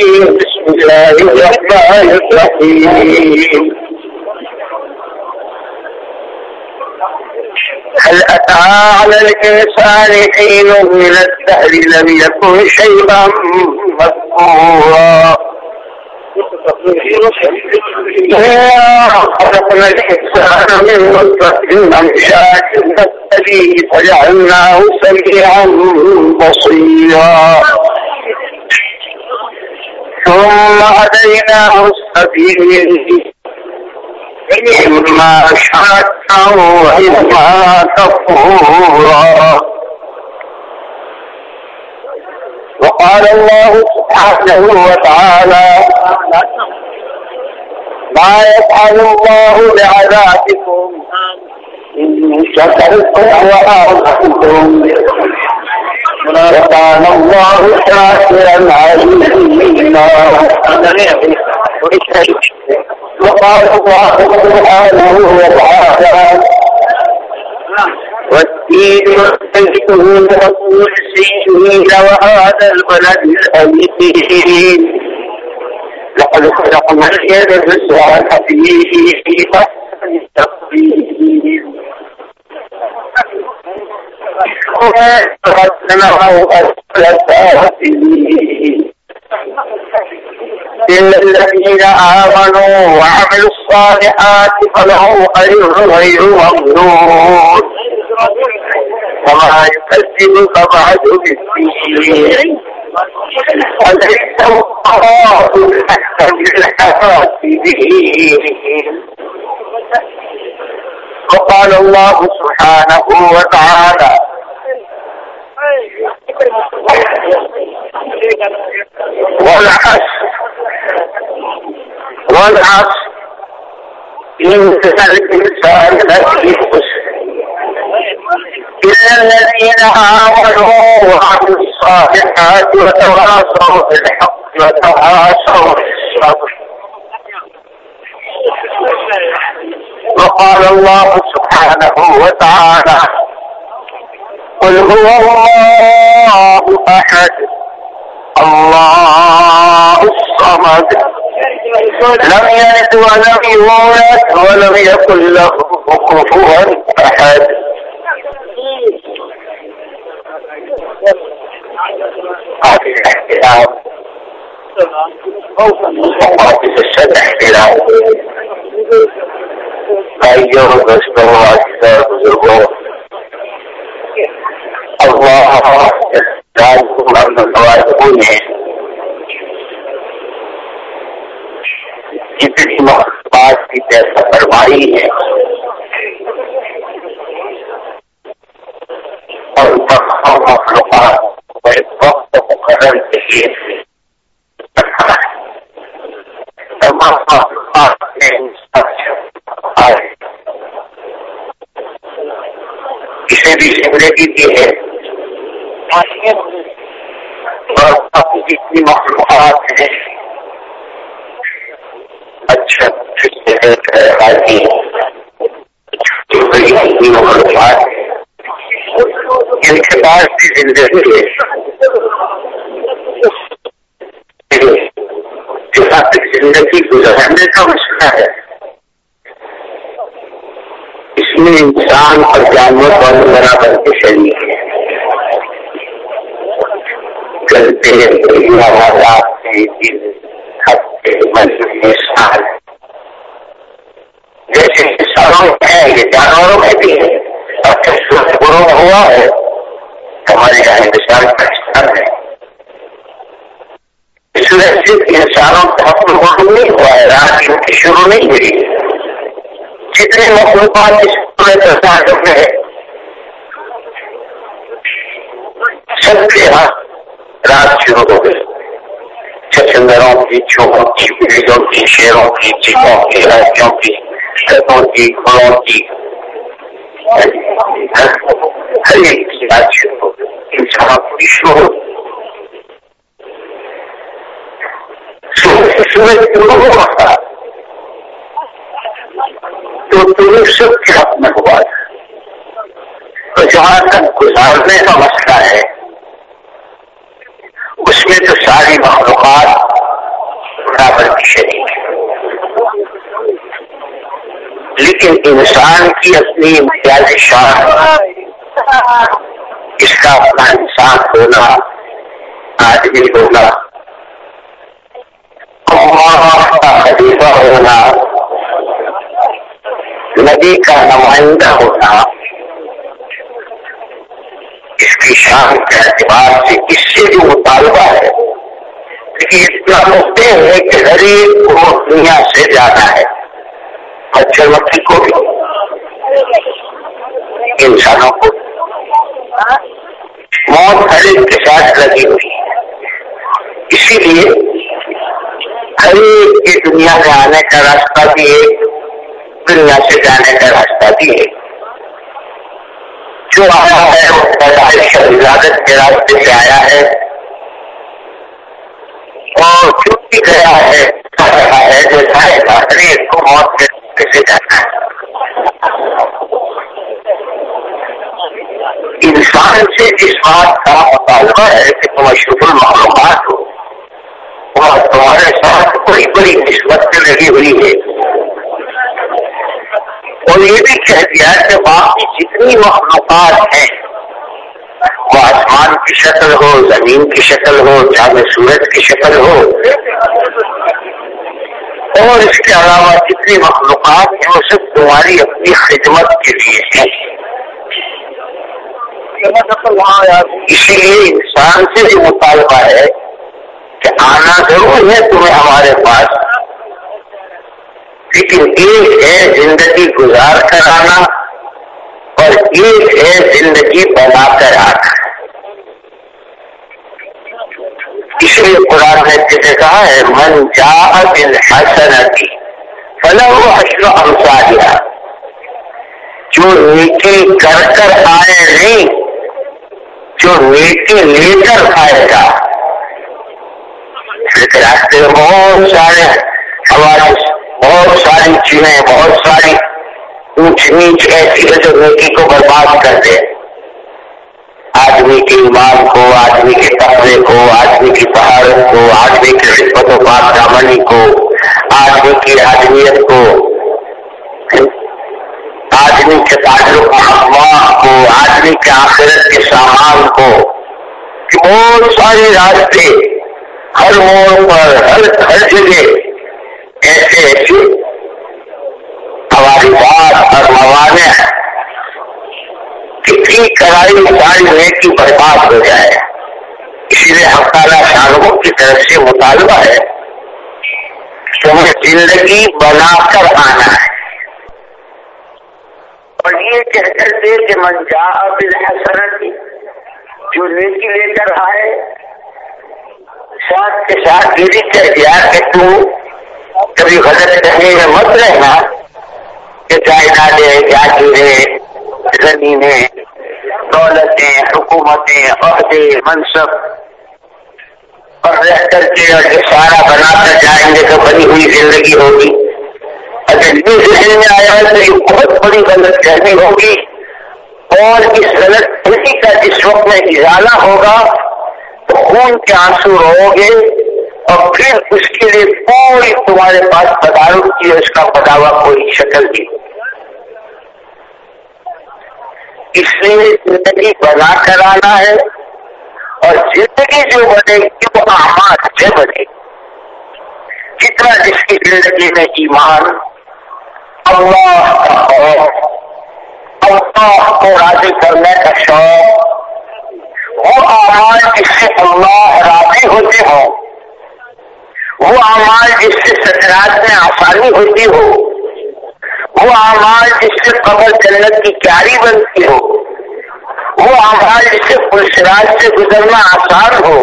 بسم الله الرحمن الرحيم هل أتى على الإنسان حين من الدهر لم يكن شيئا مذكورا؟ خلقنا الإنسان من نطفة أمشاج نبتليه فجعلناه سميعا بصيرا. ثم هديناه السبيل. إما شاكا وإما كفورا وقال الله سبحانه وتعالى ما يفعل الله بعذابكم إن شكرتم وآمنتم وكان الله شاكرا عليما وقال الله سبحانه وتعالى والدين والزيتون وطول سينين وهذا البلد الأمين. لقد خلقنا الإنسان في الذين آمنوا وعملوا الصالحات فلهم خير غير ممنون. وما يكذبك بعد بالدين. وليس الله أحسن الحاسبين وقال الله سبحانه وتعالى. والعصر والعصر إن الإنسان لفي خسر إلا الذين آمنوا وعملوا الصالحات وتواصوا بالحق وتواصوا بالصبر. وقال الله سبحانه وتعالى قل هو الله أحد. الله الصمد. لم يلد ولم يولد ولم يكن له كفوا أحد. هذه الاحترام وقافة السبع احترام أيها الرسول وأكثر بزرگوں، اللہ نے جتنی بات کی پیسہ فرمائی ہے، اور مخلوقات وقت مقرر کے لیے تمام مخلوقات نے اسے بھی زندگی دی ہے اور جتنی مخلوقات ہیں۔ اچھا مخلوقات ان کے پاس بھی زندگی ہے۔ زندگی گزارنے کا مسئلہ ہے۔ اس میں انسان اور جانور اور برابر کے شریک ہے چلتے ہفتے مہینے سال جیسے انسانوں ہے، یہ جانوروں میں بھی ہے۔ اور گرو ہوا ہے، ہمارے یہاں ہندوستان پاکستان ہے۔ اس لیے صرف انسانوں کا حکم حکم نہیں ہوا ہے، رات ان کی شروع نہیں ہوئی۔ جتنے مخلوقات اس پورے تعلق ہے سب کے یہاں رات شروع ہو گئی چچندروں کی چوکوں کی بیڑوں کی شیروں کی چیپوں کی راجیوں کی کتوں کی گھوڑوں کی ہر ایک کی تو تمہیں سب کے حق میں ہوا تو جہاں تک گزارنے کا مسئلہ ہے، اس میں تو ساری معلومات برابر کی شریک لیکن انسان کی اپنی امتیاز شان، اس کا اپنا انسان ہونا، آدمی ہونا خلیفہ ہونا نبی کا نمائندہ ہونا اس کی شان کے اعتبار سے اس سے جو مطالبہ ہے اتنا مفتے ہے کہ غریب کو دنیا سے جانا ہے۔ اچھا مچھر مکھی کو بھی۔ انسانوں کو۔ موت خرید کے ساتھ لگی ہوئی۔ اسی لیے خرید کی دنیا میں آنے کا راستہ بھی ایک دنیا سے جانے کا راستہ بھی ہے۔ جو آیا ہے وہ پیدائش عبادت کے راستے سے آیا ہے۔ اور جو بھی گیا ہے رہا ہے جو جائے گا ہر کو موت کے سے جانا ہے۔ انسان سے اس بات کا مطالبہ ہے کہ تم اشرف المعلومات ہو۔ اور تمہارے ساتھ بڑی بڑی نسبت لگی ہوئی ہے۔ اور یہ بھی کہہ دیا کہ باقی جتنی مخلوقات ہیں، وہ آسمان کی شکل ہو، زمین کی شکل ہو چاہے سورج کی شکل ہو، اور اس کے علاوہ جتنی مخلوقات ہیں، وہ سب تمہاری اپنی خدمت کے لیے ہیں۔ اسی لیے انسان سے جو مطالبہ ہے کہ آنا ضرور ہے تمہیں ہمارے پاس۔ لیکن ایک ہے زندگی گزار کر آنا اور ایک ہے زندگی بنا کر آنا۔ اس لیے قرآن نے جسے کہا ہے، من جا دل حسنتی فلو حشر امسالیہ جو نیکی کر کر آئے نہیں، جو نیکی لے کر آئے گا۔ راستے میں بہت سارے ہمارے بہت ساری چیزیں، بہت ساری اونچ نیچ ایسی ہے جو نیکی کو برباد کر دے۔ آدمی کے ایمان کو، آدمی کے تقوی کو، آدمی کی پہاڑوں کو، آدمی کی خدمت و پاک دامنی کو، آدمی کی آدمیت کو، آدمی کے تعلق افواہ کو، آدمی کے آخرت کے سامان کو۔ بہت سارے راستے ہر موڑ پر، ہر ہر جگہ ایسے ایسی ہماری بات اور موانع کتنی کڑائی ساری نیکی برباد ہو جائے۔ اسی لیے ہم تعالیٰ شاہروں کی طرف سے مطالبہ ہے تمہیں زندگی بنا کر آنا ہے۔ اور یہ کہہ کر دے کہ منجا حسرت جو نیکی لے کر آئے، ساتھ کے ساتھ یہ بھی کہہ دیا کہ تو کبھی غلط کرنے میں مت رہنا کہ جائیدادیں، جاگیریں، زمینیں، دولتیں، حکومتیں، عہدے، منصب اور رہ کر کے اور جو سارا بنا کر جائیں گے تو بنی ہوئی زندگی ہوگی۔ اگر یہ ذہن میں آیا ہے تو یہ بہت بڑی غلط کرنی ہوگی۔ اور اس غلط کسی کا جس وقت میں ازالہ ہوگا تو خون کے آنسو رو گے۔ اور پھر اس کے لیے کوئی تمہارے پاس پداروں کی اس کا پداوا کوئی شکل نہیں۔ اس لیے زندگی بنا کر آنا ہے اور زندگی جو بنے گی وہ آماد سے بنے۔ جتنا جس کی زندگی میں ایمان، اللہ کا خوف، اللہ کو راضی کرنے کا شوق، وہ آماد جس سے اللہ راضی ہوتے ہوں۔ وہ اعمال جس سے سکرات میں آسانی ہوتی ہو، وہ اعمال جس سے قبر جنت کی کیاری بنتی ہو، وہ اعمال جس سے پلسراج سے گزرنا آسان ہو،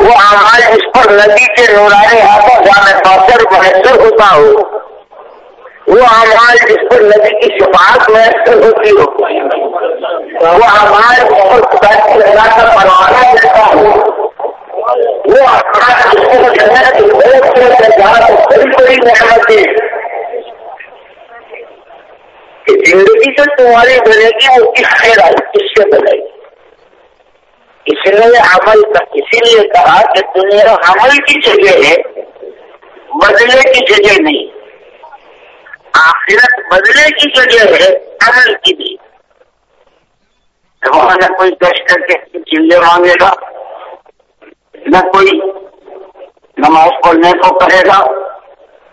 وہ اعمال جس پر ندی کے نورانی ہاتھوں جانا کوثر میسر ہوتا ہو، وہ اعمال جس پر ندی کی شفاعت میسر ہوتی ہو، وہ اعمال جس پر خدا کی رضا کا پروانہ ملتا ہو۔ وہ بڑی بڑی زندگی جو تمہاری بنے گی وہ کس سے کس سے بنے گی؟ اس لیے عمل اسی لیے کہا کہ دنیا عمل کی جگہ ہے، بدلے کی جگہ نہیں۔ آخرت بدلے کی جگہ ہے، عمل کی بھی وہاں نہ کوئی کش کر کے چلے مانگے گا۔ نہ کوئی نماز پڑھنے کو کہے گا،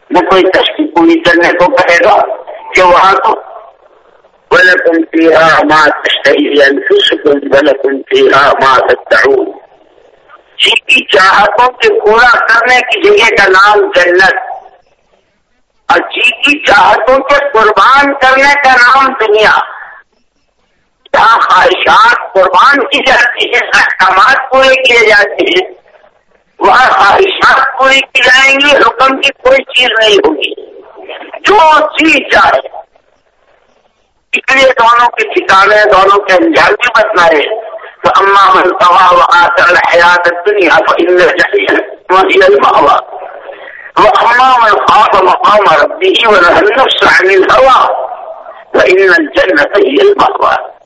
نہ کوئی تشکیل پوری کرنے کو کہے گا کہ وہاں تو ولكم فيها ما تشتهي أنفسكم ولكم فيها ما تدعون۔ جی کی چاہتوں کے پورا کرنے کی جگہ کا نام جنت۔ اور جی کی چاہتوں کے قربان کرنے کا نام دنیا۔ جہاں خواہشات قربان کی جاتی ہے احکامات پورے کیے جاتے ہیں۔ وہاں خواہشات پوری کی جائیں گی، حکم کی کوئی چیز نہیں ہوگی۔ جو چیز چاہے اس لیے دونوں کے ٹھکانے، دونوں کے انجام بھی بتلائے تو اما من طوا وآثر الحیات الدنیا فإن الجحیم وهي المأوى۔ واما من خاف مقام ربه ونهى النفس عن الهوى فإن الجنة هي المأوى۔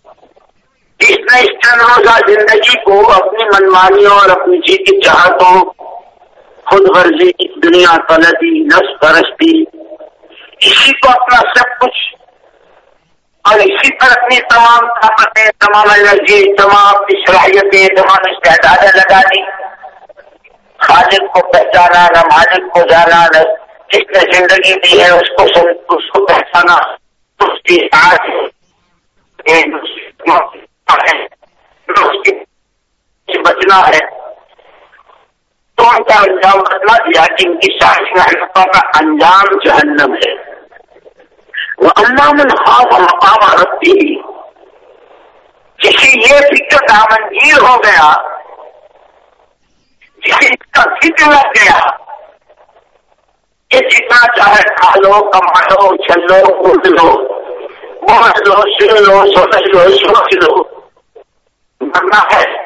جس نے اس چند روزہ زندگی کو اپنی منمانیوں اور اپنی جی کی چاہتوں خود غرضی دنیا طلبی نفس پرستی اسی کو اپنا سب کچھ اور اسی پر اپنی تمام طاقتیں، تمام انرجی، تمام اپنی صلاحیتیں تمام استعدادیں لگا دی۔ خالد کو پہچانا، نہ مالک کو جانا، نہ جس نے زندگی دی ہے اس کو اس کو پہچانا۔ اس کی بچنا ہے۔ تو ان کا انجام بدلا دیا کہ ان کی ساری کا انجام جہنم ہے۔ وہ اللہ خاص مقام رکھتی جسے یہ فکر دامنگیر ہو گیا، جسے اس کا فکر لگ گیا یہ جتنا چاہے کھا لو کما لو چل لو لو۔ بہت لو سن لو سمجھ لو سوچ لو مرنا ہے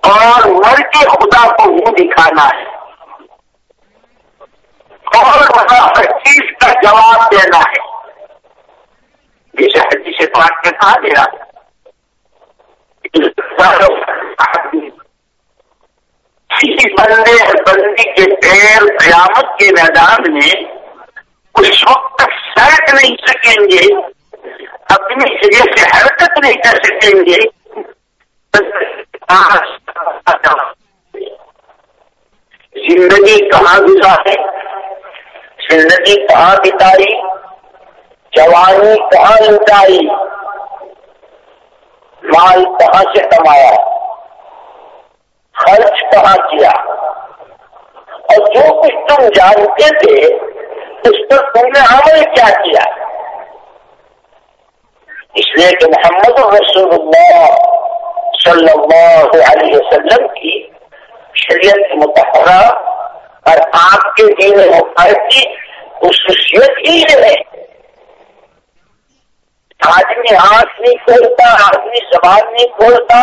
اور مر کے خدا کو منہ دکھانا ہے۔ اور وہاں ہر چیز کا جواب دینا ہے۔ جسے حدیث پاک میں کہا گیا۔ کسی بندے بندی کے پیر قیامت کے میدان میں اس وقت تک سڑک نہیں سکیں گے۔ اپنی جگہ سے حرکت نہیں کر سکیں گے۔ زندگی کہاں گزارے زندگی کہاں بتائی؟ جوانی کہاں لٹائی مال کہاں سے کمایا؟ خرچ کہاں کیا؟ اور جو کچھ تم جانتے تھے، اس پر تم نے عمل کیا کیا؟ اس لیے کہ محمد رسول اللہ صلی اللہ علیہ وسلم کی شریعت متحرہ اور آپ کے دین مفاد کی خصوصیت ہی ہے۔ آدمی آنکھ نہیں کھولتا، آدمی زبان نہیں کھولتا،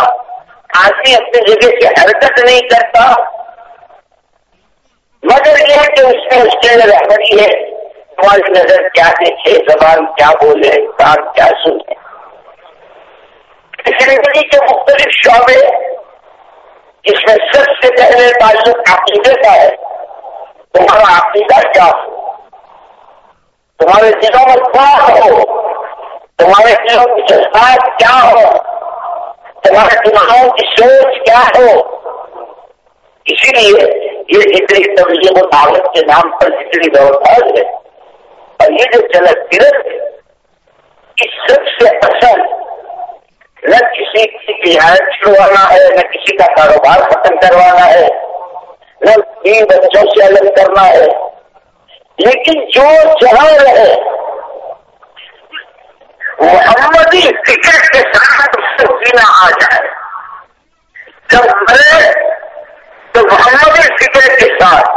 آدمی اپنی جگہ سے حرکت نہیں کرتا۔ مگر یہ کہ اس میں اس کے اندر رہبری ہے۔ تمہاری نظر کیا دیکھے زبان کیا بولے کام کیا سنے زندگی کے مختلف شعبے جس میں سب سے پہلے تعلق عقیدے کا ہے، تمہارا عقیدہ کیا ہو؟ تمہارے دلوں میں کیا ہو؟ تمہارے دلوں کی جذبات کیا ہو؟ تمہارے دماغوں کی سوچ کیا ہو؟ اسی لیے یہ جتنی تبلیغ و دعوت کے نام پر جتنی دوڑ ہے۔ اور یہ جو جلد گرد اس سب سے اصل نہ کسی کی رعایت چھڑوانا ہے، نہ کسی کا کاروبار ختم کروانا ہے، نہ تین بچوں سے الگ کرنا ہے۔ لیکن جو جہاں رہے محمدی فکر کے ساتھ اس کو جینا آ جائے۔ جب میں تو محمدی فکر کے ساتھ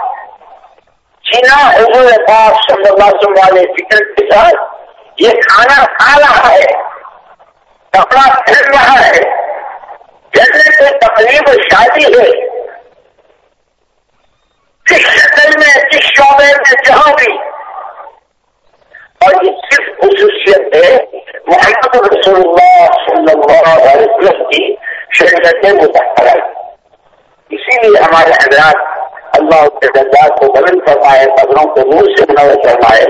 جینا حضور پاک صلی اللہ علیہ وسلم والے فکر کے ساتھ یہ کھانا کھا رہا ہے، کپڑا پھر رہا ہے جیسے کوئی تقریب شادی ہے۔ کس شکل میں، کس شعبے میں جہاں بھی۔ اور یہ صرف خصوصیت ہے، محمد رسول اللہ صلی اللہ علیہ وسلم کی شریعت متحرہ۔ اسی لیے ہمارے حضرات اللہ اس کے درجات کو بلند فرمائے، قدروں کو نور سے منور فرمائے۔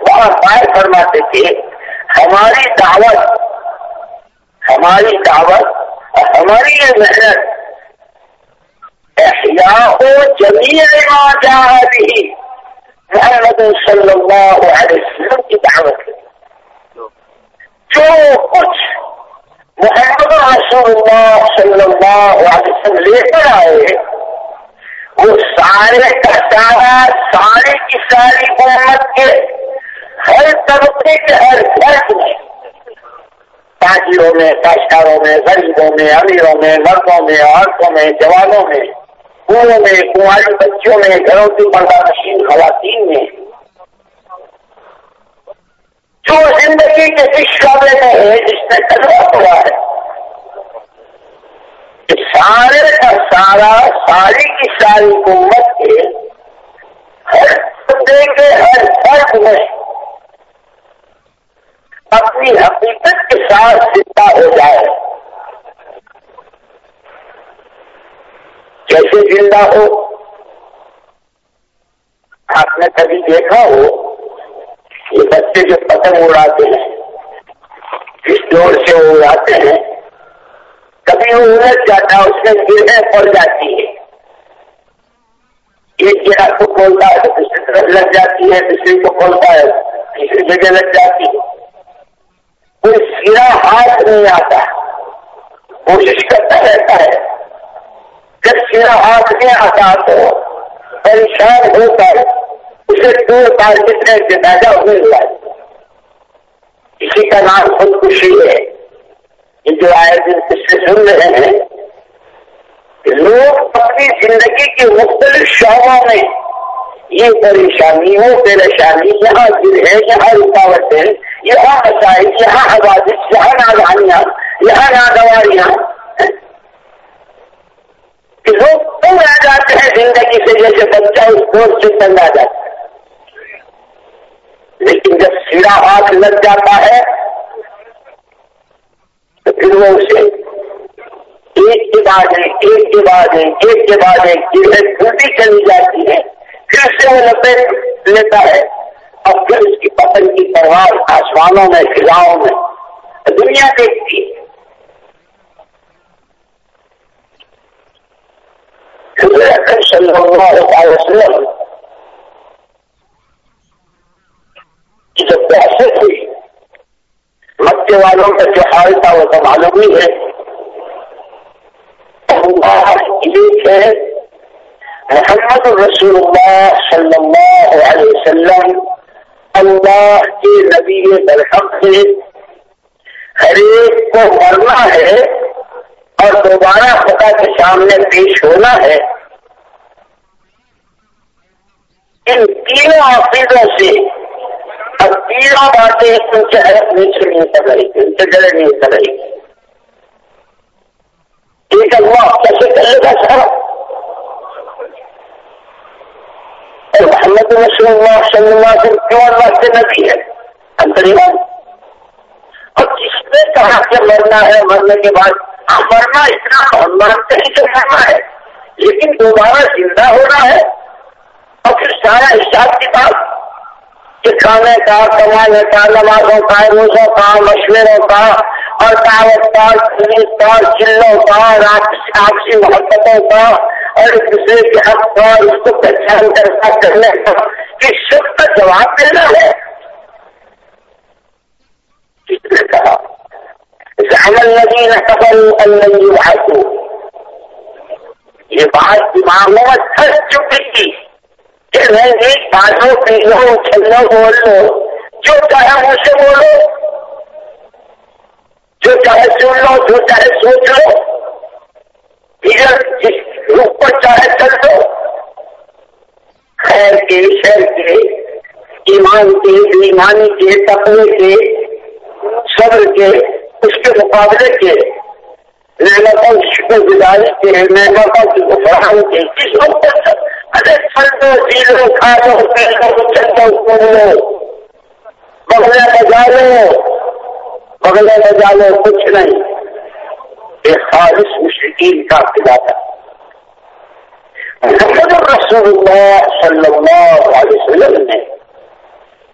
وہاں پائے فرماتے تھے، ہماری دعوت ہماری دعوت اور ہماری یہ محنت، احیاء ہو جمیع ما جاء بھی محمد صلی اللہ علیہ وسلم کی دعوت ہے۔ جو کچھ محمد رسول اللہ صلی اللہ علیہ وسلم لے کر آئے وہ سارے کا سارا ساری کی ساری امت کے ہر طبقے کے ہر فرق میں۔ تاجروں میں کاشتکاروں میں، غریبوں میں، امیروں میں، مردوں میں، عورتوں میں، جوانوں میں کنووں میں، کنواری بچوں میں، گھروں کی پردہ نشین خواتین میں۔ جو زندگی کے جس شعبے میں ہے، جس میں تجربہ ہوا ہے۔ سارے کا سارا ساری کی ساری حکومت کے ہر بندے کے ہر فرق میں اپنی حقیقت کے ساتھ زندہ ہو جائے۔ کیسے زندہ ہو، آپ نے کبھی دیکھا ہو، یہ بچے جو پتنگ اڑاتے ہیں کس دور سے اڑاتے ہیں کبھی وہ الجھ جاتا ہے اس میں گرنے پڑ جاتی ہے۔ ایک جگہ کو کھولتا ہے تو دوسری طرف لگ جاتی ہے، دوسری کو کھولتا ہے، تیسری جگہ لگ جاتی ہے۔ کوئی سیرا ہاتھ نہیں آتا۔ کوشش کرتا رہتا ہے۔ جب سیرا ہاتھ نہیں آتا تو پریشان ہو کر اسے دو سال کتنے پیدا ہوئے اسی کا نام خودکشی ہے۔ جو آئے دن سے سن رہے ہیں، لوگ اپنی زندگی کے مختلف شعبوں میں یہ پریشانی پریشانی یہاں گر ہے، یہاں رکاوٹ ہے، یہاں مسائل، یہاں حوادث، یہاں نادانیاں یہاں ناگواریاں کہ لوگ کم رہ جاتے ہیں زندگی سے، جیسے بچہ اس دوست سے تنگ آ جاتا ہے۔ لیکن جب سیڑھا ہاتھ لگ جاتا ہے تو پھر وہ اسے ایک کے بعد ایک ایک کے بعد ایک ایک کے بعد ایک چیزیں ٹوٹی چلی جاتی ہے، پھر سے وہ لپیٹ لیتا ہے، اور پھر اس کی پتنگ کی پرواز آسمانوں میں فضاؤں میں، دنیا دیکھتی ہے۔ صلی اللہ علیہ وسلم کی جب پیسے ہوئی مکے والوں کا جو حال تھا، وہ تو معلوم ہی ہے۔ ایک ہے محمد رسول اللہ صلی اللہ علیہ وسلم اللہ کے نبی برحق سے ہر ایک کو مرنا ہے اور دوبارہ خدا کے سامنے پیش ہونا ہے۔ ان تینوں عقیدوں سے اب تینوں باتیں ان کے حیرت نیچے نہیں کر رہی ان سے جڑے نہیں کر رہی۔ ایک اللہ کیسے کرے گا سر اور محمد رسول اللہ صلی اللہ علیہ وسلم کیوں اللہ سے نبی ہے انتریمان اور جس نے کہا کہ مرنا ہے، مرنے کے بعد مرنا اتنا مرتے ہی سے مرنا ہے، لیکن دوبارہ زندہ ہونا ہے۔ اور پھر سارا حساب کتاب کہ کھانے کا، کمانے کا، نمازوں کا، روزوں کا، مشوروں کا اور دعوت کا تجویز کا چلوں کا آپسی محبتوں کا اور ایک دوسرے کے حق کا اس کو پہچان کرتا کرنے کا کہ سب کا جواب دینا ہے۔ نے کہا؟ عمل ندی قبل یہ بات دماغوں میں پھنس چکی تھی۔ کہ نہیں ایک بازو پی لو چلو بول لو جو چاہے مجھ سے بولو۔ جو چاہے سن لو، جو چاہے سوچ لو۔ ادھر جس روپ پر چاہے چل دو۔ خیر کے شہر کے، ایمان کے، ایمانی کے، تقوی کے، صبر کے، اس کے مقابلے کے۔ نعمتوں شکر گزاری کے نعمتوں کی فراہم کے۔ کس وقت ارے پھل دو جی لو کھا لو پی لو چل لو بغلے بجا لو بغلے بجا لو کچھ نہیں ایک خالص مشرقین کا قلعہ تھا محمد رسول اللہ صلی اللہ علیہ وسلم نے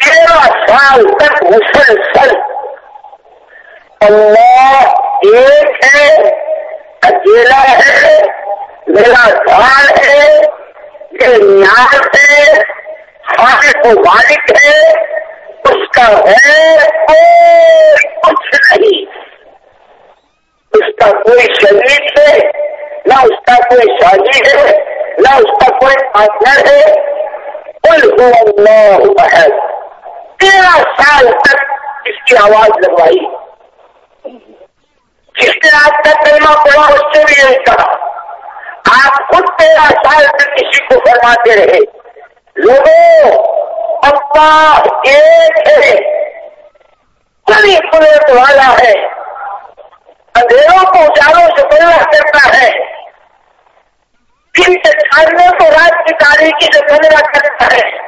تیرہ سال تک مسلسل اللہ ایک ہے، اکیلا ہے، میرا گھر ہے یہ نیاز ہے خالق و مالک ہے، اس کا ہے کوئی کچھ نہیں۔ اس کا کوئی شریک ہے، نہ اس کا کوئی شادی ہے، نہ اس کا کوئی پارٹنر ہے۔ کل ہو اللہ تیرہ سال تک اس کی آواز لگوائی۔ جس نے آج تک کلمہ پڑا اس سے بھی یہی کہا۔ آپ خود تیرہ سال تک کسی کو فرماتے رہے۔ لوگوں، اللہ ایک ہے۔ بڑی قدرت والا ہے۔ اندھیروں کو اجالوں سے بڑا کرتا ہے۔ دن کے چھاڑنے کو رات کی تاریخی سے بڑا کرتا ہے۔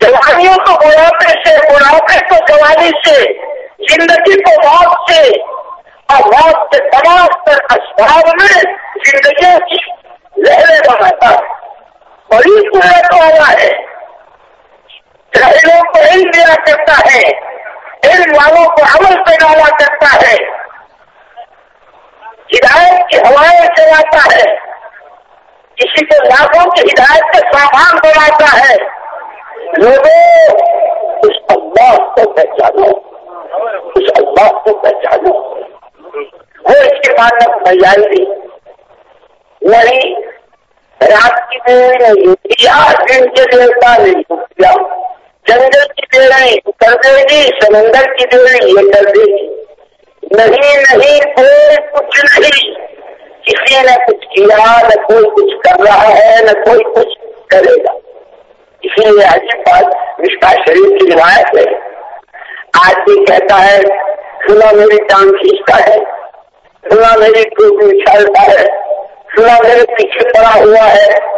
جوانیوں کو بڑھاپے سے، بڑھاپے کو جوانی سے، زندگی کو موت سے اور موت کے تمام تر اسباب میں زندگیوں کی لہریں بناتا ہے۔ بڑی قدرت والا ہے۔ جاہلوں کو علم دیا کرتا ہے۔ علم والوں کو عمل پہ ڈالا کرتا ہے۔ ہدایت کی ہوائیں چلاتا ہے۔ کسی کو لاکھوں کی ہدایت کے سامان بناتا ہے۔ لوگوں، اس اللہ کو پہچانو۔ اس اللہ کو پہچانو۔ وہ اس کے ماننے کو تیاری نہیں نہیں رات کی دیوی نہیں یا دن کے دیوتا نہیں کیا جنگل کی دیوی کر دے گی، سمندر کی دیوی یہ کر دے گی۔ نہیں نہیں، کوئی کچھ نہیں۔ کسی نے کچھ کیا، نہ کوئی کچھ کر رہا ہے، نہ کوئی کچھ کرے گا۔ اسی لیے عجیب بات رشتہ شریف کی روایت ہے، آج بھی کہتا ہے سنا میری ٹانگ کھینچتا ہے، سنا میری ٹوپی اچھالتا ہے، سنا میرے پیچھے پڑا ہوا ہے۔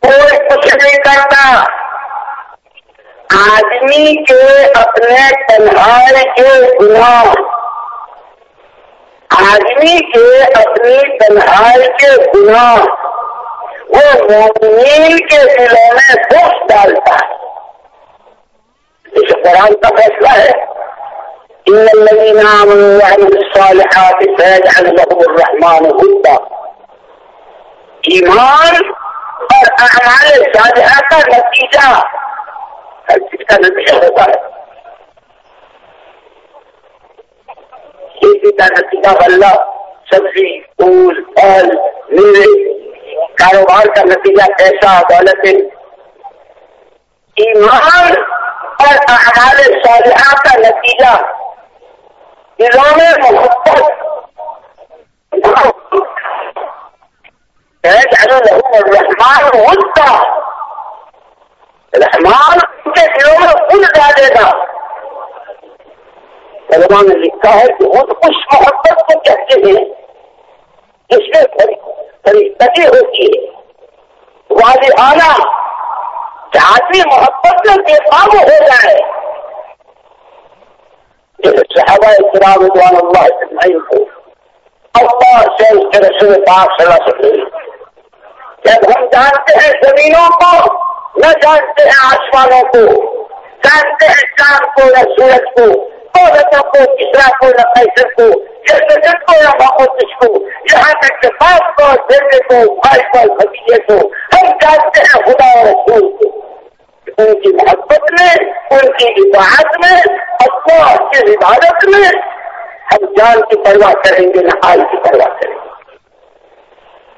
کوئی کچھ نہیں کرتا۔ آدمی کے اپنے تنہائی کے گناہ۔ آدمی کے اپنی تنہائی کے گناہ۔ وہ مومنین کے دلوں میں بوس ڈالتا ہے۔ اس قرآن کا فیصلہ ہے ان الذين امنوا وعملوا الصالحات سيجعل لهم الرحمن ودا ایمان اور اعمال صالحہ کا نتیجہ ہر چیز کا نتیجہ ہوتا ہے کھیتی کا نتیجہ بلّہ سبزی پھول پھل میوے کاروبار اور أعمال صالحہ کا نتیجہ دلوں محبت رحمان ہوتا رحمان ان کے دلوں میں خود ڈالے گا علماء نے لکھا محبت کو کہتے ہیں جس میں ہوتی ہے آدمی محبت سے بے قابو ہو جائے۔ صحابہ اکرام رضوان اللہ اجمعین کو اللہ سے اس کے رسول پاک صلی اللہ علیہ وسلم جب ہم جانتے ہیں زمینوں کو، نہ جانتے ہیں آسمانوں کو۔ جانتے ہیں چاند کو یا سورج کو۔ عورتوں کو کسرا کو نہ کو یا کو یا محمد کو یہاں تک کہ باپ کو بیٹے کو بھائی کو بھتیجے کو ہم جانتے ہیں خدا اور رسول؟ کو ان کی محبت میں ان کی عبادت میں اللہ کی عبادت میں ہم جان کی پرواہ کریں گے نہ آل کی پرواہ کریں گے؟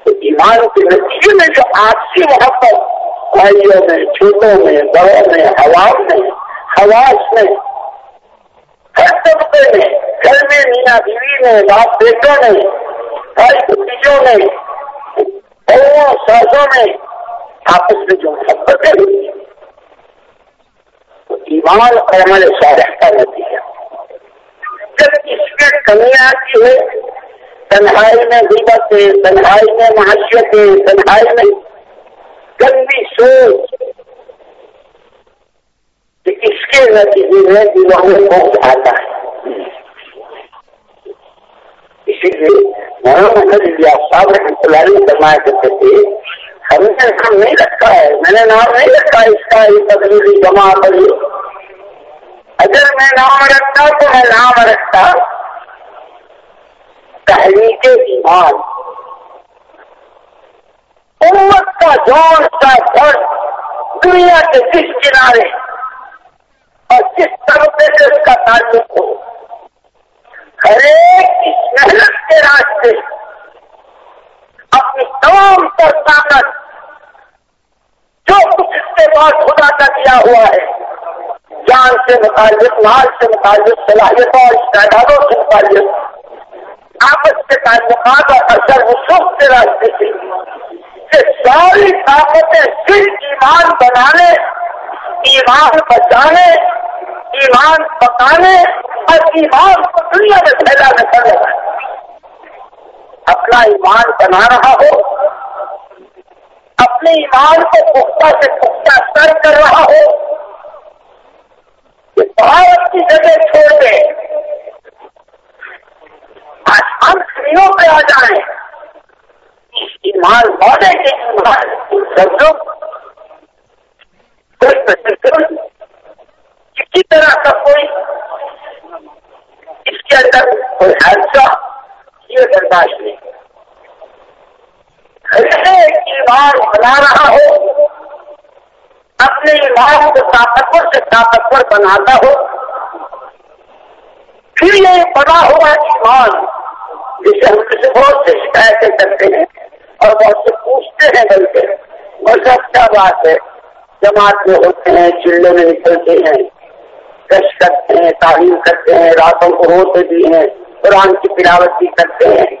تو ایمان کے نتیجے میں جو آپسی محبت، بھائیوں میں چھوٹوں میں بڑوں میں ہوا میں حواس میں ہر طبقے میں گھر میں میاں بیوی میں باپ بیٹوں میں بھائی بتیجوں میں بہو ساسوں میں آپس میں جو محبتیں ہوتی ہیں ایمان اور عمل صالح کا نتیجہ جب اس میں کمی آتی ہے تنہائی میں غیبت ہے تنہائی میں معاشیت ہے تنہائی میں گندی سوچ کہ اس کے نتیجے میں دلوں میں پہنچ آتا ہے۔ اسی لیے مولانا صاحب رحمۃ اللہ علیہ فرمایا کرتے تھے، ہم نے نام نہیں رکھا ہے، میں نے نام نہیں رکھا اس کا یہ تبدیلی جمع کری اگر میں نام رکھتا تو میں نام رکھتا۔ تحریک ایمان۔ امت کا جون کا فرد دنیا کے کس کنارے؟ اور کس طبقے سے اس کا تعلق ہو ہر ایک اس محنت کے راستے۔ اپنی تمام پر طاقت جو کچھ اس کے بعد خدا کا دیا ہوا ہے۔ جان سے متعلق، مال سے متعلق، صلاحیتوں اور تعدادوں سے متعلق۔ آپس کے تعلقات اور اثر وسوخ کے راستے سے۔ یہ ساری طاقتیں صرف ایمان بنانے ایمان بچانے، ایمان پکانے اور ایمان کو دنیا میں پھیلانے کر رہا اپنا ایمان بنا رہا ہو، اپنے ایمان کو پختہ سے پختہ سر کر رہا ہو۔ کہ بھارت کی جگہ چھوڑ دے آج ہم سیوں پہ آ جائیں۔ ایمان بہت کے ایمان۔ کسی طرح کا کوئی اس کے اندر کوئی حادثہ یہ برداشت نہیں۔ ایمان بنا رہا ہو، اپنے ایمان کو طاقتور سے طاقتور بناتا ہو، پھر یہ بنا ہوا ایمان جسے ہم کسی بہت سے شکایتیں کرتے ہیں اور بہت سے پوچھتے ہیں بلکہ بہت اچھا بات ہے؟ جماعت میں ہوتے ہیں چلے میں نکلتے ہیں، کش کرتے ہیں، تعلیم کرتے ہیں، راتوں کو ہوتے بھی ہیں، قرآن کی تلاوت بھی کرتے ہیں۔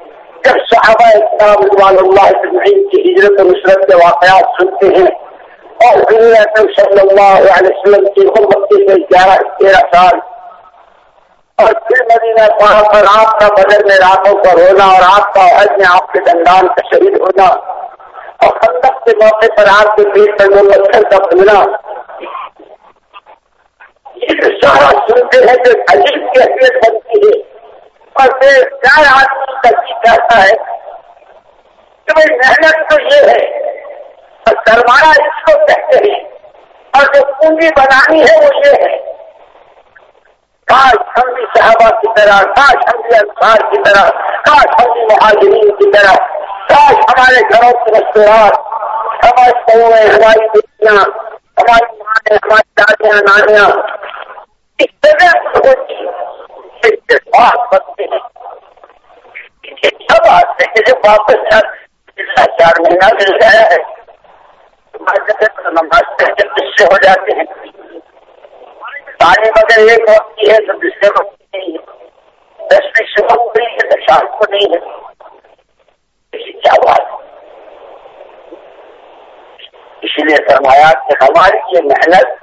جب صحابہ اکرام رضوان اللہ اجمعین کی ہجرت و نصرت کے واقعات سنتے ہیں اور صلی اللہ علیہ وسلم کی حکومت سے گیارہ، تیرہ سال اور پھر مدینہ وہاں پر آپ کا بدل میں راتوں پر ہونا اور آپ کا حج میں آپ کے دندان کا شہید ہونا اور خندق کے موقع پر آپ کے پیٹ پر وہ پتھر کا بننا یہ سارا سنتے ہیں جو عجیب کی حیثیت بنتی ہے۔ اور پھر چار آدمی ترجیح کہتا ہے کہ بھائی محنت تو یہ ہے، اور سرمایہ اس کو کہتے ہیں۔ اور جو پونجی بنانی ہے وہ یہ ہے۔ کاش ہم بھی صحابہ کی طرح، کاش ہم بھی انسار کی طرح، کاش ہم بھی مہاجرین کی طرح۔ کاش ہمارے گھروں کے رشتے ہماری بہویں ہماری بیٹیاں ہماری ماں ہماری دادیاں نانیاں اس طرح ہوتی سب آتے ہیں واپس چار مہینہ مل گیا ہے نماز سے ہو جاتے ہیں تعلیم اگر ایک وقت کی ہے تو دوسرے وقت نہیں ہے دسویں صبح کو نہیں ہے تو شام کو نہیں ہے کیا بات اسی لیے فرمایا کہ ہماری یہ محنت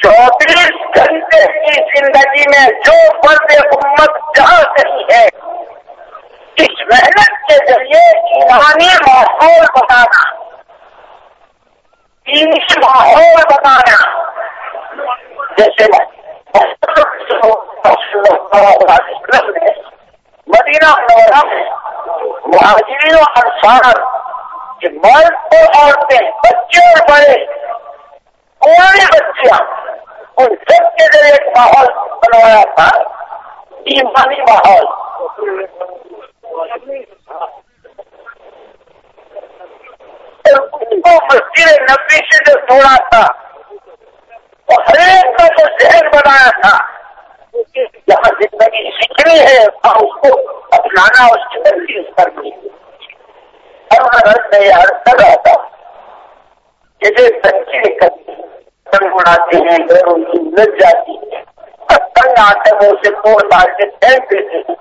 چوبیس گھنٹے کی زندگی میں جو فرد امت جہاں کہیں ہے، اس محنت کے ذریعے ایمانی ماحول بتانا دینی ماحول بتانا جیسے مدینہ نورا میں مہاجرین و انسان کہ مرد اور عورتیں، بچے اور بڑے کوئی بچیاں ان سب کے لیے ایک ماحول بنوایا تھا، ایمانی ماحول۔ مسجد نبی سے جو توڑا تھا، وہ ہر ایک کا جو ذہن بنایا تھا جہاں زندگی سیکھنی ہے وہاں اس کو اپنانا اس کی تنظیم کرنی ہر ہر میں ہر کر رہا تھا جیسے بچے کرنی پتنگ اڑاتے ہیں گھروں کی لگ جاتی ہے پتنگ آٹموں سے توڑ مار کے پھینک دیتے ہیں۔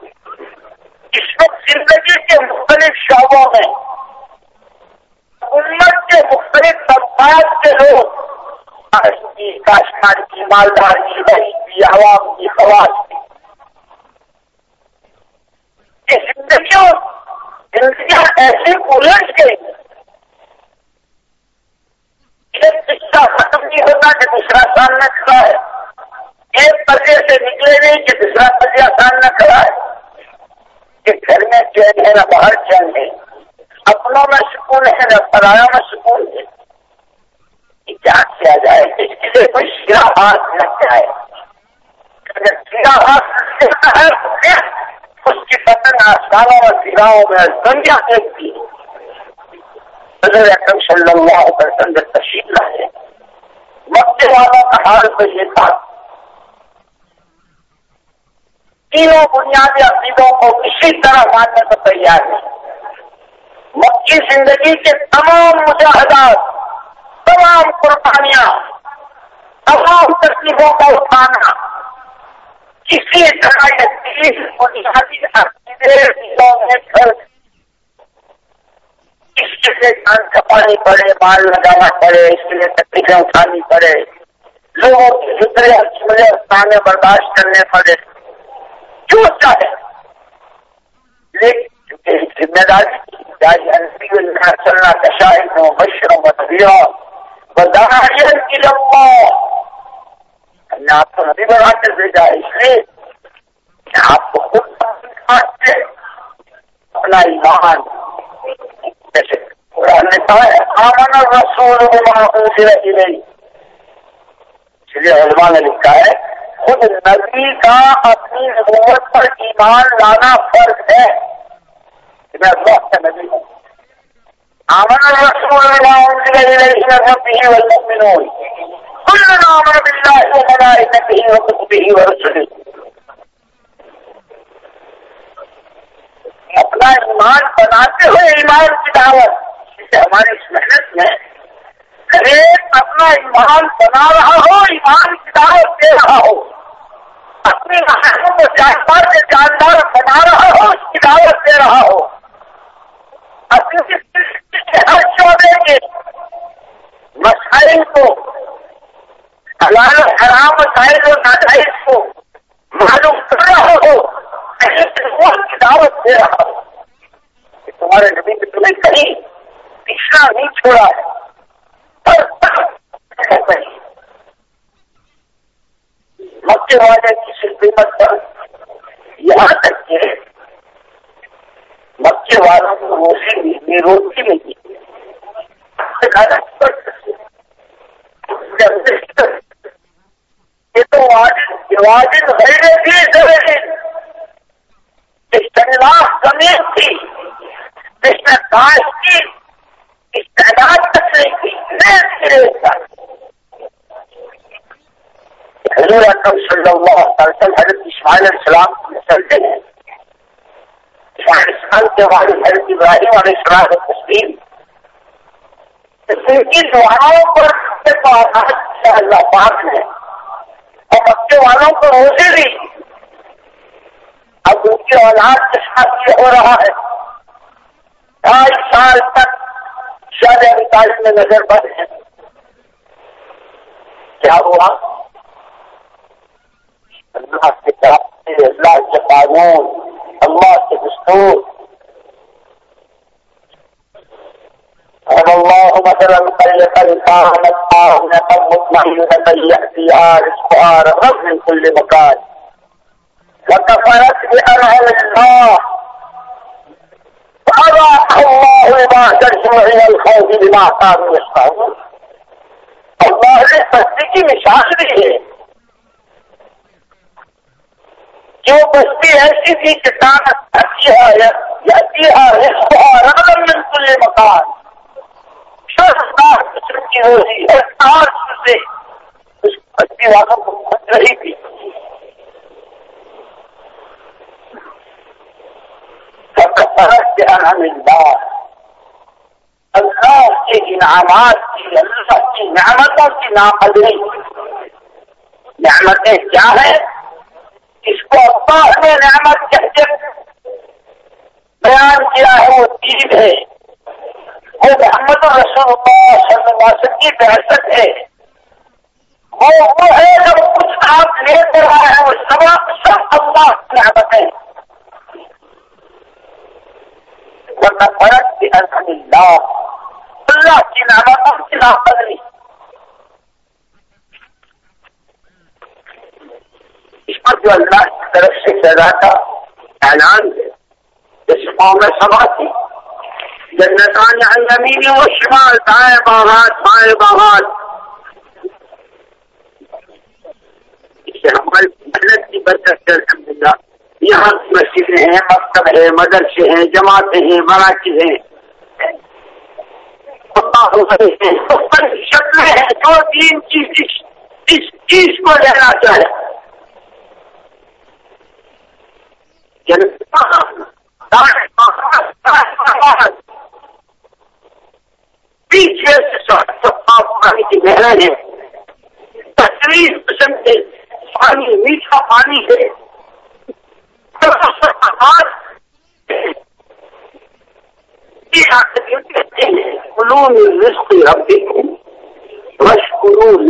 اس وقت زندگی کے مختلف شعبوں میں، امت کے مختلف طبقات کے لوگ کی کاشتکار کی مالدار کی بہی کی عوام کی خواص کی زندگیوں زندگیاں ایسے الجھ گئی ایک قصہ ختم نہیں ہوتا کہ دوسرا سامنا کھڑا ہے ایک پردے سے نکلے نہیں کہ دوسرا پردہ سامنا کھڑا ہے کہ گھر میں چین ہے نہ باہر چین ہے اپنوں میں سکون ہے نہ پرایا میں سکون ہے کیا کیا جائے اس کے لیے کوئی سیرا ہاتھ نہ جائے اگر سیرا ہاتھ اس کی پتن آسانوں اور سیراؤں میں دنیا دیکھتی حضرت اکرم صلی اللہ علیہ وسلم تشریف لائے مکے والوں کا حال تو یہ تھا تینوں بنیادی عقیدوں کو کسی طرح ماننے کو تیار نہیں مکی زندگی کے تمام مجاہدات تمام قربانیاں، تمام تکلیفوں کا اٹھانا۔ کسی طرح یہ بنیادی اس کے لیے جان کپانی پڑے، مال لگانا پڑے، اس کے لیے تکلیفیں اٹھانی پڑے۔ لوگوں کی فکرے اچھے برداشت کرنے پڑے۔ جو چاہے۔ لیکن ذمہ داری چلنا کشاہد ہو مشرم بدیا نے آپ کو نبی بنا کر بھیجا اس لیے آپ کو خود اپنا ایمان جیسے قرآن نے کہا ہے آمن رسول نہیں اس لیے علماء نے لکھا ہے خود نبی کا اپنی نبوت پر ایمان لانا فرض ہے کہ میں اللہ کا نبی ہوں آمن رسول کل نام اپنا ایمان بناتے ہوئے ایمان کی دعوت. جسے ہماری اس محنت میں ہر اپنا ایمان بنا رہا ہو، ایمان کی دعوت دے رہا ہو. اپنی کو جانور کے جاندار بنا رہا ہو، اس کی دعوت دے رہا ہو. ہر شعبے کے مسائل کو حلال حرام مسائل و ناجائز کو معلوم کر رہا ہو کی دعوت دے رہا ہو کہ تمہارے نبی نے تمہیں کہیں پیچھا نہیں چھوڑا ہے مکے والے کی قیمت پر یہاں تک کہ مکے والوں کو روزی بھی روزی نہیں۔ یہ تو واجد غیر تھی اختلاف کمی تھی۔ جس میں کاش کی استعداد تک نہیں کی حضور اکرم صلی اللہ علیہ وسلم حضرت اسماعیل علیہ السلام چلتے ہیں کے والد حضرت ابراہیم علیہ السلام تسلیم ان کی دعاؤں پر اللہ پاک نے اور بچے والوں کو روزے بھی اب ان کی اولاد کے ساتھ یہ ہو رہا ہے۔ ڈھائی سال تک شاید ابھی میں نظر بند ہے کیا ہوا الناس كتابية الناس كقانون الله كدستور قال الله مثلا قرية كانت آمنة مطمئنة يأتيها رزقها رغد من كل مكان. وكفرت بأنعم الله. فأذاق الله لباسهم من الخوف بما كانوا يشفعون الله ليس السجن مش عقلي جو بستی ایسی تھی کسان اچھی ہے کل مکان۔ قسم کی روزی ہر سے اس بستی والوں کو بچ رہی تھی۔ اللہ کے انعامات کی، اللہ کی نعمتوں کی ناقدری نعمتیں کیا ہے اس کو اللہ نے نعمت کہتے بیان کیا ہے وہ چیز ہے۔ وہ محمد رسول اللہ صلی اللہ علیہ وسلم کی بحثت ہے۔ وہ وہ ہے جب کچھ آپ لے کر رہا ہے وہ سب سب اللہ کی نعمت ہے۔ ورنہ فرق بھی الحمد اللہ اللہ کی نعمتوں کی ناقدری اس پر جو اللہ کی طرف سے سزا کا اعلان ہے۔ پاؤں میں سبا تھی جنتان یمین و شمال، دائیں باغات، بائیں باغات۔ اس سے ہماری محنت کی برکت ہے الحمد یہاں مسجدیں ہیں، مکتب ہے مدرسے ہیں، جماعتیں ہیں، مراکز ہیں۔ شکل ہے دو تین چیز، اس چیز کو لینا چاہے پیچھے سے پانی کی محنت ہے تقریب قسم کے پانی میٹھا پانی ہے علوم رزق ربکم مشکور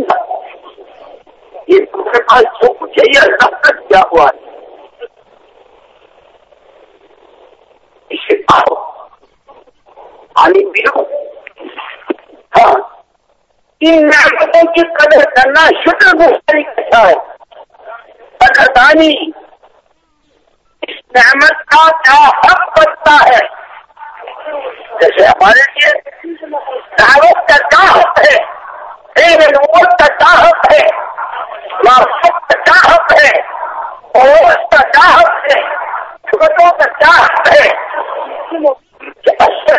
یہ تمہارے پاس جو کچھ ہے، یہ اللہ تک کیا ہوا ہے اسے آؤ پانی پیو یعنی ہاں۔ ان نعمتوں کی قدر کرنا شکر گزاری کیسا ہے۔ قدر اس نعمت کا کیا حق بنتا ہے؟ جیسے ہمارے لیے دعوت کا چاہت ہے۔ نوت کا چاہت ہے۔ مارفت کا چاہت ہے۔ پڑوس کا چاہت ہے؟ چھوٹوں کا چاہت ہے کہ اشر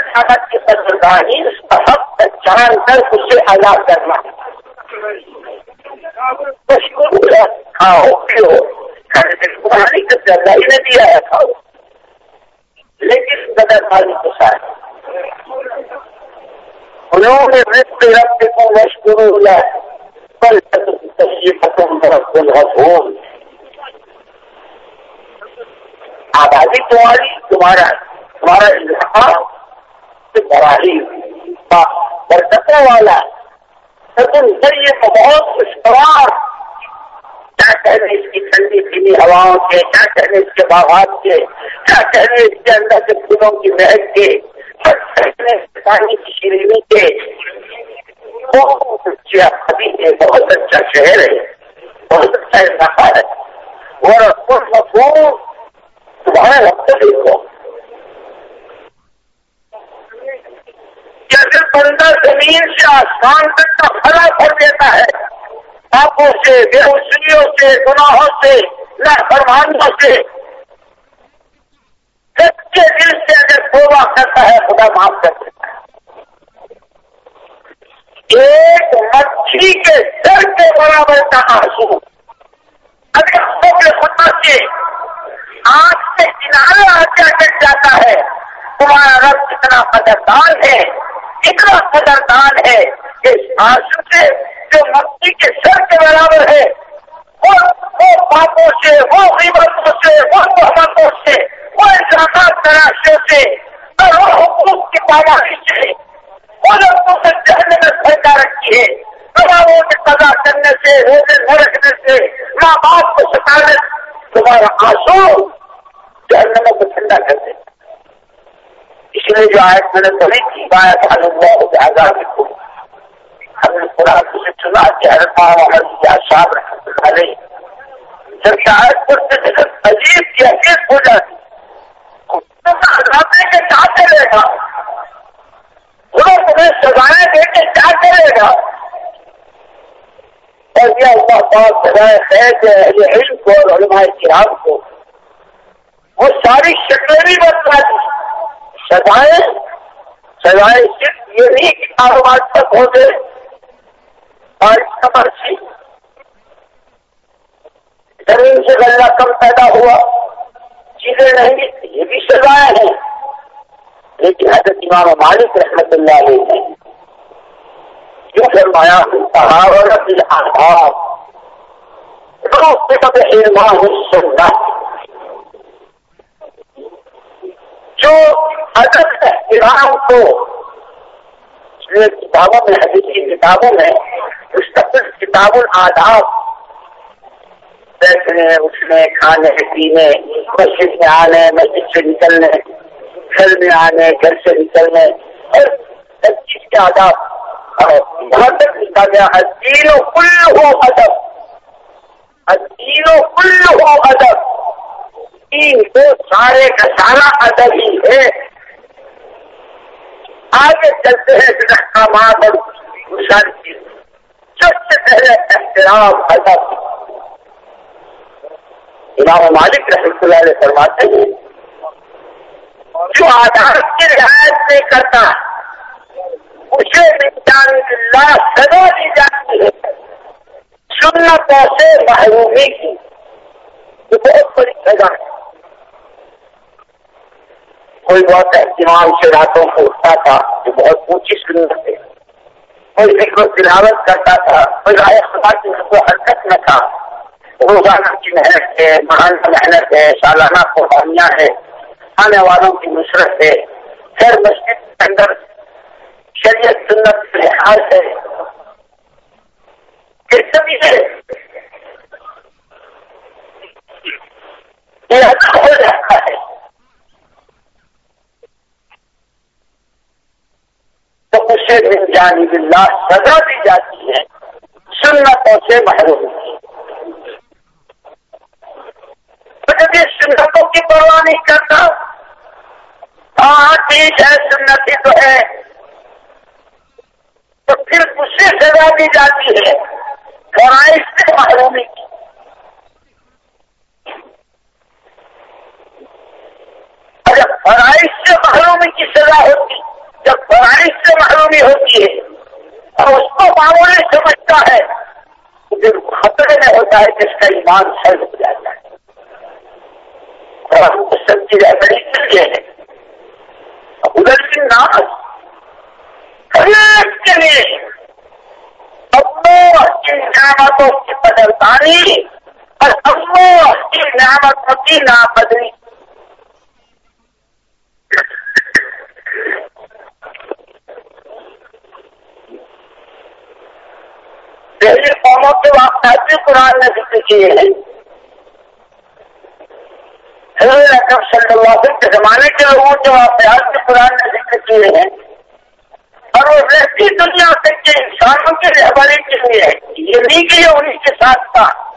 جان کر اسے ادا کرنا کھاؤ پیو قرآن کا درجہ ہی نے دیا ہے کھاؤ لیکن قدر خالی کے ساتھ انہوں نے رزق رب کو مشکور ہوا آبادی تمہاری تمہارا تمہارا علاقہ براہی برکتوں والا لیکن پھر یہ بہت خوشگوار کیا کہنے اس کی ٹھنڈی ٹھنڈی ہواؤں کے، کیا کہنے اس کے باغات کے، کیا کہنے اس کے اندر کے پھولوں کی مہک کے پانی کی شیرینی کے۔ بہت اچھا ابھی ہے، بہت اچھا شہر ہے، بہت اچھا علاقہ ہے۔ اور اس مفہوم تمہارے وقت دیکھو جیسے بندہ زمین سے آسمان تک کا پھلا کر دیتا ہے پاپوں سے بے سے، گناہوں سے نہ فرمانوں سے سچے دل سے اگر توبہ کرتا ہے، خدا معاف کر دیتا ہے۔ ایک مچھلی کے سر کے برابر کا آنسو۔ اگر خود خدا سے آنکھ سے کنارے آ کر جاتا ہے۔ تمہارا رب کتنا قدردان ہے اتنا قدردان ہے۔ کہ اس آنسو سے جو مکھی کے سر کے برابر ہے، وہ پاپوں سے، وہ قیمتوں سے، وہ محبتوں سے، وہ انسانات تراشوں سے، اور وہ حقوق کی پابندی سے۔ وہ لوگوں سے جہنے میں پھینکا رکھی ہے تماموں کے قضا کرنے سے، روزے نہ رکھنے سے ماں باپ کو ستانے تمہارا آنسو جہنموں کو ٹھنڈا کر دے۔ اس لیے جو آئے میں نے بڑی تھی بایا تھا لوگ آزاد کو ہم نے قرآن سے چنا کہ حضرت محمد صاحب رحمۃ اللہ علیہ جب شاید پڑھتے تھے عجیب کی حیثیت ہو جاتی کے کیا کرے گا؟ وہ تمہیں سزائیں دے کے کیا کرے گا؟ اور یہ اللہ پاک سزائے خیر ہے یہ علم کو اور علماء کرام کو وہ ساری شکلیں بھی بتلا دی سزائیں سزائیں صرف یہ نہیں کہ کاروبار تک ہو گئے بارش کا زمین سے غلہ کم پیدا ہوا، چیزیں نہیں، یہ بھی سزائیں ہیں۔ لیکن حضرت امام مالک رحمت اللہ علیہ نے جو فرمایا جو حضرت احترام کو کتابوں میں حدیثی کتابوں میں، مستقل کتاب الآداب بیٹھنے اٹھنے، کھانے، پینے، مسجد میں آنے، مسجد سے نکلنے، گھر میں آنے، گھر سے نکلنے، اور ہر چیز کے آداب۔ یہاں تک لکھا گیا تینوں کل ہو ادب۔ تینوں کل ہو ادب۔ تین کو سارے کا سارا ادب ہی ہے۔ آگے چلتے ہیں احکامات اور گزار کی۔ سب سے پہلے احترام، ادب۔ امام مالک رحمۃ اللہ علیہ فرماتے ہیں، جو آدھار کی رعایت نہیں کرتا ہے اسے اللہ سزا دی جاتی ہے۔ سنتوں سے محرومی کی یہ بہت بڑی سزا ہے۔ کوئی بہت اہتمام سے راتوں کو اٹھتا تھا جو بہت اونچی سنت ہے کوئی فکر تلاوت کرتا تھا، کوئی رائے خدا کی کو حرکت نہ تھا۔ روزانہ کی محنت ہے مہانہ محنت ہے، سالانہ قربانیاں ہے آنے والوں کی نصرت ہے۔ ہر مسجد کے اندر شریعت سنت لحاظ ہے سبھی ہے یہ ہو جاتا ہے۔ تو اسے من جانب اللہ سزا دی جاتی ہے سنتوں سے محروم۔ جب یہ سنتوں کی پرواہ نہیں کرتا۔ ہاں ٹھیک ہے سنتی تو ہے۔ تو پھر اس سے سزا دی جاتی ہے، فرائض سے محرومی کی اگر فرائض سے محرومی کی سزا ہوتی، جب فرائض سے محرومی ہوتی ہے، اور اس کو معمولی سمجھتا ہے، تو پھر خطرے میں ہوتا ہے کہ اس کا ایمان سر ہو جاتا ہے۔ اور ہم کو سمجھی رہبری کے لیے ہے۔ ادھر کی نام کے لیے اللہ کی نعمتوں کی بدلداری اور اللہ کی نعمتوں کی نابدری۔ پہلی قوموں کے واقعات بھی قرآن نے ذکر کیے ہیں۔ اکرم صلی اللہ علیہ وسلم کے زمانے کے لوگوں کے واقعات بھی قرآن نے ذکر کیے ہیں۔ اور وہ رہتی دنیا تک کے انسانوں کے رہبری کے لیے یہ نہیں کہ یہ انہیں کے ساتھ تھا۔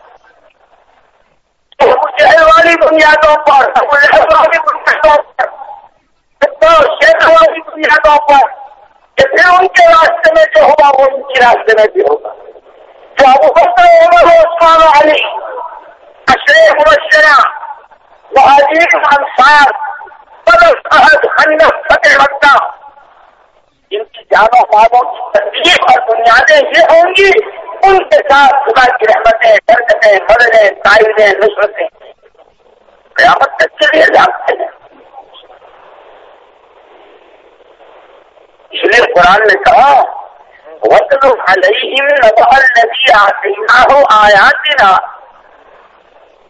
جہل والی بنیادوں پر والی بنیادوں پر شہر والی بنیادوں پر کہ پھر ان کے راستے میں جو ہوگا، وہ ان کے راستے میں بھی ہوگا۔ جو ابو بکر عمر عثمان علی اشرے مبشرہ مہاجر انصار بدل صحد خندق فتح مکہ جن کی جانوں مالوں کی تربیت اور بنیادیں یہ ہوں گی، ان کے ساتھ خدا کی رحمتیں، برکتیں بدلیں تائیدیں نصرتیں۔ قیامت تک کے لیے جانتے ہیں۔ اس لیے قرآن نے کہا وطن علیہم نبع الذی آتیناہ آیاتنا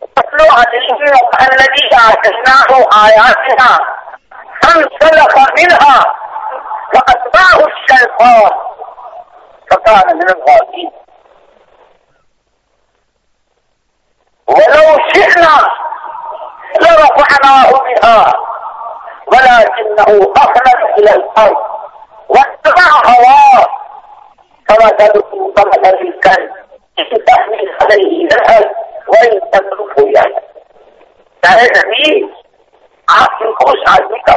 وطن علیہم نبع الذی آتیناہ آیاتنا فانسلخ منها۔ فأتبعه الشيطان. فكان من الغالبين ولو شئنا لرفعناه بها ولكنه أخلد إلى الأرض واتبع هواه. فمثله كمثل الكلب إن تحمل عليه ذهب وإن تتركه يهلك چاہے نبی آپ ان کو اس آدمی کا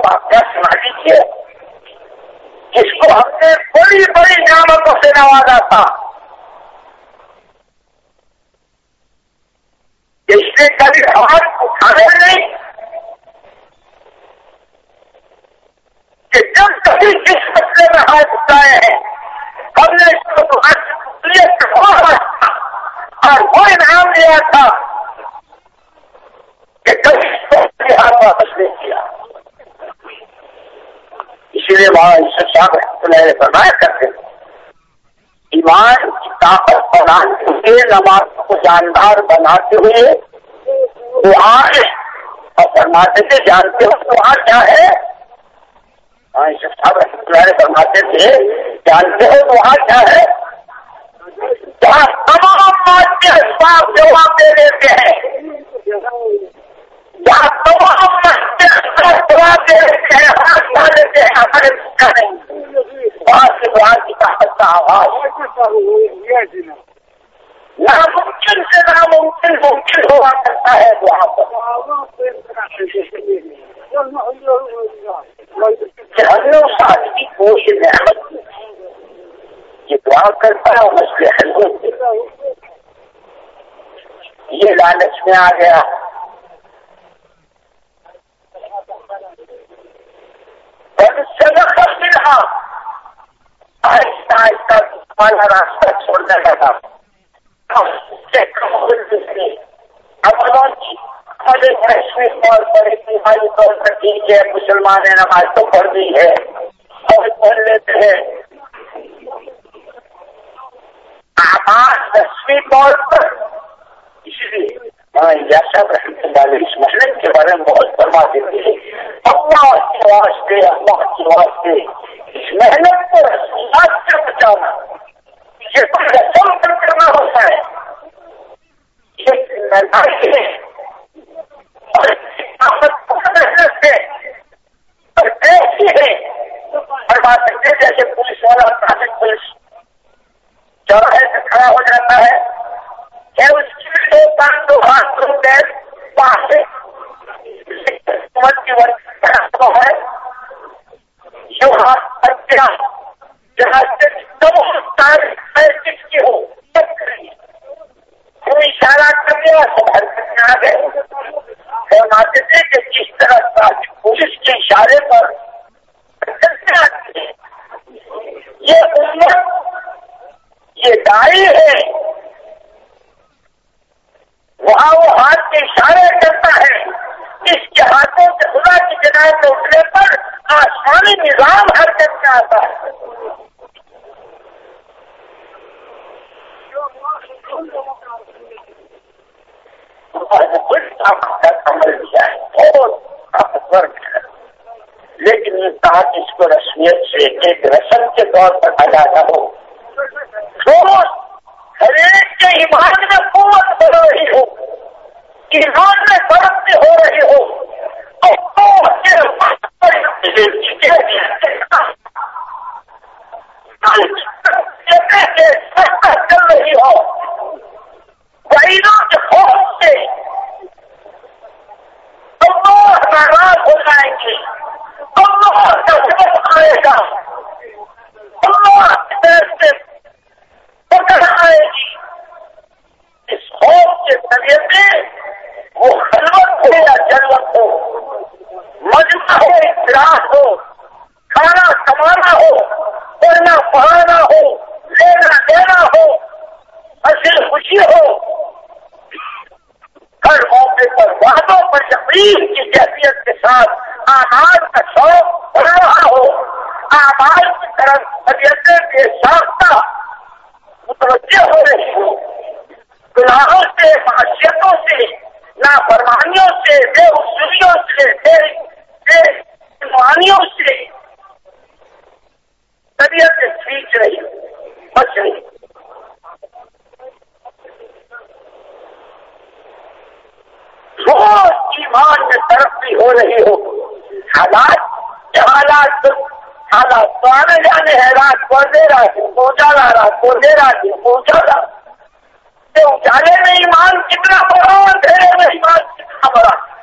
واقعہ کو ہم نے بڑی بڑی نعمتوں سے نوازا تھا۔ اس نے کبھی ہاتھ اٹھانے نہیں۔ کہ جب کبھی کس مسئلے میں ہاتھ اٹھائے ہیں، ہم نے اس کو اور وہ انعام لیا تھا کہ کبھی ہاتھ واپس نہیں کیا۔ اسی لیے وہاں اس فرمایا کرتے ہیں۔ ایمان کی طاقت بناتے ہوئے نماز کو جاندار بناتے ہوئے دعا ہے۔ اور فرماتے تھے، جانتے ہو دعا کیا ہے؟ صاحب رحمۃ اللہ فرماتے تھے، جانتے ہو دعا کیا ہے؟ جہاں تمام بات کے حساب جواب دے دیتے ہیں۔ ناممکن سے ناممکن ممکن ہوا کرتا ہے وہاں پر جہنم ساتھ کی کوئی نعمت یہ دعا کرتا ہے مسئلے یہ لالچ میں آ گیا۔ والا راستہ چھوڑنے لگا طور پر اتنی طور پر ٹھیک ہے مسلمان نماز تو پڑھ دی ہے۔ اور پڑھ لیتے ہیں۔ آواز دسویں طور پر۔ اس لیے صاحب رحمت اللہ علیہ اس محنت کے بارے میں بہت فرما دیتے ہیں۔ اللہ کے واسطے، اللہ کے واسطے اس محنت کو رسومات سے بچانا یہ کوئی رسم کر کرنا ہوتا ہے یہ ہے اور محنت سے اور ایسی ہے ہر بات جیسے پولیس والا ٹریفک پولیس چوراہے سے کھڑا ہو جاتا ہے کہ اس کی پانچ سو پانچ سو گیس پاس ہے جو ہاتھ جہاں سے کس کی ہو کوئی اشارہ کر دیا سب حرکت میں آ گئے فرماتے تھے کہ جس طرح پولیس کے اشارے پر یہ امت یہ دائی ہے وہاں وہ ہاتھ کے اشارے کرتا ہے اس کے ہاتھوں سے خدا کی جگہ میں اٹھنے پر آسمانی نظام حرکت میں آتا ہے عمل کیا ہے بہت لیکن یہ کہا کہ اس سے ایک رسم کے طور پر ادا نہ ہو۔ ہر ایک کے ایمان میں قوت بڑھ رہی ہو۔ ایمان ہاں برف ہو رہی ہو چل رہی ہو بہینوں کے خوف سے ناراض ہو جائیں گے اللہ کا آئے گا اللہ سے آئے گی اس خوف کے ذریعے سے وہ خلوت ہو یا جنت ہو مجمع ہو اخلاق ہو کھانا کمانا ہو پڑھنا پڑھانا ہو لینا دینا ہو اصل خوشی ہو ہر موقع پر وادوں پر یقین کی کیفیت کے ساتھ آماد کا شوق بڑھ رہا ہو آماد کی طرف طبیعت کے ساختہ متوجہ ہو رہی ہو گناہوں سے معاشیتوں سے نافرمانیوں سے بے اصولیوں سے بے بیماریوں سے طبیعت کھینچ رہی بچ رہی روز ایمان میں ترقی ہو رہی ہو حالات حالات حالات تو آنے جانے ہیں رات کو دے رہا ہے پہنچا رہا رات کو دے پہنچا رہا اجالے میں ایمان کتنا بڑا اندھیرے میں ایمان کتنا بڑا۔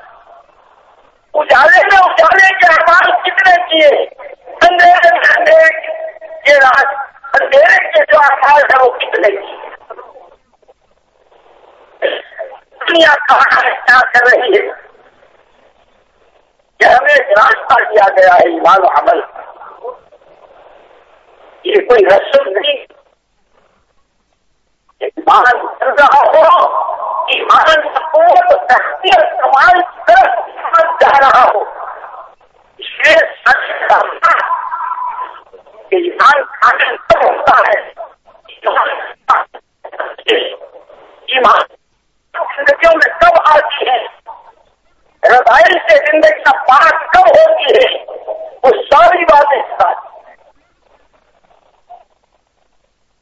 اجالے میں اجالے کے احمد کتنے کیے۔ اندھیرے میں اندھیرے کے رات اندھیرے کے جو آواز ہے وہ کتنے کیے۔ دنیا کہاں کیا کر رہی ہے؟ کہ ہمیں ایک راستہ دیا گیا ہے ایمان و عمل۔ یہ کوئی رسم نہیں۔ ایمان کر رہا ہو، ایمان قوت، تحقیق، کمال طرف ایمان جا رہا ہو۔ اس لیے سچ کرنا کہ ایمان کھانے کب ہوتا ہے؟ ایمان زندگیوں میں کب آتی ہے؟ رضائل سے زندگی کا پاک کب ہوتی ہے؟ وہ ساری باتیں ساتھ۔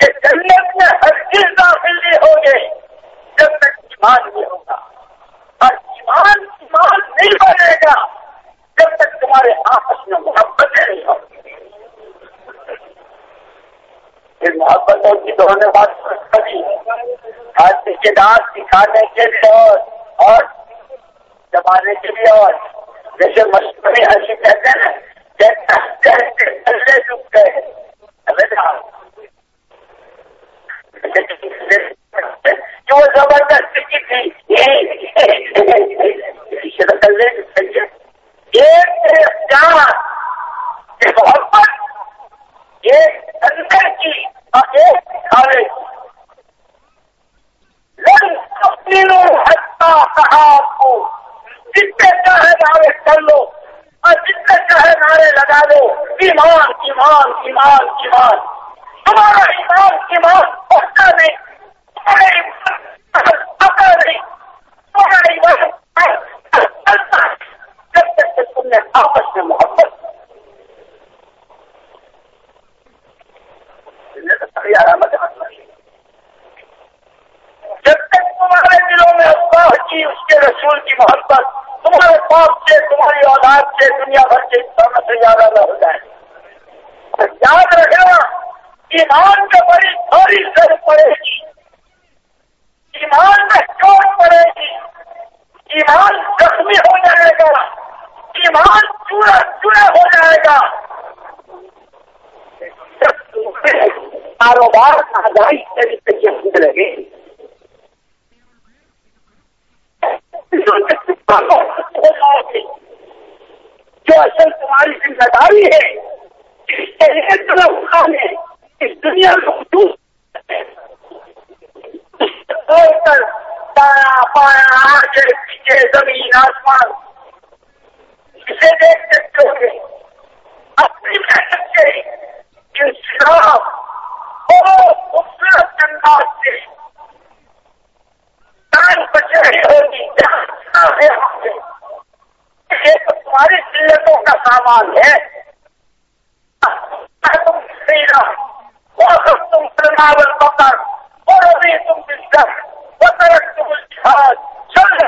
کہ جنت میں ہر چیز داخل نہیں ہوگے جب تک ایمان نہیں ہوگا۔ اور ایمان ایمان نہیں بنے گا۔ جب تک تمہارے آپس میں محبت نہیں ہوگی پھر محبت ہوگی تو بات کبھی آج کے دانت سکھانے کے لیے اور اور جمانے کے لیے اور۔ جیسے مشورے ہنسی کہتے ہیں نا کہتے چکتے جو زبردست کی تھی ایک جان محبت ایک اندر کی اور ایک کھانے کو جتنے چاہے نعرے کر لو اور جتنے چاہے نعرے لگا دو ایمان ایمان ایمان ایمان تمہارا ایمان ایمان پہنچا نہیں تمہارا ایمان پکا نہیں تمہارا ایمان جب تک کہ تم نے آپس میں محبت جب تک تمہارے دلوں میں اللہ کی اس کے رسول کی محبت تمہارے پاپ سے تمہاری اولاد سے دنیا بھر کے انسانوں سے زیادہ نہ ہو جائے یاد رکھنا ایمان کا بڑی تھوڑی سر پڑے گی ایمان میں چوٹ پڑے گی ایمان زخمی ہو جائے گا ایمان چورا چورا ہو جائے گا کاروبار آزادی طریقے سے ہونے لگے۔ جو اصل تمہاری ذمہ داری ہے، اس اس دنیا میں پایا آگے پیچھے، زمین، آسمان، اسے دیکھ سکتے ہو گے۔ اپنی محنت سے انصراف بہت تمہاری قلتوں کا سامان ہے تم تم سرماول پکڑ اور ابھی تم دلچسپ وطرک تم الجھاد چل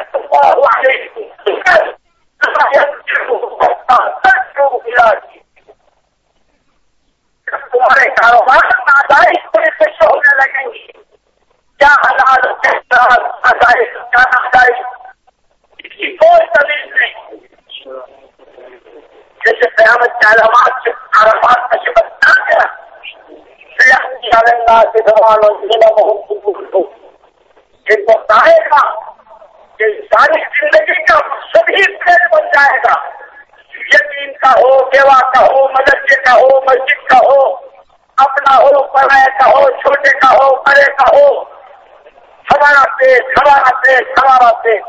تمہارے کاروبار نادائش پورے پیش ہونے لگیں گے کیا حلال کیا کیا نادائش اس کی کوئی دلیل نہیں جیسے قیامت کے علامات سے کاروبار کا شبت نہ کیا جن کو کہے گا کہ ساری زندگی کا سبھی پیڑ بن جائے گا۔ یتیم کا ہو بیوہ کا ہو، مدرسے کا ہو، مسجد کا ہو، اپنا ہو پڑھے کا ہو، چھوٹے کا ہو، بڑے کا ہو، ہمارا پیٹ ہمارا پیٹ ہمارا پیٹ۔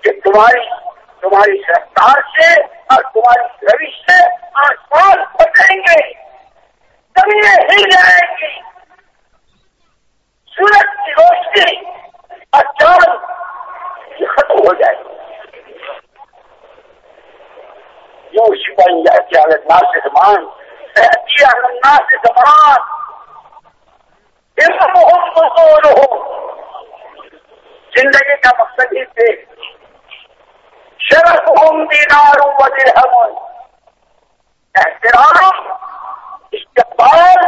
کہ تمہاری تمہاری رفتار سے اور تمہاری روش سے آسمان پکڑیں گے، زمینیں ہل جائیں گی۔ سورج کی روشنی اور چاند یہ ختم ہو جائے گی۔ يوشك أن يأتي على الناس زمان سيأتي على الناس زمان ہو زندگی کا مقصد ہی تھے۔ شرف ہوں دینار و درہم۔ احترام، استقبال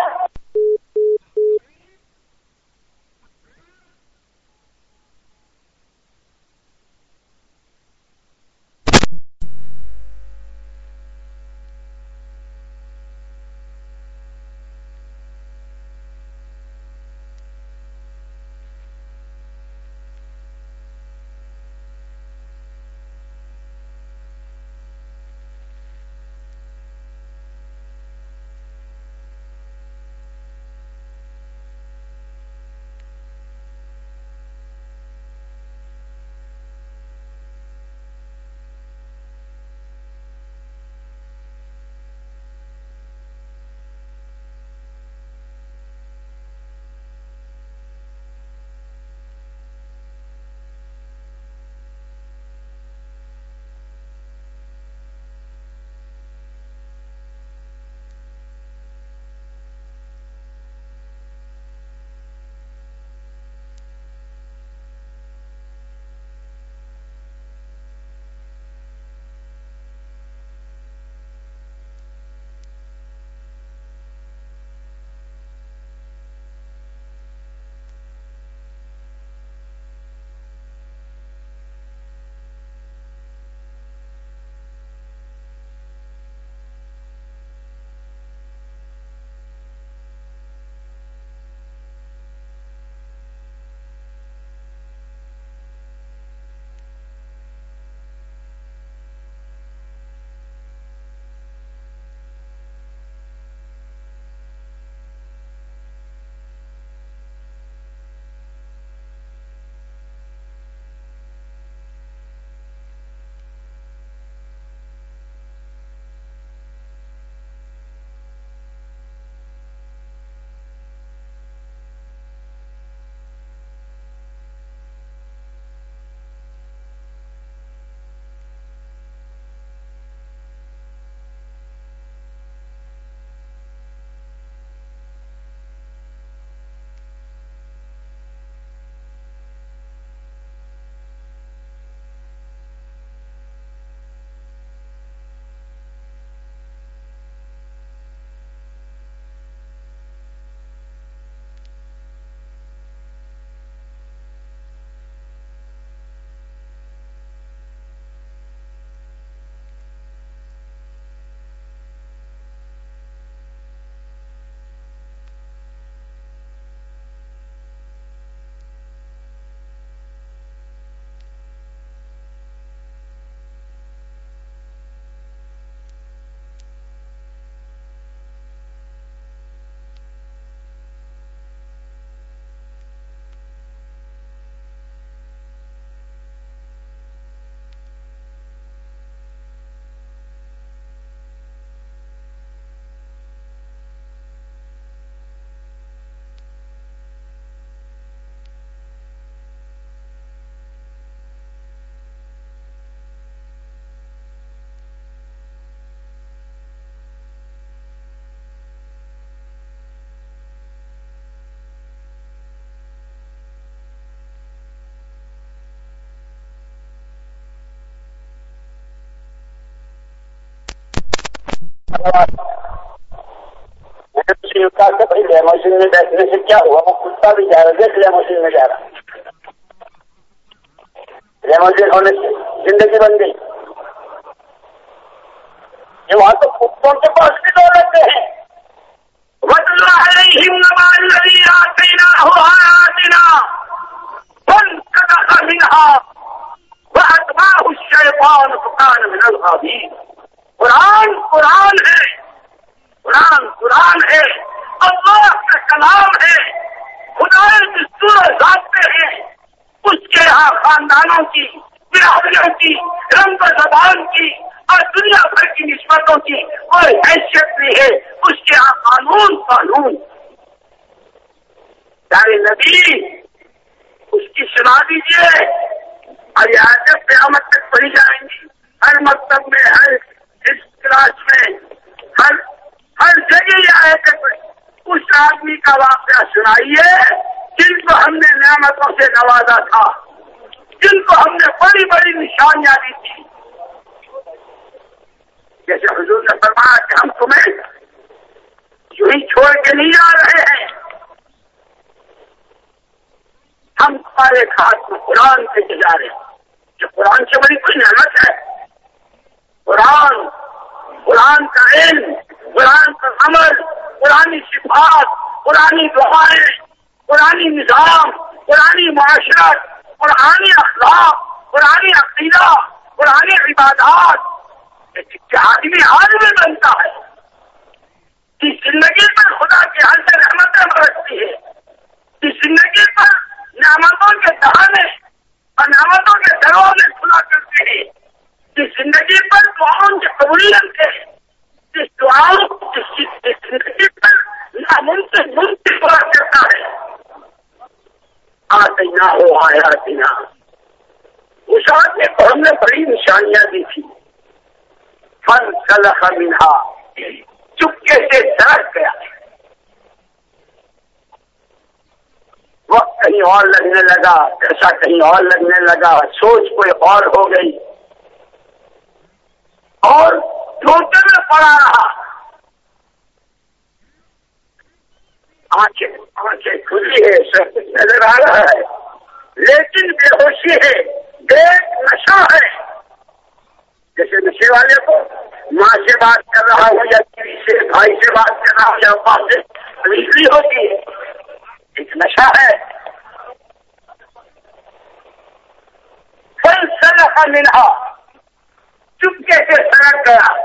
مشین میں بیٹھنے سے کیا ہوا وہ کتا بھی جا رہا دیکھ لیا مشین میں جا رہا ریموشن ہونے سے زندگی بن گئی یہ وہاں تو کتوں کے پاس بھی دو لگتے ہیں قرآن قرآن ہے قرآن قرآن ہے اللہ کا کلام ہے خدا دستور ضابطے ہیں اس کے یہاں خاندانوں کی برادریوں کی رنگ زبان کی اور دنیا بھر کی نسبتوں کی اور حیثیت بھی ہے، اس کے یہاں قانون قانون۔ سارے نبی، اس کی سنا دیجیے اور یہ جب قیامت تک پڑھی جائیں گی۔ ہر مکتب میں، ہر اس کلاس میں، ہر ہر جگہ یہ آئے اس آدمی کا واقعہ سنائیے، جن کو ہم نے نعمتوں سے نوازا تھا، جن کو ہم نے بڑی بڑی نشانیاں دی تھی۔ جیسے حضور نے فرمایا کہ ہم تمہیں یوں ہی چھوڑ کے نہیں جا رہے ہیں۔ ہم تمہارے ہاتھ میں قرآن سے جا رہے ہیں۔ جو قرآن سے بڑی کوئی نعمت ہے۔ قرآن قرآن کا علم، قرآن کا عمل پرانی صفات پرانی دعائیں پرانی نظام پرانی معاشرت پرانی اخلاق پرانی عقیدہ پرانی عبادات۔ آدمی آج میں بنتا ہے کہ زندگی پر خدا کی حل سے رحمتیں برستی ہے کہ زندگی پر نعمتوں کے دہانے اور نعمتوں کے دروازے کھلا کرتے ہیں، کہ زندگی پر دعاؤں کی قبولیت کے جس دعاؤں جس زندگی پر ناممکن ممکن پورا کرتا ہے۔ آتے نہ ہو آیا دینا اس آدمی کو ہم نے بڑی نشانیاں دی تھی فن سلح منہا چپکے سے سڑک گیا. وقت کہیں اور لگنے لگا، پیسہ کہیں اور لگنے لگا، سوچ کوئی اور ہو گئی. اور دھوکے میں پڑا رہا. آنکھیں آنکھیں کھلی ہے سب کچھ نظر آ رہا ہے. لیکن بے ہوشی ہے، بے نشہ ہے. جیسے نشے والے کو ماں سے بات کر رہا ہوں یا بیوی سے، بھائی سے بات کر رہا ہوں یا ابا سے بجلی ہوتی ہے۔ ایک نشہ ہے۔ پھل سلح منہا چپکے سے سڑک گیا۔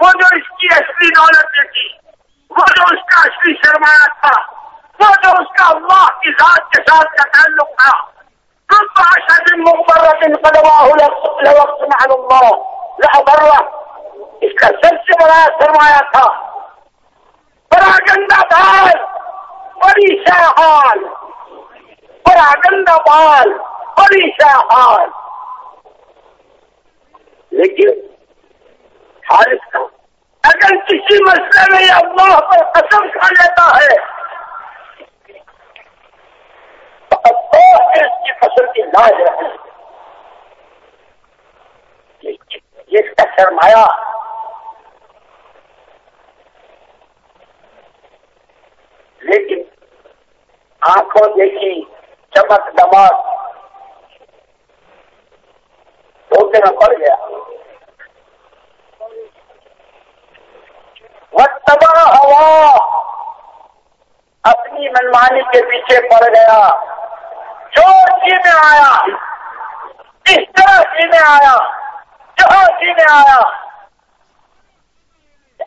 وہ جو اس کی اصلی دولت تھی، وہ جو اس کا اصلی سرمایہ تھا، وہ جو اس کا اللہ کی ذات کے ساتھ کا تعلق تھا۔ أربع عشر مغبرة قدواه لوقت مع الله. لا أضره اتكسلت ولا سرمايتها ولا جند بال. ولي شاهال ولا جند بال. ولي شاهال لكن حالتك اگر کسی مسئلے میں اللہ پر قسم کھا لیتا ہے ہے تو اس کی فصل کی لاج رہے اس کا سرمایہ۔ لیکن آنکھوں دیکھی، چمک دماغ۔ دھوکے میں پڑ گیا۔ تباہ ہوا اپنی منمانی کے پیچھے پڑ گیا۔ جو جی میں آیا، اس طرح جی میں آیا، جہاں جی میں آیا۔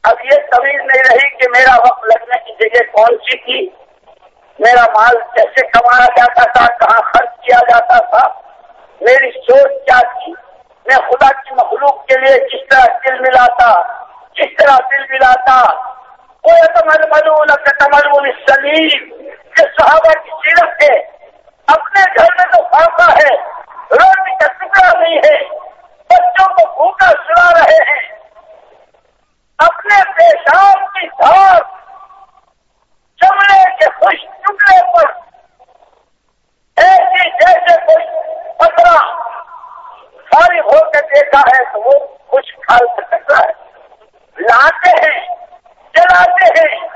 اب یہ طویل نہیں رہی کہ میرا وقت لگنے کی جگہ کون سی تھی۔ میرا مال کیسے کمایا جاتا تھا، کہاں خرچ کیا جاتا تھا۔ میری سوچ کیا تھی؟ میں خدا کی مخلوق کے لیے کس طرح دل ملاتا کس طرح دل ملاتا۔ وہ تمل ملول تمل سلیم یہ صحابہ کی سیرت ہے۔ اپنے گھر میں تو پھانسا ہے روٹی کا ٹکڑا نہیں ہے، بچوں کو بھوکا سنا رہے ہیں۔ اپنے پیشاب کی دھار چمڑے کے خوش ٹکڑے پر، ایسی جیسے کوئی پترا ساری ہو کے دیکھا ہے تو وہ کچھ کھا سکتا ہے۔ لاتے ہیں، جلاتے ہیں،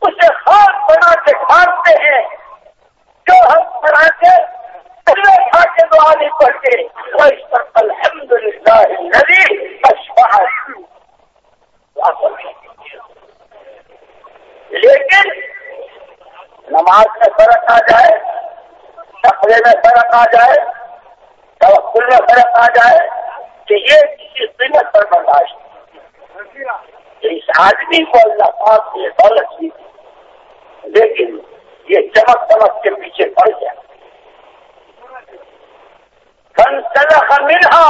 اسے خاص بنا کے کھانتے ہیں۔ جو ہم بنا کے کھا کے دعا نہیں پڑھتے الحمد للہ ندی لیکن نماز میں فرق آ جائے سفرے میں فرق آ جائے توقل میں فرق آ جائے کہ یہ کسی قیمت پر برداشت اس آدمی کو اللہ پاک نے دولت دی لیکن یہ چمک چمک کے پیچھے پڑ گیا۔ فن سلخ منہا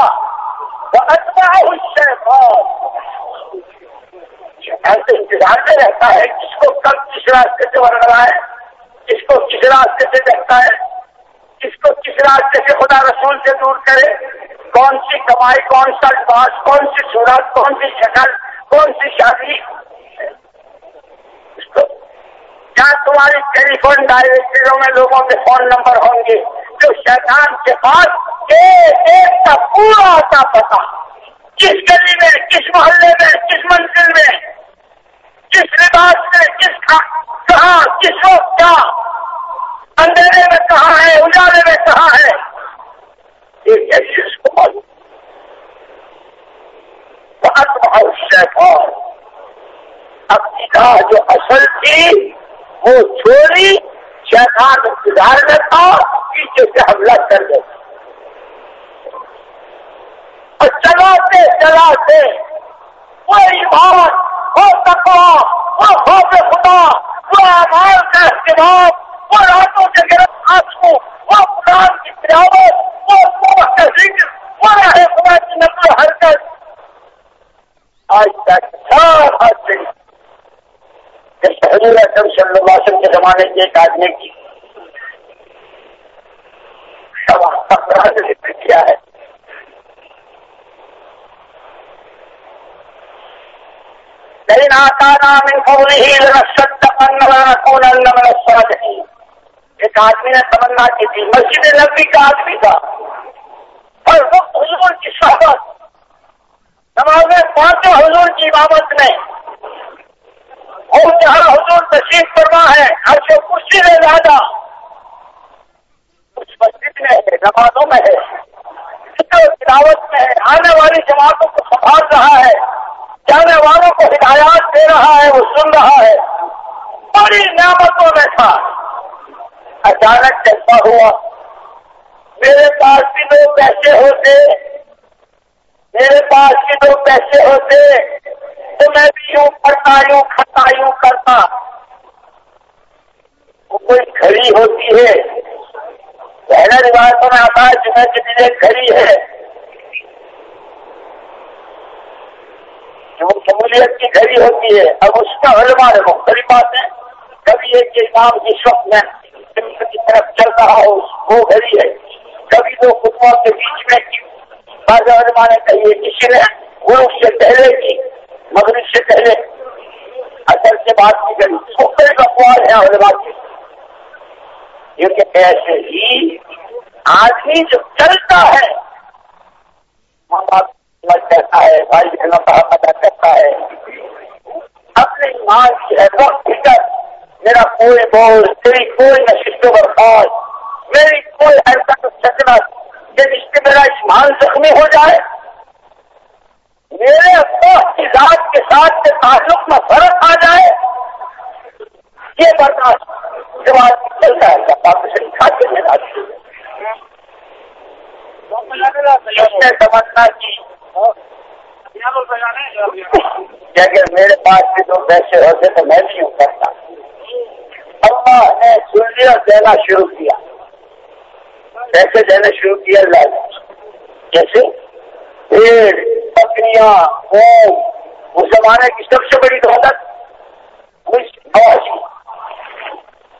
ایسے انتظار میں رہتا ہے کس کو کب کس راستے سے بڑھ رہا ہے کس کو کس راستے سے دیکھتا ہے کس کو کس راستے سے خدا رسول سے دور کرے، کون سی کمائی، کون سا لباس، کون سی صورت، کون سی شکل، کون سی شادی کیا تمہاری ٹیلی فون ڈائریکٹروں میں لوگوں کے فون نمبر ہوں گے۔ جو شیطان کے پاس ایک ایک کا پورا کا پتا۔ کس گلی میں، کس محلے میں، کس منزل میں، کس لباس میں، کس کہاں، کس وقت کیا۔ اندھیرے میں کہاں ہے، اجالے میں کہاں ہے۔ ایک چیز کو معلوم بہت بہت شیفور اپنی کہا جو اصل تھی وہ چھوڑی، شیطان انتظار میں تھا، پیچھے سے حملہ کر دیتا اور چلاتے چلاتے وہ ایمان وہ تکوا وہ خوف خدا وہ آمار کا احتمام وہ راتوں کے گرفت آنسو وہ قرآن کی تلاوت وہ کا ذکر وہ رہے خدا کی نقل حرکت۔ آج تک چار حادثے حضور اکرم صلی اللہ علیہ وسلم کے زمانے کے ایک آدمی کی کیا ہے۔ لیکن آتا من فضله لنصدقن ولنكونن من الصالحين ایک آدمی نے تمنا کی تھی، مسجد نبی کا آدمی تھا۔ اور وہ حضور کی صحبت نماز پانچوں حضور کی عبادت میں۔ اور جہاں حضور تشریف فرما ہے، ہر سے خوشی میں زیادہ اس مسجد میں ہے، نمازوں میں ہے۔ دعوت میں ہے۔ آنے والی جماعتوں کو سنبھال رہا ہے۔ جانے والوں کو ہدایات دے رہا ہے، وہ سن رہا ہے۔ بڑی نعمتوں میں تھا۔ اچانک کیسا ہوا۔ میرے پاس بھی دو پیسے ہوتے۔ میرے پاس بھی دو پیسے ہوتے۔ تو میں بھی یوں پڑھتا، یوں کھتا یوں کرتا۔ وہ کوئی گھڑی ہوتی ہے۔ پہلے روایتوں میں آتا ہے جنہیں کتنی گھڑی ہے۔ جو شمولیت کی گھڑی ہوتی ہے، اب اس کا علماء ہے مختلف بات ہے کبھی ایک امام جس وقت میں کی طرف چل رہا ہو وہ گھڑی ہے۔ کبھی دو خطبوں کے بیچ میں بعض علماء نے کہی ہے کسی نے غروب سے پہلے کی۔ مغرب سے پہلے اثر سے بات کی گئی۔ مختلف اخبار ہے علماء کیونکہ ایسے ہی آدمی جو چلتا ہے، ماں باپ کرتا ہے، بھائی بہنوں کا حق ادا کرتا ہے؟ اپنے ایمان کی ہے وقت فکر میرا کوئی بول، میری کوئی نشست و برخاست، میری کوئی ایسا سکنا کہ جس سے میرا ایمان زخمی ہو جائے۔ میرے کی ذات کے ساتھ کے تعلق میں فرق آ جائے، یہ برداشت جب آدمی چلتا ہے۔ پاکستانی کھاتے میں سمجھنا کی کہ اگر میرے پاس بھی دو پیسے ہوتے تو میں بھی یوں کرتا اللہ نے سورج دینا شروع کیا۔ پیسے دینا شروع کیا اللہ جیسے پیڑ بکریاں اس زمانے کی سب سے بڑی دولت مویشی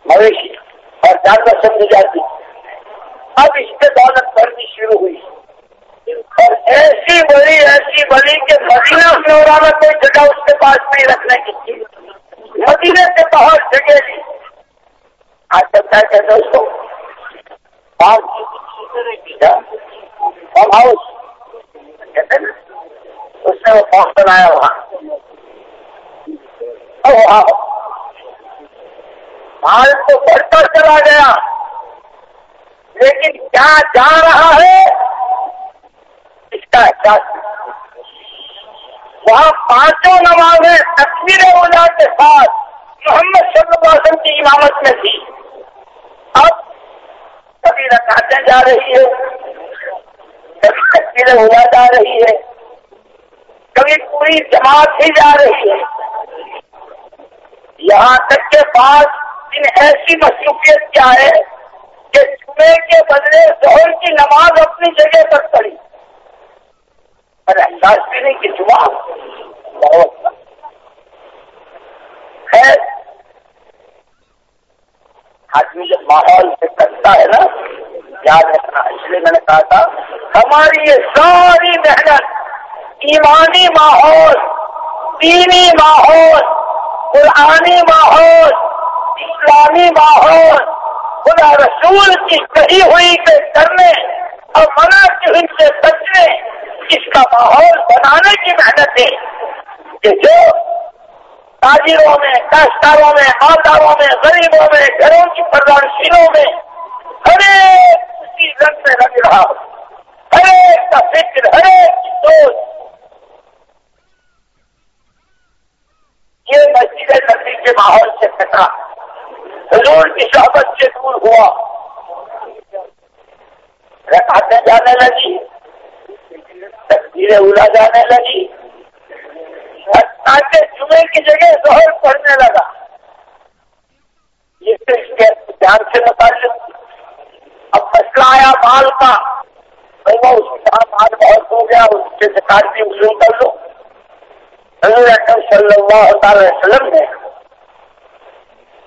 مویشی اور زیادہ سمجھ جاتی۔ اب اس پہ دولت بڑھنی شروع ہوئی۔ اور ایسی بڑی ایسی بڑی کہ مدینہ فلورا میں کوئی جگہ اس کے پاس نہیں رکھنے کی۔ چیز مدینے سے بہت جگہ لی آج تک کیا کہتے اس کو ہاؤس کہتے نا اس نے وہ فارم بنایا وہاں مال تو بڑھتا چلا گیا لیکن کیا جا رہا ہے؟ اس کا احساس وہاں پانچوں نمازیں تصویر اولا کے ساتھ محمد صلی اللہ علیہ وسلم کی امامت میں تھی اب کبھی رکھاتے جا رہی ہے۔ کبھی تصویریں اولا جا رہی ہے۔ کبھی پوری جماعت ہی جا رہی ہے۔ یہاں تک کے بعد ان ایسی مصروفیت کیا ہے کہ جمعے کے بدلے زہر کی نماز اپنی جگہ پر پڑی پر احساس بھی نہیں کہ جمعہ بہت خیر آدمی جب ماحول سے کرتا ہے نا، یاد رکھنا، اس لیے میں نے کہا تھا، ہماری یہ ساری محنت ایمانی ماحول، دینی ماحول، قرآنی ماحول، اسلامی ماحول، خدا رسول کی کہی ہوئی کے کرنے اور منع کی ہوئی سے بچنے اس کا ماحول بنانے کی محنت ہے کہ جو تاجروں میں کاشتکاروں میں، مالداروں میں، غریبوں میں، گھروں کی پردانشینوں میں ہر ایک اسی رنگ میں لگ رہا۔ ہو ہر ایک کا فکر، ہر ایک کی سوچ یہ مسجد نبی کے ماحول سے کٹا حضور کی صحبت سے دور ہوا۔ رکھاتے جانے لگی۔ تصویریں اڑا جانے لگی۔ تاکہ جمعے کی جگہ زہر پڑنے لگا۔ یہ اس کے دھیان سے متعلق۔ اب مسئلہ آیا مال کا۔ وہ اس کا مال بہت ہو گیا، اس سے سکار بھی وصول کر لو حضور اکرم صلی اللہ تعالی وسلم نے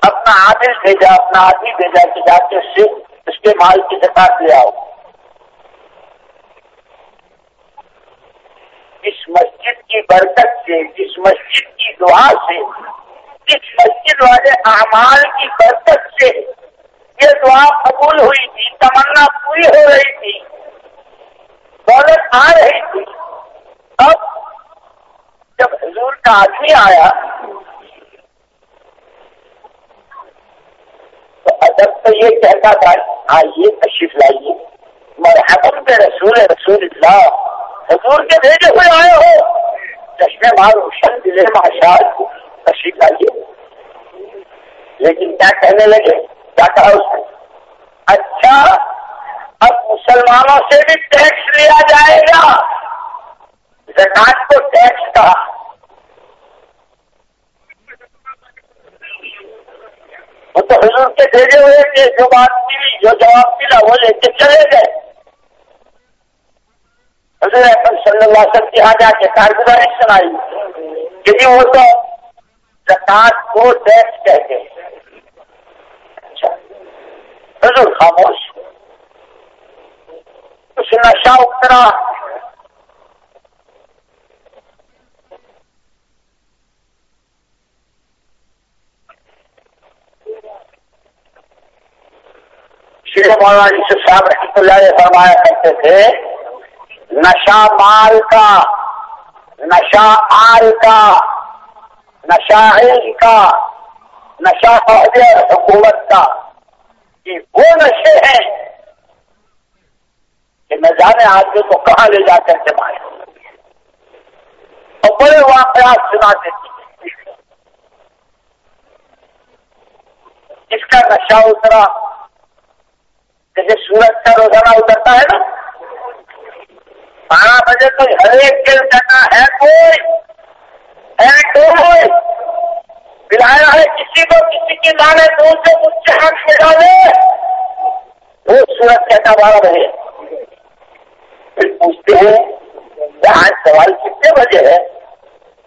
اپنا عادل بھیجا، اپنا آدمی بھیجا کہ جا کے اس سے اس کے مال کی زکات لے آؤ۔ اس مسجد کی برکت سے، اس مسجد کی دعا سے، اس مسجد والے اعمال کی برکت سے یہ دعا قبول ہوئی تھی، تمنا پوری ہو رہی تھی، دولت آ رہی تھی۔ اب جب حضور کا آدمی آیا، تو ادب تو یہ کہتا تھا، آئیے تشریف لائیے۔ مرحبت میں رسول رسول اللہ۔ حضور کے بھیجے ہوئے آئے ہو۔ چشمے مار، روشن دلے ماشاء تشریف لائیے۔ لیکن کیا کہنے لگے؟ کیا کہا اس نے؟ اچھا اب مسلمانوں سے بھی ٹیکس لیا جائے گا۔ زکات کو ٹیکس کہا وہ تو حضور کے بھیجے ہوئے کہ جو بات ملی جو جواب ملا، وہ لے کے چلے گئے۔ حضور احمد صلی اللہ علیہ وسلم کے یہاں جا کے کارگزاری سنائی۔ کہ جی وہ تو زکات کو ٹیکس کہتے ہیں اچھا۔ حضور خاموش۔ کچھ نشہ اترا شیر مولانا یوسف صاحب رحمۃ اللہ علیہ فرمایا کرتے تھے، نشا مال کا، نشا آل کا، نشا علم کا، نشا عہدے حکومت کا، یہ وہ نشے ہیں کہ نہ جانے آدمی کو کہاں لے جا کر کے مارے اور بڑے واقعات سناتے تھے۔ اس کا نشہ اترا۔ جیسے سورج کا روزانہ اترتا ہے نا؟ بارہ بجے تو ہر ایک دل کرنا ہے کوئی ہے کوئی، بلایا ہے کسی کو، کسی کی لانے دور سے مجھ سے حق میں وہ سورج کہتا بارہ بجے پھر پوچھتے ہیں، یہاں سوال کتنے بجے ہے؟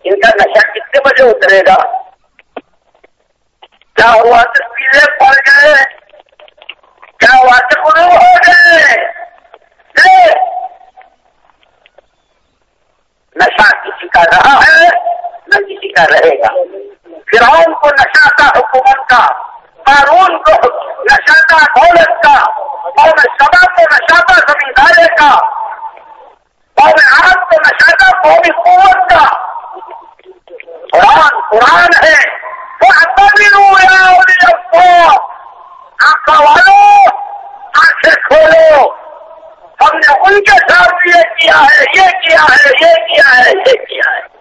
ان کا نشہ کتنے بجے اترے گا؟ کیا ہوا؟ تصویریں پڑ گئے۔ کیا واسطے گرو ہو گئے نشہ کسی کا رہا ہے۔ نہ کسی کا رہے گا فرعون کو نشہ کا حکومت کا۔ قانون کو نشہ کا دولت کا اور سبا کو نشہ کا زمیندارے کا اور آپ کو نشہ کا قومی قوت کا۔ قرآن قرآن ہے۔ آنکھوں والوں آنکھیں کھولو۔ ہم نے ان کے ساتھ یہ کیا ہے، یہ کیا ہے، یہ کیا ہے، یہ کیا ہے۔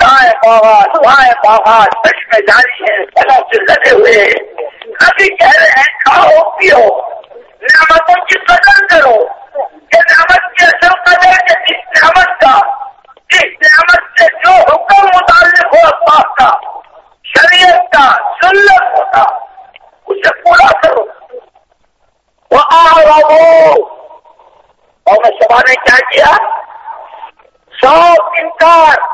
دائیں بابا دائیں بابا سچ میں جاری ہے سلام سے لگے ہوئے۔ کہہ رہے ہیں، کھاؤ، پیو۔ نعمتوں کی قدر کرو۔ اور نے کیا کیا؟ سو انکار۔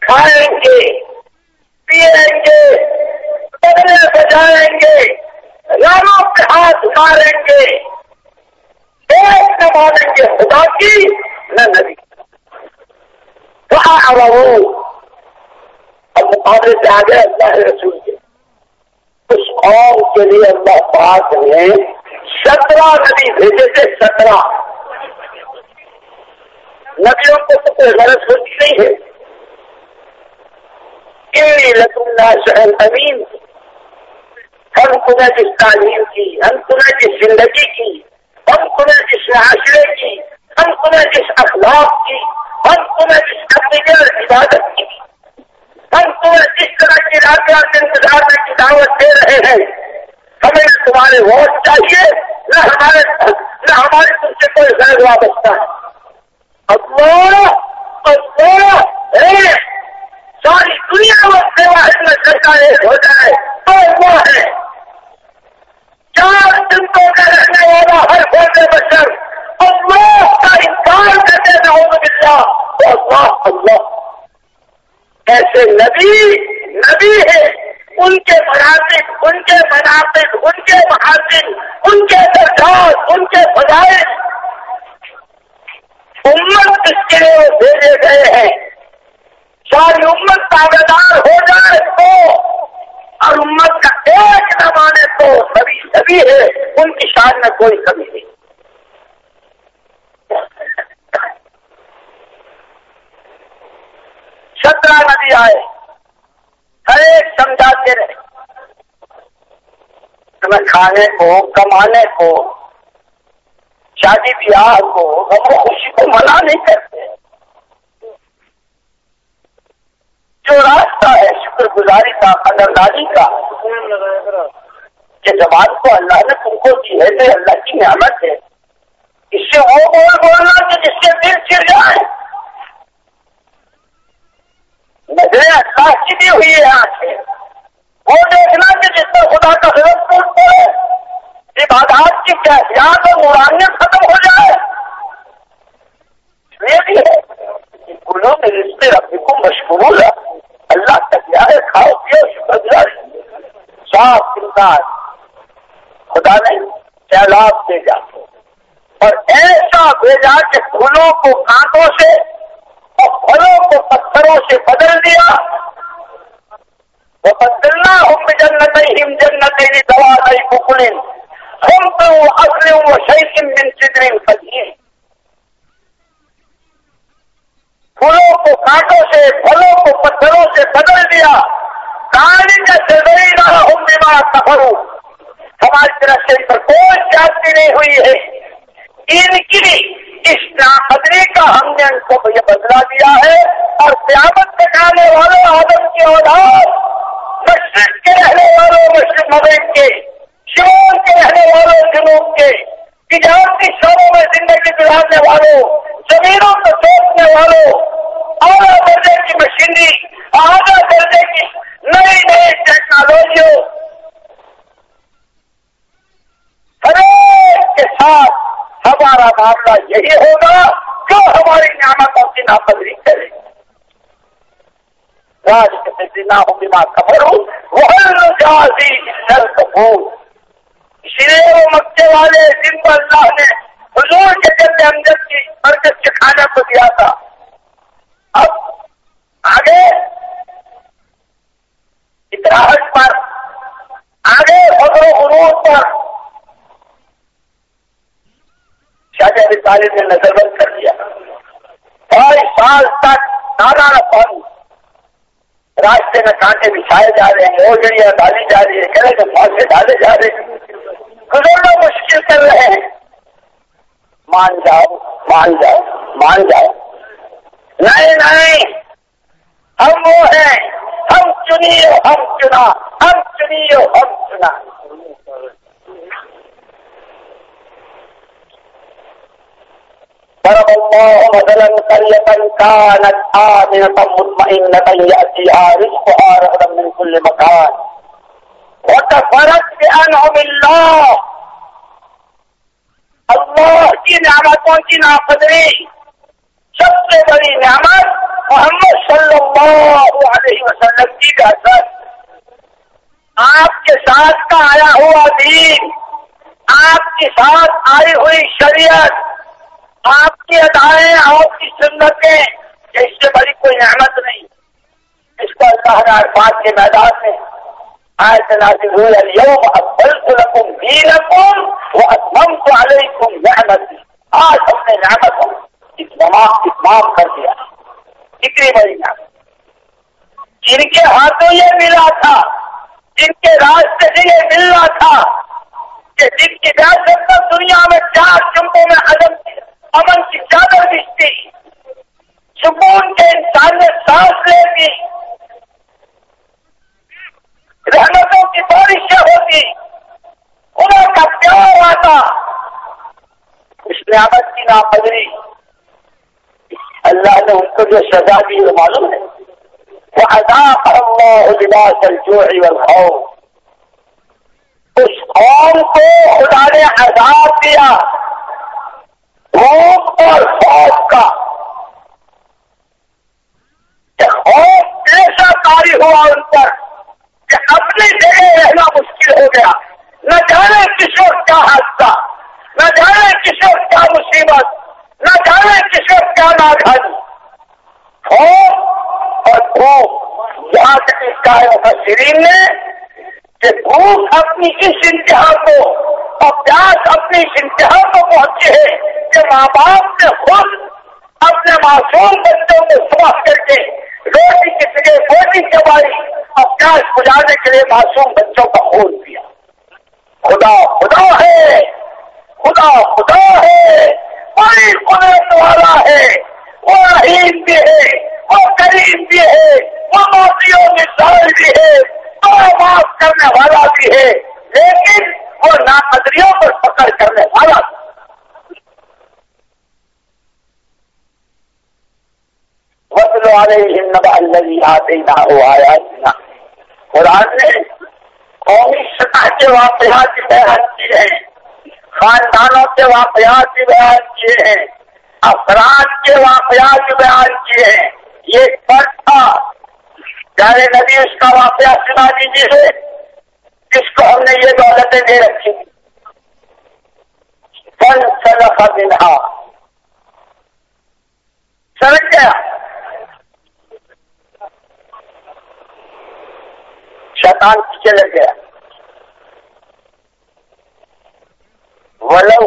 کھائیں گے، پیئیں گے، بدلے بجائیں گے، رانوں پہ ہاتھ ماریں گے۔ ایک نہ مانیں گے خدا کی، نہ ندی کہاں اب مقابلے سے آگے اللہ رسول کے۔ اس قوم کے لیے اللہ پاک نے سترہ ندی بھیجے تھے، سترہ۔ ندیوں کو تو کوئی غرض ہوتی نہیں ہے۔ شہر امین۔ ہم تمہیں جس تعلیم کی، ہم تمہیں جس زندگی کی، ہم تمہیں جس معاشرے کی، ہم تمہیں جس اخلاق کی، ہم تمہیں جس اپنی عبادت کی۔ ہم تمہیں جس طرح کی رات انتظار میں کی دعوت دے رہے ہیں۔ ہمیں تمہارے ووٹ چاہیے، نہ ہمارے نہ ہمارے تم سے کوئی غیر وابستہ ہے۔ اللہ اللہ ساری دنیا میں سیوا میں سرکار ہو جائے، تو وہ ہے۔ چار دنوں کا رہنے والا ہر بولنے بچر اللہ کا انکار کرتے نہ ہو ملا تو اللہ اللہ۔ ایسے نبی نبی ہے۔ ان کے مناسب ان کے مناسب ان کے محاسن ان کے درجات ان کے فضائل امت اس کے لیے بھیجے گئے ہیں۔ ساری امت دعوے دار ہو جائے تو اور امت کا ایک نہ مانے تو سبھی سبھی ہے ان کی شان میں کوئی کمی نہیں۔ سترہ ندی آئے۔ ہر ایک سمجھاتے رہے تمہیں کھانے کو، کمانے کو، شادی بیاہ کو ہم خوشی کو منع نہیں کرتے۔ جو راستہ ہے، شکر گزاری کا، قدردانی کا کہ زبان کو اللہ نے تم کو دی ہے تو اللہ کی نعمت ہے۔ اس سے وہ بول بولنا کہ جس سے دل چڑ جائے۔ نظریں اللہ کی بھی ہوئی ہے آنکھیں وہ دیکھنا کہ جس پر خدا کا حضرت پوچھ پڑے عبادات کی کیفیات اور نورانیت ختم ہو جائے۔ یہ بھی ہے۔ گلوں میں رشتے ربی کو مشغول ہے اللہ کا کیا ہے کھاؤ پیو، شکر صاف انسان خدا نے سیلاب بھیجا۔ اور ایسا بھیجا کہ پھولوں کو کانٹوں سے اور پھلوں کو پتھروں سے بدل دیا۔ وہ بدلنا ہم جنت ہم جنت دوا نہیں بکلن ہم تو اصل وہ شیخن من چدرین فجی پھولوں کو کانٹوں سے، پھلوں کو پتھروں سے بدل دیا۔ کہانی کا چلوئی رہا ہم بیمار سفر ہماری طرف سے ان پر کوئی جاتی نہیں ہوئی ہے۔ ان کی اس ناقدری کا ہم نے ان کو یہ بدلا دیا ہے اور قیامت دکھانے والوں آدم کے اولاد، مشرق کے رہنے والوں، مشرق مغرب کے، شمول کے رہنے والوں، جنوب کے تجارتی شعبوں میں زندگی گزارنے والوں، زمینوں کو سوچنے والوں، اعلیٰ درجے کی مشینری، اعلیٰ درجے کی نئی نئی ٹیکنالوجیوں۔ ہر ایک کے ساتھ ہمارا معاملہ یہی ہوگا جو ہماری نعمتوں کی ناپدری کرے راج نہ ہو بیمار خبر ہوں وہ مکے والے جن کو اللہ نے حضور کے جلد امجد کی مرکز کے کھانے کو دیا تھا، اب آگے اتراہٹ پر، آگے حضر عروج پر شاہ ابھی طالب نے نظر بند کر دیا۔ بائیس سال تک نانا پانی۔ راستے میں کانٹے بچھائے جا رہے ہیں، اوجڑیاں ڈالی جا رہی ہے کرے کے پاسے ڈالے جا رہے ہیں۔ گزرنا مشکل کر رہے ہیں۔ مان جاؤ مان جاؤ مان جاؤ۔ نہیں نہیں۔ ہم وہ ہیں۔ ہم چنیے، ہم چنا۔ ہم چنیے، ہم چنا۔ ضرب الله مثلا قرية كانت آمنة مطمئنة يأتيها رزقها رغدا من كل مكان. وكفرت بأنعم الله. اللہ کی نعمتوں کی ناقدری سب سے بڑی نعمت محمد صلی اللہ علیہ وسلم کی بحثت آپ کے ساتھ کا آیا ہوا دین. آپ کے ساتھ آئی ہوئی شریعت. آپ کی ادائیں آپ کی سنتیں اس سے بڑی کوئی نعمت نہیں۔ اس کو اللہ نے عرفات کے میدان میں آئے تنازع ہوئی، اليوم اکبلت لکم دینکم و اتممت علیکم نعمتی آج ہم نے نعمتوں اتمام اتمام کر دیا۔ اتنی بڑی نعمت۔ جن کے ہاتھوں یہ ملا تھا، جن کے راستے سے یہ ملنا تھا کہ جن کی ریاست دنیا میں چار چمپوں میں عدم أمن کی چادر دکھتی سکون کے انسان میں سانس لیتی رحمتوں کی بارشیں ہوتی انہوں کا پیار آتا اس نعمت کی ناپدری اللہ نے ان کو جو سزا دی وہ معلوم ہے ادا اللہ لباس الجوع والخوف. اس قوم کو خدا نے عذاب دیا خوف اور خوف کا۔ خوف ایسا کاری ہوا ان پر کہ اپنی جگہ رہنا مشکل ہو گیا۔ نہ جانے کس وقت کیا حادثہ، نہ جانے کس وقت کیا مصیبت، نہ جانے کس وقت کیا ناگھانی خوف اور خوف، یہاں تک اس کا مفسرین نے کہ بھوک اپنی اس انتہا کو اور پیاس اپنی انتہا کو پہنچے ہے کہ ماں باپ نے خود اپنے معصوم بچوں کو صبح کر کے روٹی کی جگہ روٹی چبائی اور پیاس بجانے کے لیے معصوم بچوں کا خون دیا۔ خدا خدا ہے، خدا خدا ہے، بڑی قدرت والا ہے، وہ رحیم بھی ہے، وہ کریم بھی ہے، وہ موتیوں مثال بھی ہے، وہ معاف کرنے والا بھی ہے۔ لیکن وہ ناقدریوں پر پکڑ کرنے والا بھی وطل علیہم نبع الذی آتینا ہو آیاتنا قرآن نے قومی سطح کے واقعات بیان کیے ہیں خاندانوں کے واقعات بھی بیان کیے ہیں افراد کے واقعات بیان کیے ہیں یہ فرد تھا۔ پیارے نبی، اس کا واقعہ سنا دیجیے جس کو ہم نے یہ دولتیں دے رکھی فن سلف منہا سمجھ گیا شیطان پیچھے لگ گیا ولو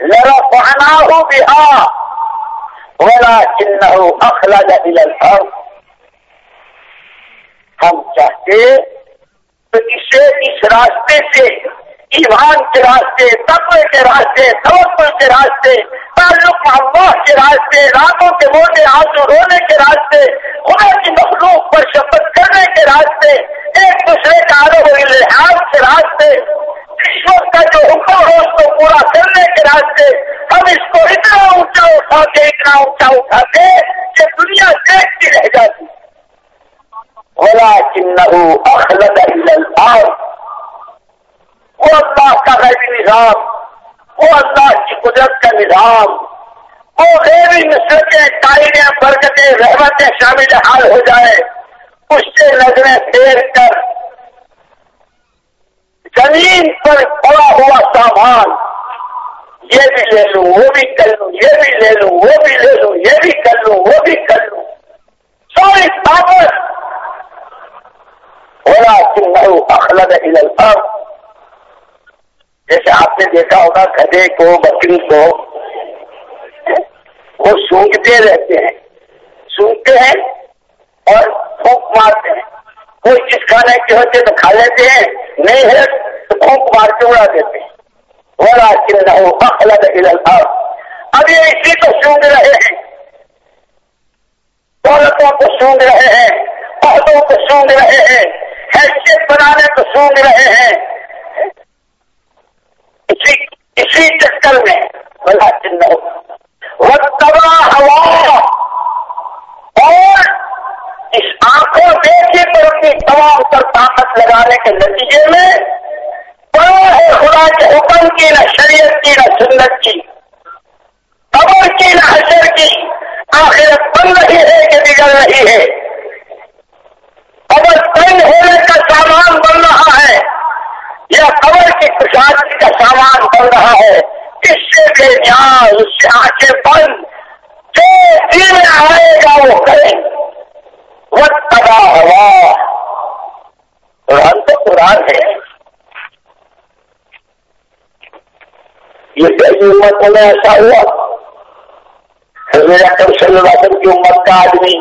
ہو بہا ولا چن ہو اخلا جا ہم چاہتے تو اسے اس راستے سے، ایمان کے راستے، تقوی کے راستے توکل کے راستے، تعلق اللہ کے راستے، راتوں کے موٹے آنسو رونے کے راستے، خدا کی مخلوق پر شپت کرنے کے راستے، ایک دوسرے کا عدم و لحاظ کے راستے ایشور کا جو حکم ہو اس کو پورا کرنے کے راستے، ہم اس کو اتنا اونچا اٹھا کے، اتنا اونچا اٹھا کے، کہ دنیا دیکھتی رہ جاتی۔ اخلد الارض وہ اللہ کا غیبی نظام. وہ اللہ کی قدرت کا نظام. وہ غیبی نسلیں تائنیں برکتیں رحمتیں شامل حال ہو جائے. اس سے نظریں پھیر کر زمین پر پڑا ہوا سامان. یہ بھی لے لوں، وہ بھی کر لوں، یہ بھی لے لوں، وہ بھی لے لوں، یہ بھی کر لوں، وہ بھی کر لوں. سوری طاقت بولا کہ میں اخلد الارض جیسے آپ نے دیکھا ہوگا گدے کو، بکری کو، وہ سونگتے رہتے ہیں۔ سونگتے ہیں اور پھونک مارتے ہیں۔ کوئی چیز کھانے کے ہوتے تو کھا لیتے ہیں، نہیں ہے تو پھونک مار کے اڑا دیتے ہیں۔ ولكنه أخلد إلى الأرض۔ اب یہ اسی کو سونگ رہے ہیں۔ دولتوں کو سونگ رہے ہیں، عہدوں کو سونگ رہے ہیں۔ حیثیت بنانے کو سونگ رہے ہیں۔ اسی اسی چکر میں بلا چند وہ تباہ ہوا۔ اور اس آنکھوں دیکھے پر اپنی تمام پر طاقت لگانے کے نتیجے میں ہے خدا کے حکم کی، نہ شریعت کی، نہ سنت کی۔ قبر کی، نہ حشر کی۔ آخرت بن رہی ہے کہ بگڑ رہی ہے۔ قبر تنگ ہونے کا سامان بن رہا ہے۔ یا قبر کی کشادگی کا سامان بن رہا ہے۔ اس سے بے نیاز، اس سے آنکھیں بند۔ جو دل آئے گا وہ کریں۔ وہ تباہ ہوا قرآن تو قرآن ہے۔ یہ کیسی امت میں ایسا ہوا۔ میرا کب صلی اللہ علیہ وسلم کی امت کا آدمی،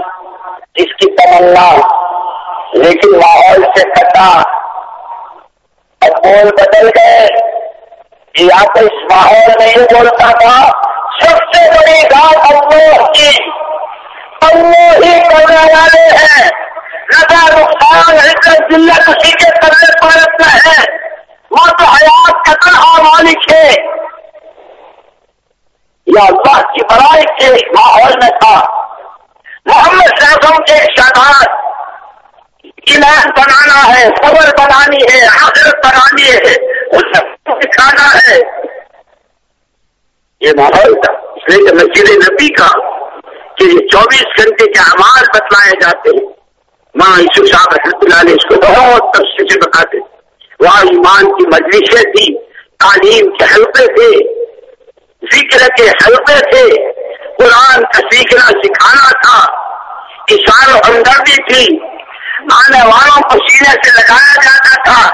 جس کی تمنا لیکن ماحول سے کٹا بول بدل گئے یا تو اس ماحول میں یہ بولتا تھا، سب سے بڑی بات اللہ کی۔ اللہ ہی کرنے والے ہیں۔ لگا نقصان، عزت، ذلت اسی کے کرنے پر اتنا ہے۔ وہ تو حیات قطر اور مالک ہے۔ یا اللہ کی بڑائی کے ماحول میں تھا۔ محمد صاحب کے شادات ایمان بنانا ہے صبر بنانی ہے آخرت بنانی ہے اسے سکھانا ہے۔ یہ ماحول تھا۔ اس لیے کہ مسجد نبی کا کہ یہ چوبیس گھنٹے کے اعمال بتلائے جاتے ہیں۔ ماں عیسو صاحب رحمۃ اللہ علیہ اس کو بہت تفصیل سے بتاتے وہاں ایمان کی مجلسیں تھی تعلیم کے حلقے تھے، ذکر کے حلقے تھے۔ قرآن کا سیکھنا سکھانا تھا کسان ہمدردی تھی۔ آنے والوں کو سینے سے لگایا جاتا تھا۔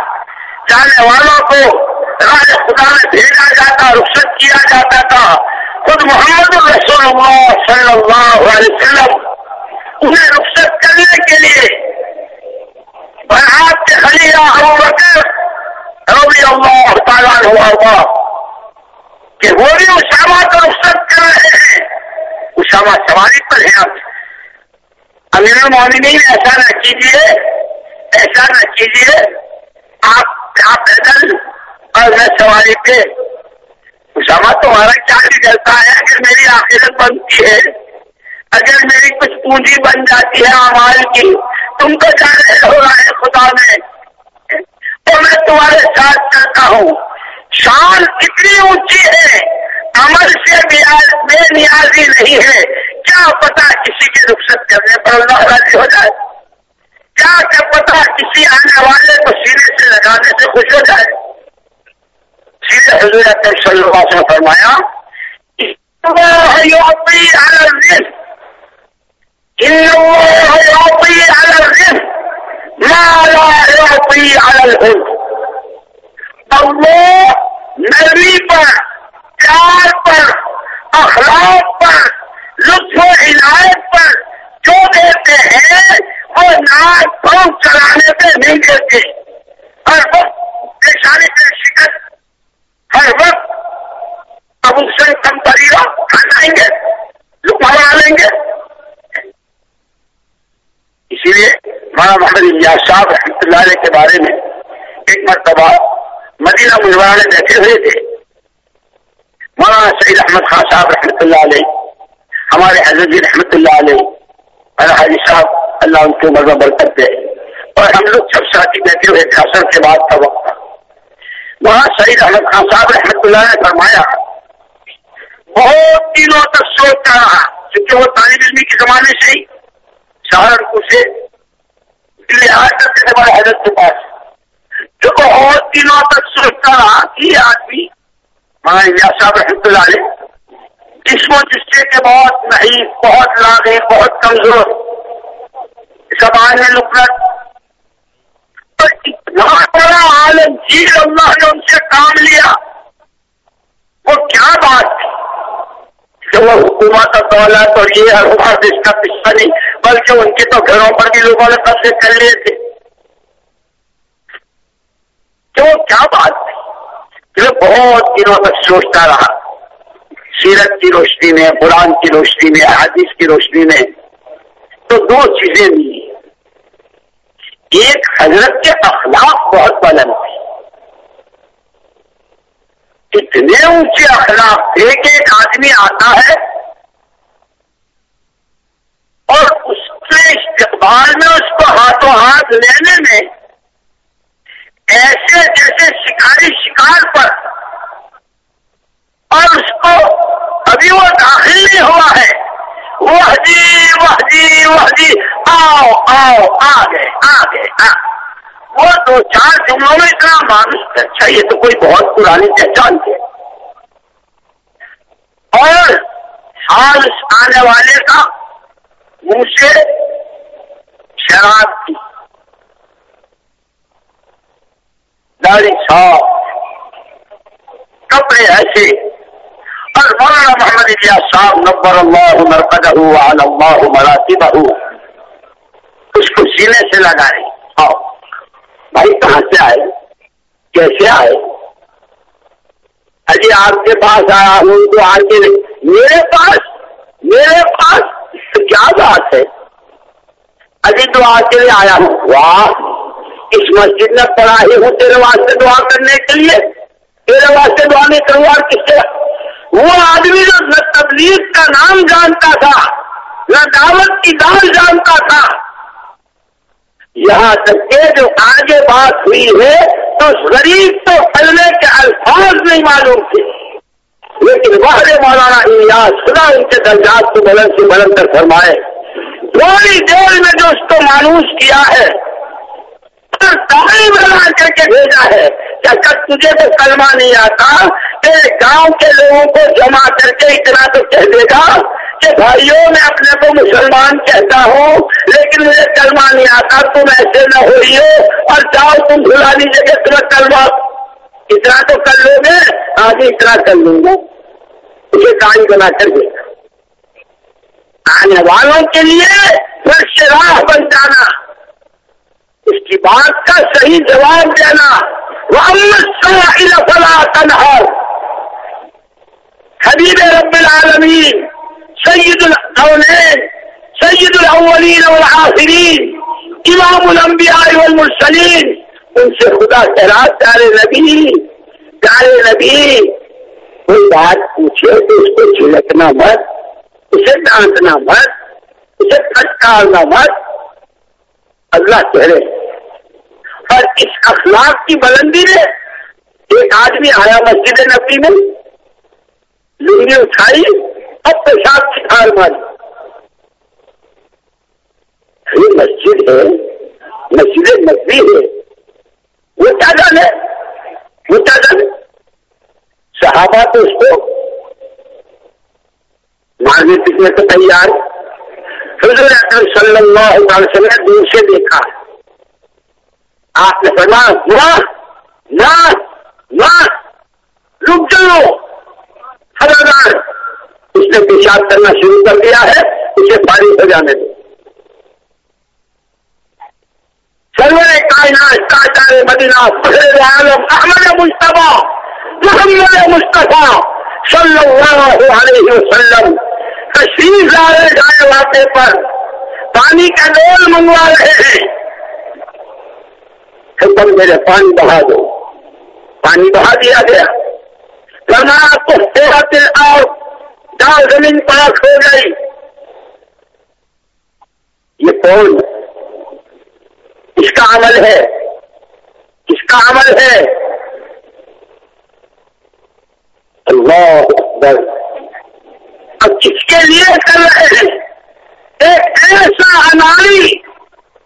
جانے والوں کو راج خدا میں بھیجا جاتا رخصت کیا جاتا تھا۔ خود محمد رسول اللہ صلی اللہ علیہ وسلم انہیں رخصت کرنے کے لیے برات کے خلیہ ابو بکر رضی اللہ تعالیٰ ہوا ہوا کہ وہ بھی اسامہ کو رخصت کر رہے ہیں۔ اسامہ سواری پر ہے آپ امیر المومنین ایسا نہ کیجیے ایسا نہ کیجیے آپ آپ پیدل اور میں سواری پہ۔ اسامہ، تمہارا کیا نکلتا ہے؟ اگر میری آخرت بنتی ہے، اگر میری کچھ پونجی بن جاتی ہے امال کی، تم تو جانے ہو رہا ہے خدا میں۔ تو میں تمہارے ساتھ چلتا ہوں۔ شان اتنی اونچی ہے عمل سے بے نیازی نہیں ہے۔ کیا پتا کسی کے رخصت کرنے پر اللہ راضی ہو جائے۔ کیا کیا پتا کسی آنے والے کو سینے سے لگانے سے خوش ہو جائے۔ سیدھے حضور صلی اللہ علیہ وسلم فرمایا اللہ نبی پر پیار پر، اخلاق پر، لطف و عنایت پر جو دیتے ہیں، وہ ناک پاؤں چلانے پہ نہیں دیتے۔ ہر وقت پریشانی پہ شکست، ہر وقت اب اس سے کم پریگا کھا جائیں گے، لکھوا لیں گے۔ اسی لیے مولانا محمد الیاس صاحب رحمۃ اللہ علیہ کے بارے میں ایک مرتبہ مدینہ مجھے بیٹھے ہوئے تھے۔ مولانا سعید احمد خان صاحب رحمۃ اللہ علیہ، ہمارے حضرت جی رحمۃ اللہ علیہ، اور حاجی صاحب، اللہ ان کو مزہ برکت دے۔ اور ہم لوگ سب ساتھی بیٹھے ہوئے تھے اثر کے بعد کا وقت۔ وہاں سعید احمد خان صاحب رحمۃ اللہ نے فرمایا، بہت دنوں تک سوچتا رہا، کیونکہ وہ طالب علمی کے زمانے سے ہی سہارنپور سے دلی آ کرتے تھے ہمارے حضرت کے پاس۔ جو بہت دنوں تک سوچتا رہا کہ یہ آدمی مانا صاحب رحمت اللہ علیہ جسم و جسے کے بہت نہیں، بہت لاگے بہت کمزور۔ زبان میں لکڑت اتنا بڑا عالم جیل اللہ نے ان سے کام لیا۔ وہ کیا بات تھی؟ کہ وہ حکومت اور دولت اور یہ ہر حکومت اس کا پچھا نہیں، بلکہ ان کے تو گھروں پر بھی لوگوں نے قبضے کر لیے تھے۔ کہ وہ کیا بات تھی؟ کہ بہت دنوں تک سوچتا رہا۔ سیرت کی روشنی میں، قرآن کی روشنی میں حدیث کی روشنی میں تو دو چیزیں ملی۔ ایک حضرت کے اخلاق بہت بلند تھے۔ اتنے اونچے اخلاق تھے کہ ایک آدمی آتا ہے اور اس کے استقبال میں اس کو ہاتھوں ہاتھ لینے میں ایسے جیسے شکاری شکار پر اور اس کو ابھی وہ داخل نہیں ہوا ہے۔ وہ جی وہ جی وہ جی آؤ آؤ آ گئے آ۔ گئے آ وہ دو چار جملوں میں اتنا مانوس اچھا یہ تو کوئی بہت پرانی پہچان تھے اور سال آنے والے کا منہ سے شراب کی داڑھی صاف کپڑے ایسے۔ اور مولانا محمد اللہ صاحب نبر اللہ مرکز ہو اللہ مراتب ہو اس کو سینے سے لگا رہی ہاں۔ آؤ بھائی، کہاں سے آئے؟ کیسے آئے؟ ابھی آپ کے پاس آیا ہوں تو آ کے میرے پاس؟ میرے پاس؟ کیا بات ہے؟ ابھی تو آ کے لیے آیا ہوں۔ واہ! اس مسجد میں پڑھا ہی ہوں تیرے واسطے دعا کرنے کے لیے؟ تیرے واسطے دعا نہیں کروں اور کس سے؟ وہ آدمی جو نہ تبلیغ کا نام جانتا تھا، نہ دعوت کی دال جانتا تھا، یہاں تک کہ جو آگے بات ہوئی ہے، تو غریب تو پلنے کے الفاظ نہیں معلوم تھے۔ لیکن باہر مولانا الیاس خدا ان کے درجات کو بلند سے بلند کر فرمائے، تھوڑی دیر میں جو اس کو مانوس کیا ہے بنا کر کے بھیجا ہے۔ کیا تجھے تو کلمہ نہیں آتا کہ گاؤں کے لوگوں کو جمع کر کے اتنا تو کہہ دے گا کہ بھائیوں، میں اپنے کو مسلمان کہتا ہوں، لیکن مجھے کلمہ نہیں آتا، تم ایسے نہ ہوئی ہو اور جاؤ تم بھلانی جگہ تمہیں کلمہ۔ اتنا تو کر لو گے، آگے اتنا کر لوں گا۔ اسے کام بنا کر دے گا آنے والوں کے لیے پھر راہ بن جانا۔ اس کی بات کا صحیح جواب دینا فلا تنہر حبیب رب العالمین سید القولین سید الاولین والآخرین امام الانبیاء والمرسلین ان سے خدا کہہ پیارے نبی پیارے نبی کوئی بات پوچھے تو اس کو چھلکنا مت اسے ڈانٹنا مت اسے پھٹکارنا مت اللہ کہہ رہے اور اس اخلاق کی بلندی میں ایک آدمی آیا مسجد نبی میں، لنگی اٹھائی اب پیشاب کی کھال ماری۔ یہ مسجد ہے، مسجد نبی ہے۔ وہ کیا جانے وہ کیا جانے صحابہ تو اس کو مارنے پیٹنے کو تیار۔ حضور اکرم صلی اللہ علیہ وسلم نے دور سے دیکھا۔ آپ نے فرمایا نہ نہ رک جاؤ۔ ہزار اس نے پیشاب کرنا شروع کر دیا ہے، اسے فارغ ہو جانے دو۔ سرور کائنات تاجار مدینہ، فخر عالم احمد مشتبہ محمد مصطفیٰ صلی اللہ علیہ وسلم۔ تشریف لائے جائے واقع پر۔ پانی کا ڈول منگوا رہے ہیں۔ حکم میرے پانی بہا دو۔ پانی بہا دیا گیا۔ کرنا تو صحت اور ڈال زمین پاک ہو گئی۔ یہ کون؟ اس کا عمل ہے؟ اس کا عمل ہے؟ اللہ اکبر۔ اب کس کے لیے کر رہے ہیں؟ ایک ایسا اناری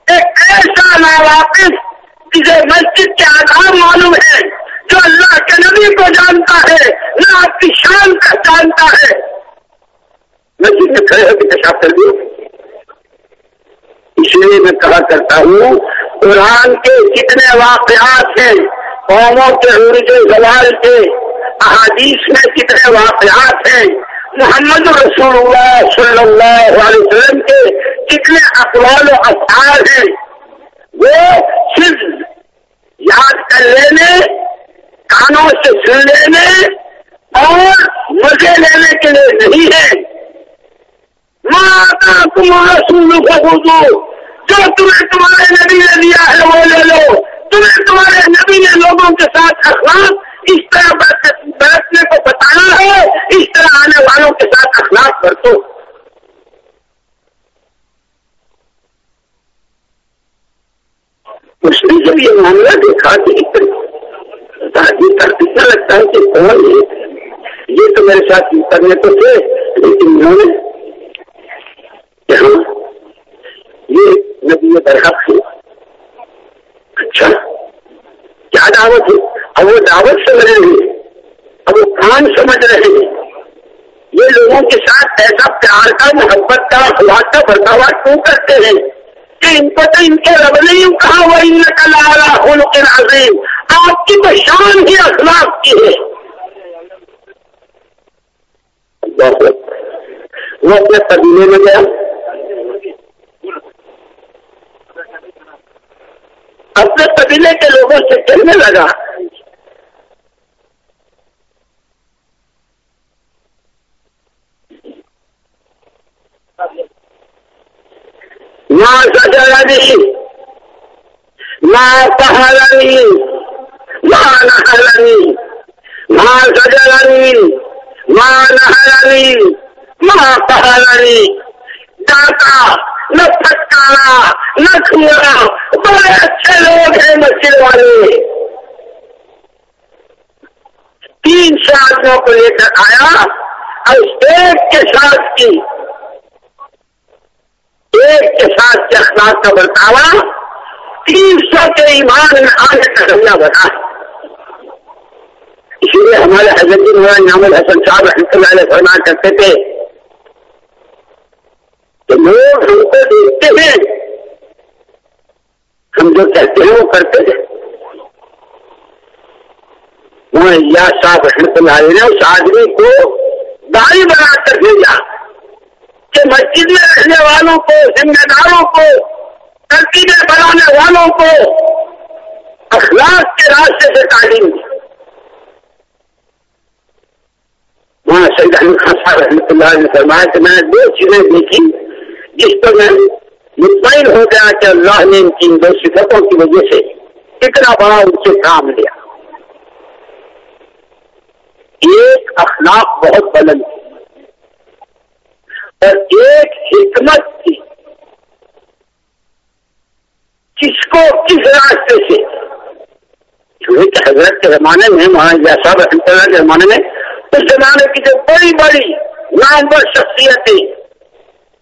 ایک ایسا ناواقف جسے مسجد کے آدھار معلوم ہے، جو اللہ کے نبی کو جانتا ہے، نہ آپ کی شان کا جانتا ہے۔ مسجد میں کھڑے ہو کے پیشاب کر دیا اس لیے میں کہا کرتا ہوں، قرآن کے کتنے واقعات ہیں، قوموں کے عرج زوال کے، احادیث میں کتنے واقعات ہیں محمد رسول اللہ صلی اللہ علیہ وسلم کے کتنے أقوال و افعال ہیں وہ صرف یاد کر لینے کانوں سے سن لینے اور مزے لینے کے لیے نہیں ہے ماتا تمہارا سن لو جو تمہیں تمہارے نبی نے دیا ہے وہ لے لو تمہیں تمہارے نبی نے لوگوں کے ساتھ أخلاق. اس طرح برتنے کو بتانا ہے، اس طرح آنے والوں کے ساتھ اخلاق برتو۔ اس نے جب یہ معاملہ دیکھا کہ دادی کا کتنا لگتا ہے کہ کون ہے، یہ تو میرے ساتھ کرنے تو تھے، لیکن انہوں نے ہاں یہ نبی برحق ہے۔ اچھا۔ کیا دعوت ہے؟ اب وہ دعوت سمجھ رہے ہیں۔ اب وہ کام سمجھ رہے ہیں۔ یہ لوگوں کے ساتھ ایسا پیار کا، محبت کا، اخلاق کا برتاوا کیوں کرتے ہیں؟ کہ ان کو تو ان کے رب نے یوں کہا وہ ان کا ہو عظیم آپ کی تو شان ہی اخلاق کی ہے۔ وہ اپنے قبیلے میں گیا۔ اپنے قبیلے کے لوگوں سے کہنے لگا۔ ماں سجرنی ماں پہلنی ماں نہلنی ماں سجرنی ماں نہلنی ماں پہلنی داتا نہ پھٹکارا نہ کھوڑا بڑے اچھے لوگ ہیں مسجد والے۔ تین شادیوں کو لے کر آیا اور ایک کے ساتھ کی۔ ایک کے ساتھ کے اخلاق کا برتاوا، تین سو کے ایمان میں آگے کا ذریعہ بنا اسی لیے ہمارے حضرت نام الحسن صاحب رحمۃ اللہ علیہ فرما کرتے تھے کہ لوگ ہم کو دیکھتے ہیں۔ ہم جو کہتے ہیں وہ کرتے ہیں۔ وہ یا صاحب رحمۃ اللہ علیہ نے اس آدمی کو داڑھی بنا کر بھیجا کہ مسجد میں رہنے والوں کو، ذمہ داروں کو ترکیبیں بنانے والوں کو اخلاق کے راستے سے تعلیم۔ دی وہاں سید احمد خان صاحب رحمۃ اللہ نے فرمایا کہ میں نے دو چیزیں دیکھی۔ جس پر میں مطمئن ہو گیا کہ اللہ نے ان کی دو صفتوں کی وجہ سے اتنا بڑا ان سے کام لیا۔ ایک اخلاق بہت بلند تھی اور ایک حکمت تھی کس کو کس راستے سے؟ حضرت کے زمانے میں، مولانا صاحب رحمۃ اللہ کے زمانے میں، اس زمانے کی جو بڑی بڑی نامور شخصیتیں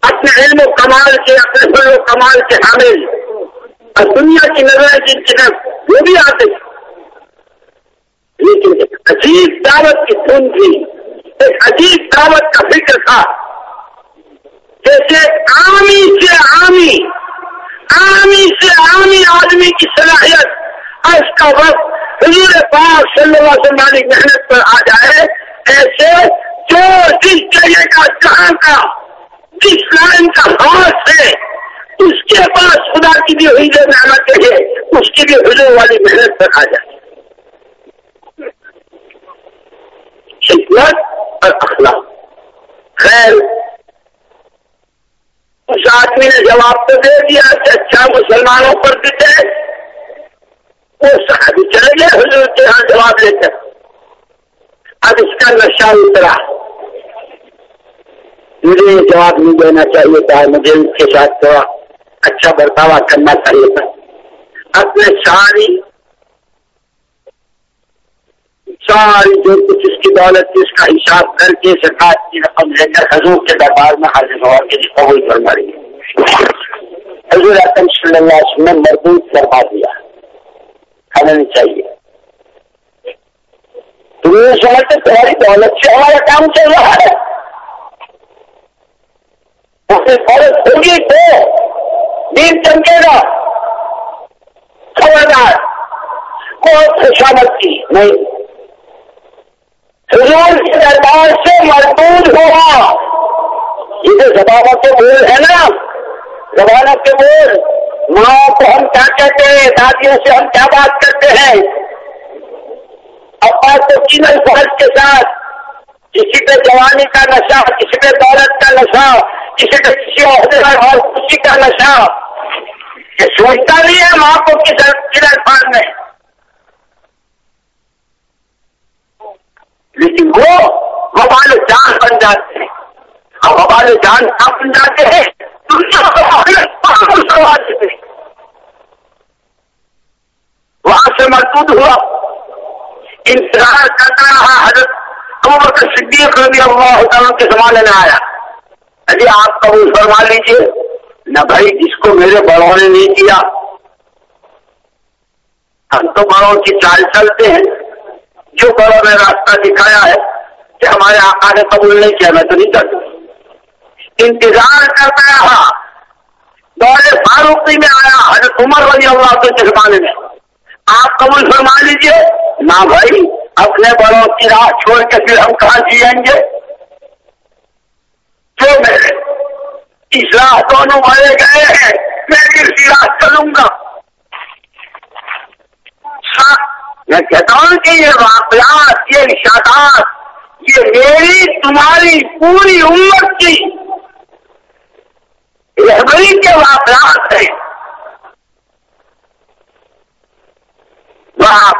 اپنے علم و کمال کے، اپنے فل و کمال کے حامل اور دنیا کی نظر کی طرف وہ بھی آتے لیکن ایک عجیب دعوت کی دھن تھی، ایک عجیب دعوت کا فکر تھا۔ جیسے عامی سے عامی عامی سے عامی آدمی کی صلاحیت اس کا وقت حضور پاک صلی اللہ علیہ وسلم محنت پر آ جائے، ایسے جو جس جگہ کا جہاں کا۔ جس لائن کا ہاتھ ہے؟ اس کے پاس خدا کی بھی ہوئی جو محنت ہے، اس کی بھی حضور والی محنت پر آ جائے۔ حکمت اور اخلاق۔ خیر، اس آدمی نے جواب تو دے دیا کہ اچھا مسلمانوں پر پیتے وہ صحابی چلے گئے، حضور کے یہاں جواب لے کر۔ اب اس کا نشہ اترا۔ مجھے یہ جواب نہیں دینا چاہیے تھا، مجھے اس کے ساتھ تھوڑا اچھا برتاوا کرنا چاہیے تھا۔ اپنے ساری ساری جو کچھ اس کی دولت، اس کا حساب کر کے سرکار کی رقم لے کر حضور کے دربار میں حاضر ہوا کے جس کو وہی فرما رہی ہے حضور اعظم صلی اللہ علیہ وسلم مردود کروا دیا۔ ہمیں نہیں چاہیے۔ تم یہ سمجھتے تمہاری دولت سے ہمارا کام چل رہا ہے۔ دولت ہوگی تو دین چمکے گا۔ خبردار۔ کوئی خوشامت کی؟ نہیں۔ حضور کے دربار سے مردود ہوا۔ یہ جو زبانت کے بول ہے نا۔ زبانت کے بول۔ ماں کو ہم کیا کہتے ہیں؟ دادیوں سے ہم کیا بات کرتے ہیں؟ اور تو تین الفاظ کے ساتھ۔ کسی پہ جوانی کا نشہ، کسی پہ دولت کا نشہ۔ کسی پہ کسی عہدے اور خوشی کا نشہ۔ یہ سوچتا نہیں ہے ماں کو کس کن الفاظ میں۔ لیکن وہ وبال جان بن جاتے ہیں۔ اور وبال جان کیا بن جاتے ہیں؟ وہاں سے محدود ہوا۔ انتظار کرتا رہا حضرت صدیق رضی اللہ تعالیٰ کے زمانے میں آیا۔ ابھی آپ قبول فرما لیجیے نہ بھائی، جس کو میرے بڑوں نے نہیں کیا، ہم تو بڑوں کی چال چلتے ہیں۔ جو بڑوں نے راستہ دکھایا ہے کہ ہمارے آقا نے قبول نہیں کیا، میں تو نہیں کرتا۔ انتظار کرتا رہا۔ دور فاروقی میں آیا، حضرت عمر رضی اللہ کے زمانے میں۔ آپ قبول فرما لیجیے نہ بھائی، اپنے بڑوں کی راہ چھوڑ کے پھر ہم کہاں جیئیں گے؟ جو میرے اس راہ دونوں بڑے گئے ہیں، میں اسی راہ چلوں گا۔ میں کہتا ہوں کہ یہ واقعات، یہ اشاعت یہ میری، تمہاری پوری امت کی رہبری کے واقعات ہیں۔ وہاں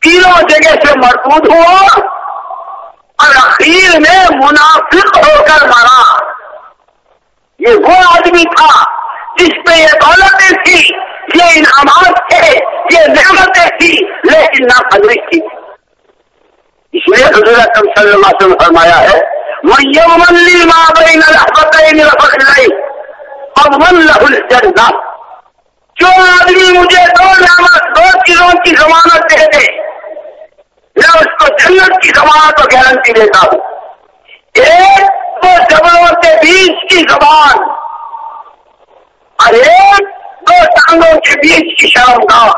تینوں جگہ سے مردود ہوا۔ اور اخیر میں منافق ہو کر مرا۔ یہ وہ آدمی تھا جس پہ یہ دولتیں تھی یہ انعامات تھے، یہ نعمتیں تھی لیکن نہ فضری تھی اس لیے حضرت صلی اللہ علیہ وسلم فرمایا ہے وہ ماں بین الحبت اور من لہ الجنہ۔ جو آدمی مجھے دو نعمت، دو چیزوں کی ضمانت دے دے میں اس کو جنت کی ضمانت اور گارنٹی دیتا ہوں۔ ایک دو جبڑوں کے بیچ کی زبان اور ایک دو ٹانگوں کے بیچ کی شرم کا۔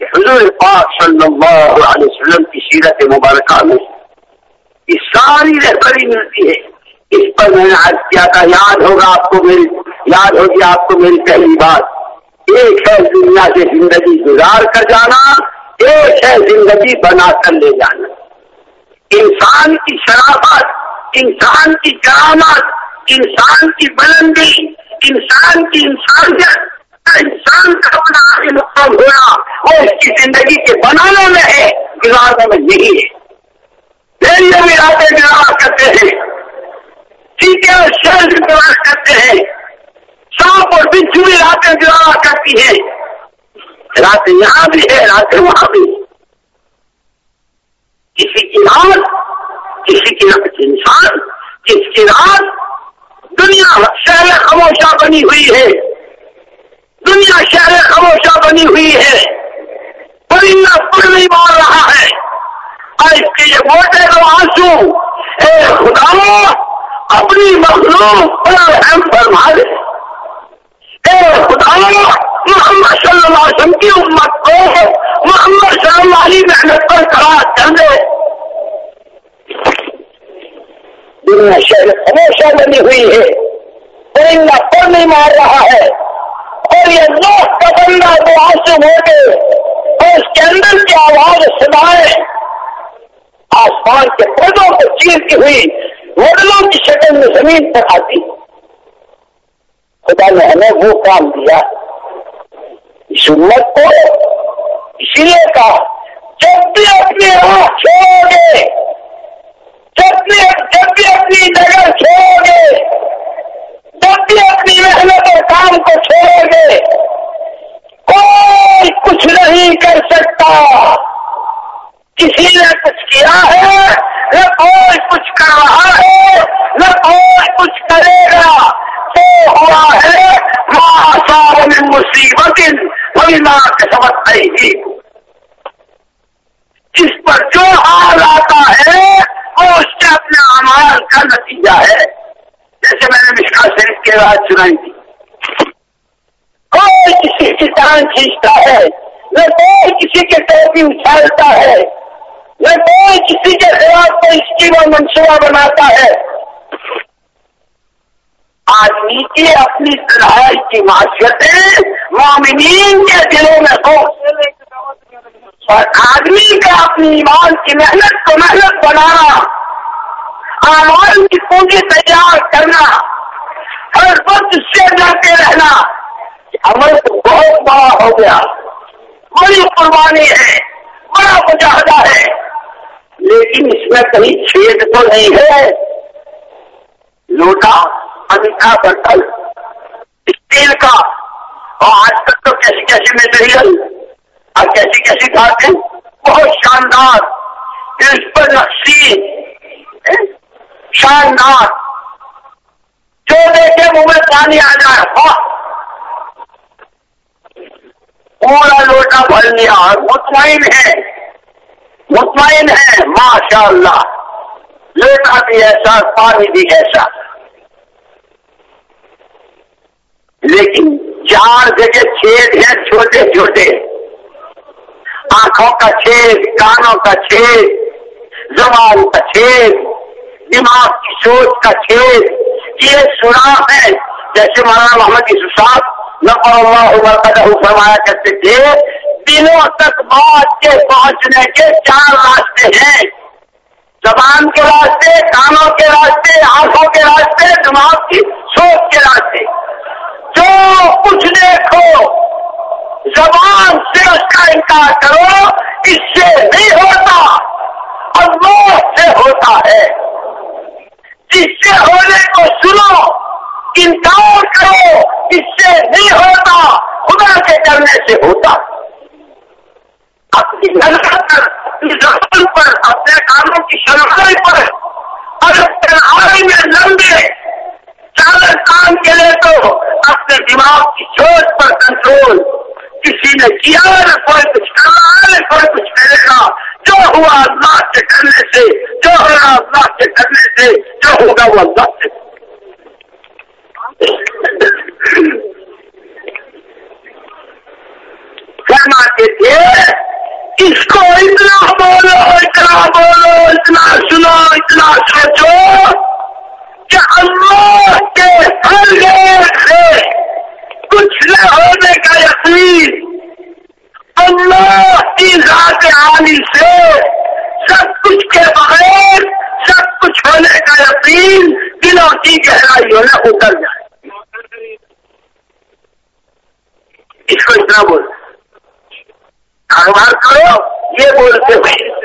حضور پاک صلی اللہ علیہ وسلم کی سیرت مبارکہ میں یہ ساری رہبری ملتی ہے۔ اس پر میں نے آج کیا تھا، یاد ہوگا آپ کو میری یاد ہوگی آپ کو میری پہلی بات۔ ایک ہے دنیا سے زندگی گزار کر جانا، ایک ہے زندگی بنا کر لے جانا۔ انسان کی شرافت انسان کی کرامت انسان کی بلندی، انسان کی انسانیت، انسان کا اپنا آگے مقام ہونا، وہ اس کی زندگی کے بنانے میں ہے، گزارنے میں نہیں ہے۔ میری ابھی راتیں گزار کرتے ہیں۔ چیٹے اور شہر گزارا کرتے ہیں۔ سانپ اور بچھو بھی راتیں گزارا کرتی ہیں۔ راتیں یہاں بھی ہے راتیں وہاں بھی۔ کسی کی رات، کسی کی رات انسان، کس کی رات؟ دنیا شہر خاموشہ بنی ہوئی ہے۔ دنیا شہر خاموشہ بنی ہوئی ہے۔ پرندہ پڑ نہیں مار رہا ہے۔ اور اس کے یہ موٹے تو آنسو۔ اے خدا اپنی مخلوق پر اہم فرما دے۔ اے خدا، محمد صلی اللہ علیہ وسلم کی امت کو محمد صلی اللہ علیہ محنت پر کرا کر دے۔ دنیا شہر ہمیشہ بنی ہوئی ہے۔ پرندہ پر نہیں مار رہا ہے؟ اور یہ لوگ کا بندہ تو آنسو ہو گئے۔ اور اس کے اندر کی آواز سنائے۔ آسمان کے پودوں کو چیرتی ہوئی مڈلوں کی شکل میں زمین پر آتی۔ خدا نے ہمیں وہ کام دیا۔ اس کو اسی لیے کہا جب بھی اپنی راہ چھوڑو گے۔ جب بھی جب بھی اپنی جگہ چھوڑو گے۔ جب بھی اپنی محنت اور کام کو چھوڑو گے۔ کوئی کچھ نہیں کر سکتا۔ کسی نے کچھ کیا ہے، نہ کوئی کچھ کر رہا ہے، نہ کوئی کچھ کرے گا۔ ہوا ہے ماں مصیبت سمجھ ہی جس پر جو حال آتا ہے، وہ اس کے اپنے امال کا نتیجہ ہے۔ جیسے میں نے مشکا شریف کے بعد سنائی تھی۔ کوئی کسی کی جان کھینچتا ہے، نہ کوئی کسی کے ٹوپی اچھالتا ہے، نہ کوئی کسی کے خلاف کوئی اسکیم اور منصوبہ بناتا ہے۔ آدمی کی اپنی لڑائی کی معاشرتیں مومنین کے دلوں میں ہو اور آدمی کا اپنی ایمان کی محنت کو محنت بنانا آمان کی پونجی تیار کرنا، ہر وقت سے جاتے رہنا عمل تو بہت بڑا ہو گیا۔ بڑی قربانی ہے، بڑا مجاہدہ ہے، لیکن اس میں کہیں چھید تو نہیں ہے۔ لوٹا۔ کا برتن اسٹیل کا۔ اور آج تک تو کیسی کیسی میٹیریل اور کیسی کیسی ہیں بہت شاندار۔ اس پر نقشی شاندار۔ جو دیکھے منہ میں پانی آ جائے۔ پورا لوٹا بھر لیا اور مطمئن ہے۔ مطمئن ہے۔ ماشاء اللہ لوٹا بھی ایسا پانی بھی ایسا لیکن چار جگہ چھید ہیں چھوٹے چھوٹے۔ آنکھوں کا چھید کانوں کا چھید زبان کا چھید دماغ کی سوچ کا چھید یہ سنا ہے۔ جیسے مولانا محمد یوسف صاحب نقل فرمایا کرتے تھے، دنوں تک موت کے پہنچنے کے چار راستے ہیں۔ زبان کے راستے، کانوں کے راستے، آنکھوں کے راستے، دماغ کی سوچ کے راستے۔ جو کچھ دیکھو، زبان سے اس کا انکار کرو، اس سے نہیں ہوتا، اللہ سے ہوتا ہے۔ جس سے ہونے کو سنو، انکار کرو، اس سے نہیں ہوتا، خدا کے کرنے سے ہوتا۔ اپنی نظر پر، اپنی زبان پر، اپنے کاموں کی شرمائی پر، اگر میں لمبے چادر کام کے لیے تو اپنے دماغ کی سوچ پر کنٹرول کسی نے کیا نہ کوئی کچھ کر رہا ہے نہ کوئی کچھ کرے گا۔ جو ہوا اللہ سے کرنے سے، جو ہوا اللہ سے کرنے سے، جو ہوگا وہ اللہ سے۔ کرنا کے تھے، اس کو اتنا بولو اتنا بولو، اتنا سنو، اتنا سوچو۔ کہ اللہ کے ہر سے کچھ نہ ہونے کا یقین اللہ کی ذات عالی سے سب کچھ کے بغیر، سب کچھ ہونے کا یقین دلوں کی گہرائیوں میں اتر جائے۔ اس کو اتنا بول کاروبار کرو، یہ بولتے ہوئے۔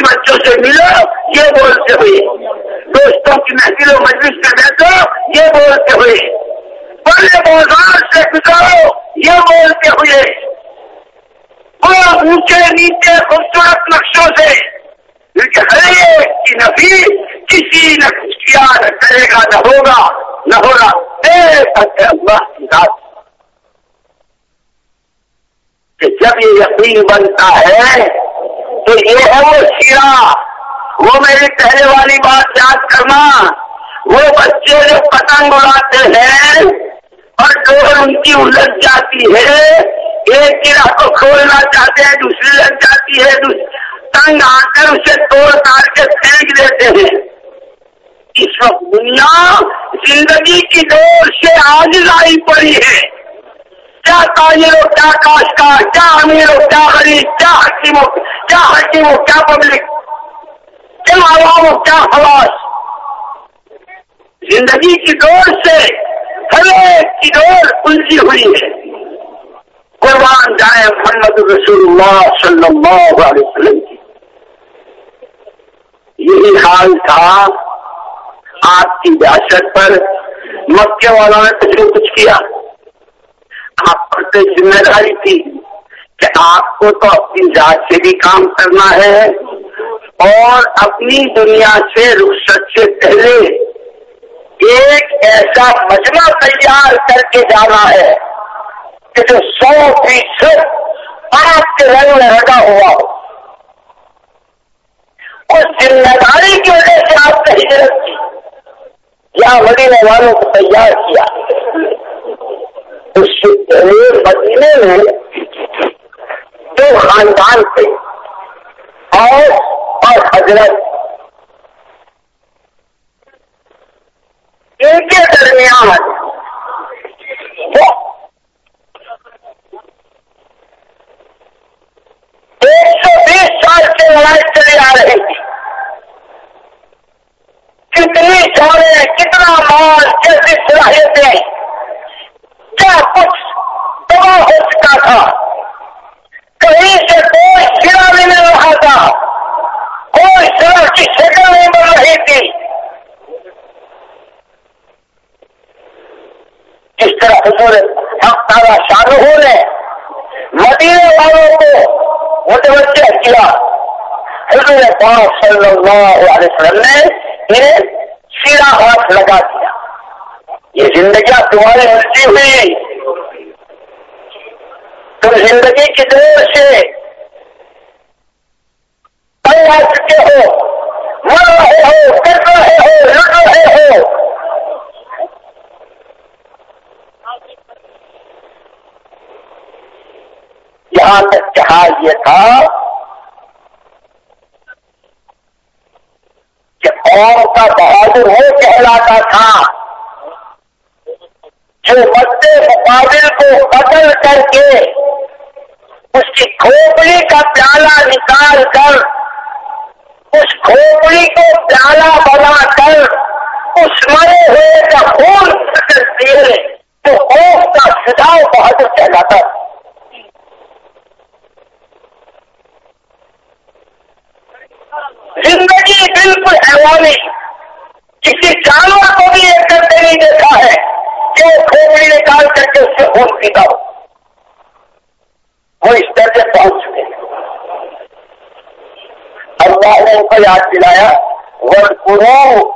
بچوں سے ملو، یہ بولتے ہوئے۔ دوستوں کی محفل و مجلس میں بیٹھو، یہ بولتے ہوئے۔ بڑے بازار سے گزارو، یہ بولتے ہوئے۔ اونچے، نیچے، خوبصورت نقشوں سے۔ ہر ایک کی نفی کسی نہ کچھ کیا نہ کرے گا، نہ ہوگا نہ ہوگا اللہ کی ذات۔ کہ جب یہ یقین بنتا ہے تو یہ ہے وہ سیرا وہ میری پہلے والی بات یاد کرنا، وہ بچے جو پتنگ اڑاتے ہیں اور ڈور ان کی الجھ جاتی ہے، ایک گرہ کو کھولنا چاہتے ہیں، دوسری لگ جاتی ہے تنگ آ کر اسے توڑ تاڑ کے پھینک دیتے ہیں۔ اس وقت دنیا زندگی کی دور سے آج لائی پڑی ہے۔ کیا تاجر ہو کیا کاشتکار کیا امیر ہو کیا غریب کیا حکیم ہو کیا حکیم ہو کیا پبلک کیا عوام ہو کیا خلاص زندگی کی دور سے ہر ایک کی دور الجھی ہوئی ہے۔ قربان جائے محمد رسول اللہ صلی اللہ علیہ وسلم کی۔ یہی حال تھا آپ کی ریاست پر۔ مکے والوں نے کچھ کچھ کیا۔ آپ پر تو ذمہ داری تھی کہ آپ کو تو اپنی ذات سے بھی کام کرنا ہے اور اپنی دنیا سے رخصت سے پہلے ایک ایسا مجمع تیار کر کے جانا ہے کہ جو سو فیصد آپ کے رنگ میں رگا ہوا ہو۔ اس ذمہ داری کی وجہ سے آپ نے ہجرت کی۔ یا مدینے والوں کو تیار کیا۔ اس مدینے میں دو خاندان تھے۔ اور, اور حضرت ان کے درمیان ایک سو بیس سال سے لڑائی چلی آ رہی تھی۔ کتنی سالیں کتنا مال کیسی صلاحیتیں کیا کچھ ہو چکا تھا۔ کہیں سے کوئی سرا بھی نہیں رہا تھا۔ کوئی سرا کی شکل نہیں بن رہی تھی۔ جس طرح حضور حق تعالیٰ شاہ نے مدینے والوں کو متوجہ کیا۔ حضور پاک صلی اللہ علیہ وسلم نے انہیں سیدھا ہاتھ لگا دیا۔ یہ زندگیاں تمہاری ملتی ہوئی۔ تم زندگی کی دور سے کئی آ چکے ہو، مر رہے ہو، کر رہے ہو لٹ رہے ہو۔ یہاں تک کہا یہ تھا کہ قوم کا بہادر وہ کہلاتا تھا جو مد مقابل کو قتل کر کے اس کی کھوپڑی کا پیالہ نکال کر، اس کھوپڑی کو پیالہ بنا کر، اس مرے ہوئے کا خون دیے تو قوم کا سجاؤ بہادر کہلاتا زندگی بالکل حیوانی، کسی جانور کو بھی ایک کرتے نہیں دیکھا ہے کہ وہ کھوپڑی نکال کر کے اس سے خون پیتا ہو۔ وہ اس طرح سے پہنچ چکے اللہ نے ان کو یاد دلایا ور کرو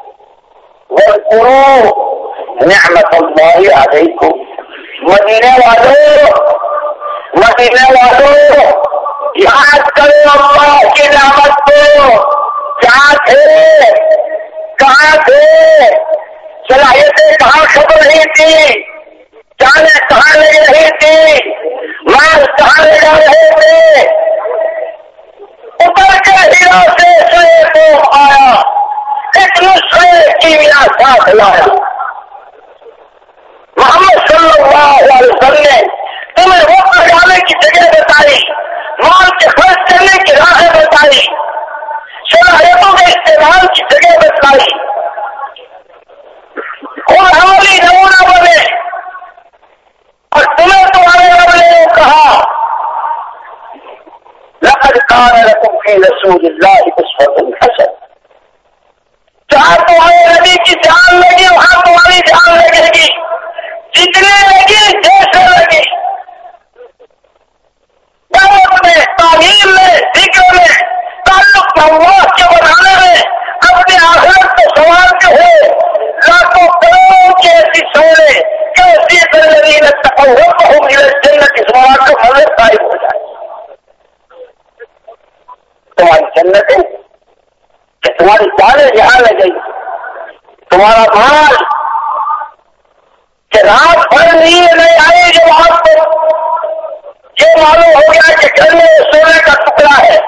نعمت اللہ آ کو مدینے والوں مدینے والوں یاد کرو اللہ کی نعمت کو۔ کیا تھے؟ کہاں تھے؟ صلاحیتیں کہاں خبر رہی تھی جانے کہاں لے رہی تھی؟ مال کہاں لے جا رہے تھے۔ اتر کے ہیرا سے سوئے کو آیا، ایک نسخے کی میرا ساتھ لایا۔ محمد صلی اللہ علیہ وسلم نے تمہیں وقت لگانے کی جگہ بتائی، مال کے خرچ کرنے کی راہیں بتائی۔ صلاحیتوں کے استعمال کی جگہ بتائی۔ اور ہماری نمونہ بنے اور تمہیں تمہارے رب نے کہا لقد كان لكم في رسول الله اسوة حسنة. جہاں تمہارے نبی کی جان لگی وہاں تمہاری جان لگے گی جتنے لگی جیسے لگی دعوت میں تعلیم میں ذکر میں تعلق اللہ کے بنانے میں اپنے آخرت کو سنوارتے ہوئے لاکھوں کروڑوں کی ایسی سونے کیسی زندگی میں تقوت ہو کو قائم ہو جائے تمہاری جنت ہے کہ تمہاری جانیں جہاں لگ گئی تمہارا مال کہ رات بھر نیند نہیں آئی جو آپ کو یہ معلوم ہو گیا کہ گھر میں سونے کا ٹکڑا ہے.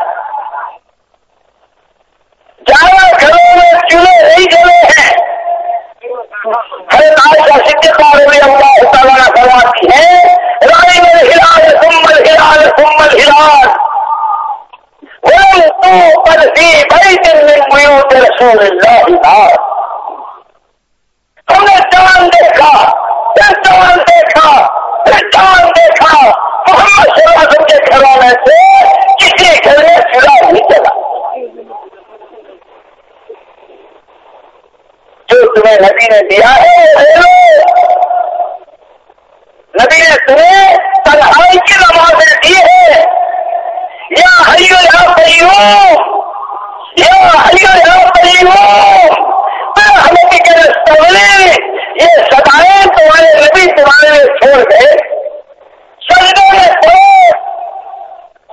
زیادہ گھروں میں چولہے نہیں جلے ہیں. ہر صدیقہ رضی اللہ تعالیٰ فرماتی ہے ہم نے چاند دیکھا پھر چاند دیکھا پھر چاند دیکھا۔ محمد صلی اللہ علیہ وسلم کے گھروں میں سے کسی گھر میں چلا نہیں چلا جو تمہیں نبی نے دیا ہے۔ نبی نے تمہیں تنہائی کی نمازیں دی ہے یا ہریو یا پریو یا ہریو یا پریو ہمیں کہ سونے یہ سدائیں تمہارے نبی تمہارے لیے چھوڑ گئے سجدے میں پڑھو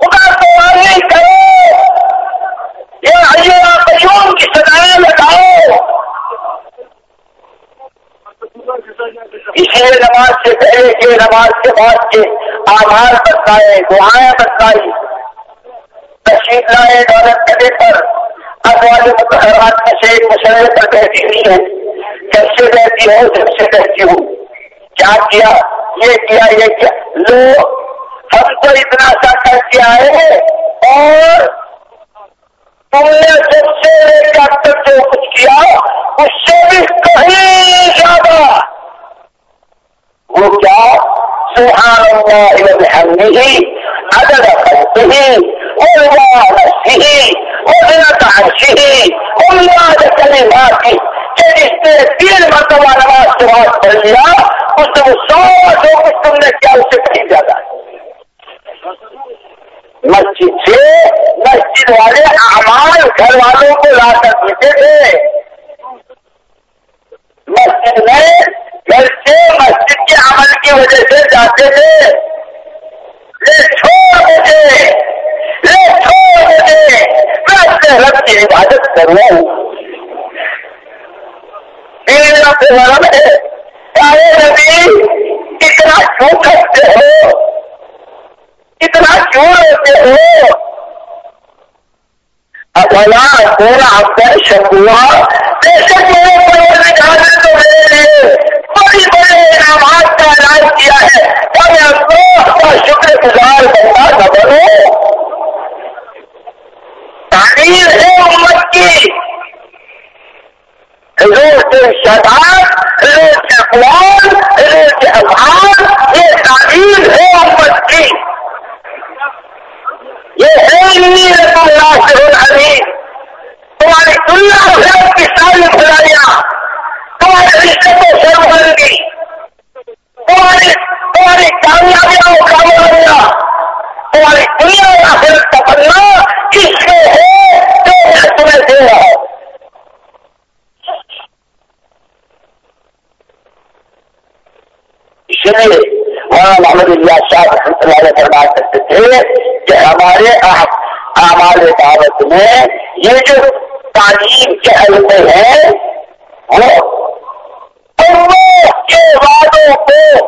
خدا تمہاری کرو یہ ہریو یا پریوم کی سدائیں لگاؤ اسی نماز سے پہلے کے نماز کے بعد کے آبھار بتائے دعائیں بتائی تشریف لائے دولت کرنے پر۔ اخبار متحرات میں سے مسئلے پر کہتی نہیں ہے۔ جب سے کہتی ہوں جب سے کہتی ہوں کیا کیا؟ یہ کیا یہ کیا؟ لو، ہم کو اتنا سا کر دیا ہے اور تم نے جب سے لے کر جو کچھ کیا، اس سے بھی کہیں زیادہ۔ وہ کیا سبحان الله وبحمده عدد خلقه ورضا نفسه وزنة عرشه ومداد كلماته کہ جس نے تین مرتبہ نماز کے بعد پڑھ لیا اس نے سو جو کچھ تم نے کیا اسے کہیں زیادہ مسجد سے مسجد والے اعمال گھر والوں کو لا کر دیتے تھے۔ مسجد میں گھر سے مسجد کے عمل کی وجہ سے جاتے تھے۔ لے چھوڑ دیتے لے چھوڑ دیتے میں اپنے رب کی عبادت کروں ہے چاہے نبی، اتنا کیوں کرتے ہو؟ اتنا کیوں رہتے ہو؟ اپنا کون آپ کا شکوا بے شک میرے پروردگار تو میرے لیے بڑی بڑے انعامات کا اعلان کیا ہے۔ اور اللہ کا شکر گزار بنتا نہ بنو۔ تعمیر ہے امت کی۔ حضور کے شداد حضور کے اقوال، حضور کے افعال، یہ تعمیر ہے امت کی۔ یہ ہے اللہ سے تمہاری دنیا خیر کی ساری بھلائیاں تمہارے رشتے کو سربندی تمہاری تمہاری کامیابیاں و کامیابیاں تمہاری دنیا پھر تمنا میں تمہیں دے رہا ہوں اس لیے مولانا محمد اللہ شاہ رحمۃ اللہ علیہ کرتے تھے کہ ہمارے ہمارے دعوت میں یہ جو تعلیم کے حلقے ہیں وہ کے وعدوں کو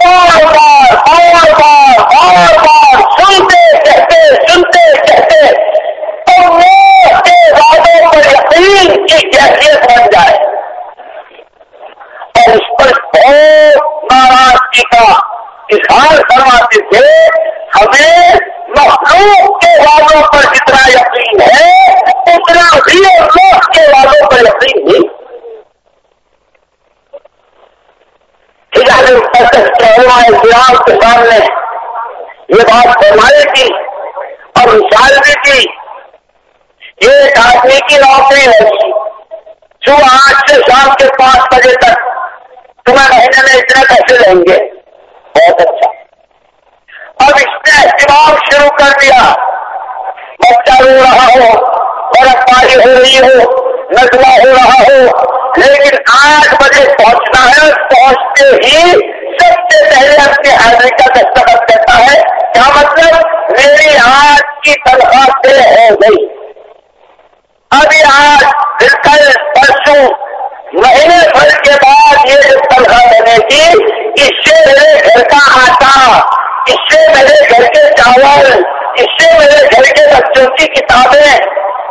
بار بار بار بار بار بار سنتے کہتے سنتے کہتے کے وعدوں پر یقین کی کیفیت بن جائے اور اس پر بہت ناراضگی کا اظہار کرواتے تھے ہمیں مخلوق کے والوں پر جتنا یقین ہے اتنا بھی اللہ کے والوں پر یقین نہیں۔ کے سامنے یہ بات فرمائی تھی اور مثال بھی تھی یہ ایک آدمی کی نوکری لگی صبح آٹھ سے شام کے پانچ بجے تک تمہیں مہینے میں اتنے پیسے لیں گے۔ بہت اچھا۔ اب اس نے اہتمام شروع کر دیا۔ بچہ رو رہا ہو برف پاری ہو رہی ہو نظمہ ہو رہا ہو۔ لیکن آٹھ بجے پہنچنا ہے، پہنچتے ہی سب سے پہلے اپنی حاضری کا دستخط کرتا ہے۔ کیا مطلب؟ میری آج کی تنخواہ سے ہو گئی۔ ابھی آج کل پرسوں مہینے بھر کے بعد یہ جو تنخواہ دینے کی اس سے میرے گھر کا آٹا، اس سے میرے گھر کے چاول، اس سے میرے گھر کے بچوں کی کتابیں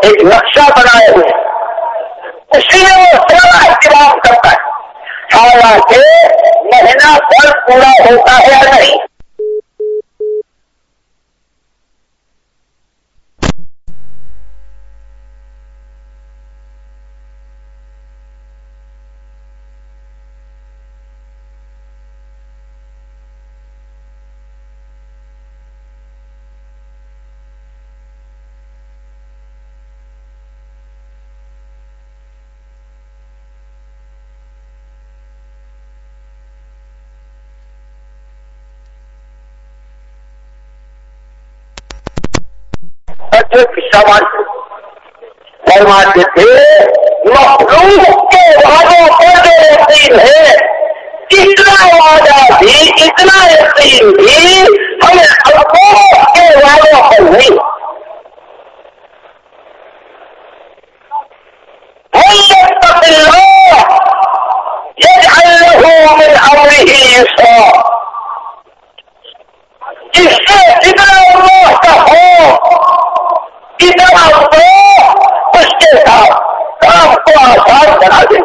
ایک نقشہ بنائے ہوئے۔ اسی میں وہ سارا اہتمام کرتا ہے۔ حالانکہ مہینہ بھر پورا ہوتا ہے یا نہیں؟ فرماتے تھے مخلوق کے وعدوں پر جو یقین ہے اتنا وعدہ بھی اتنا یقین بھی ہمیں افغان کے وعدوں پر نہیں جس سے جتنا کام کو آسان بنا دے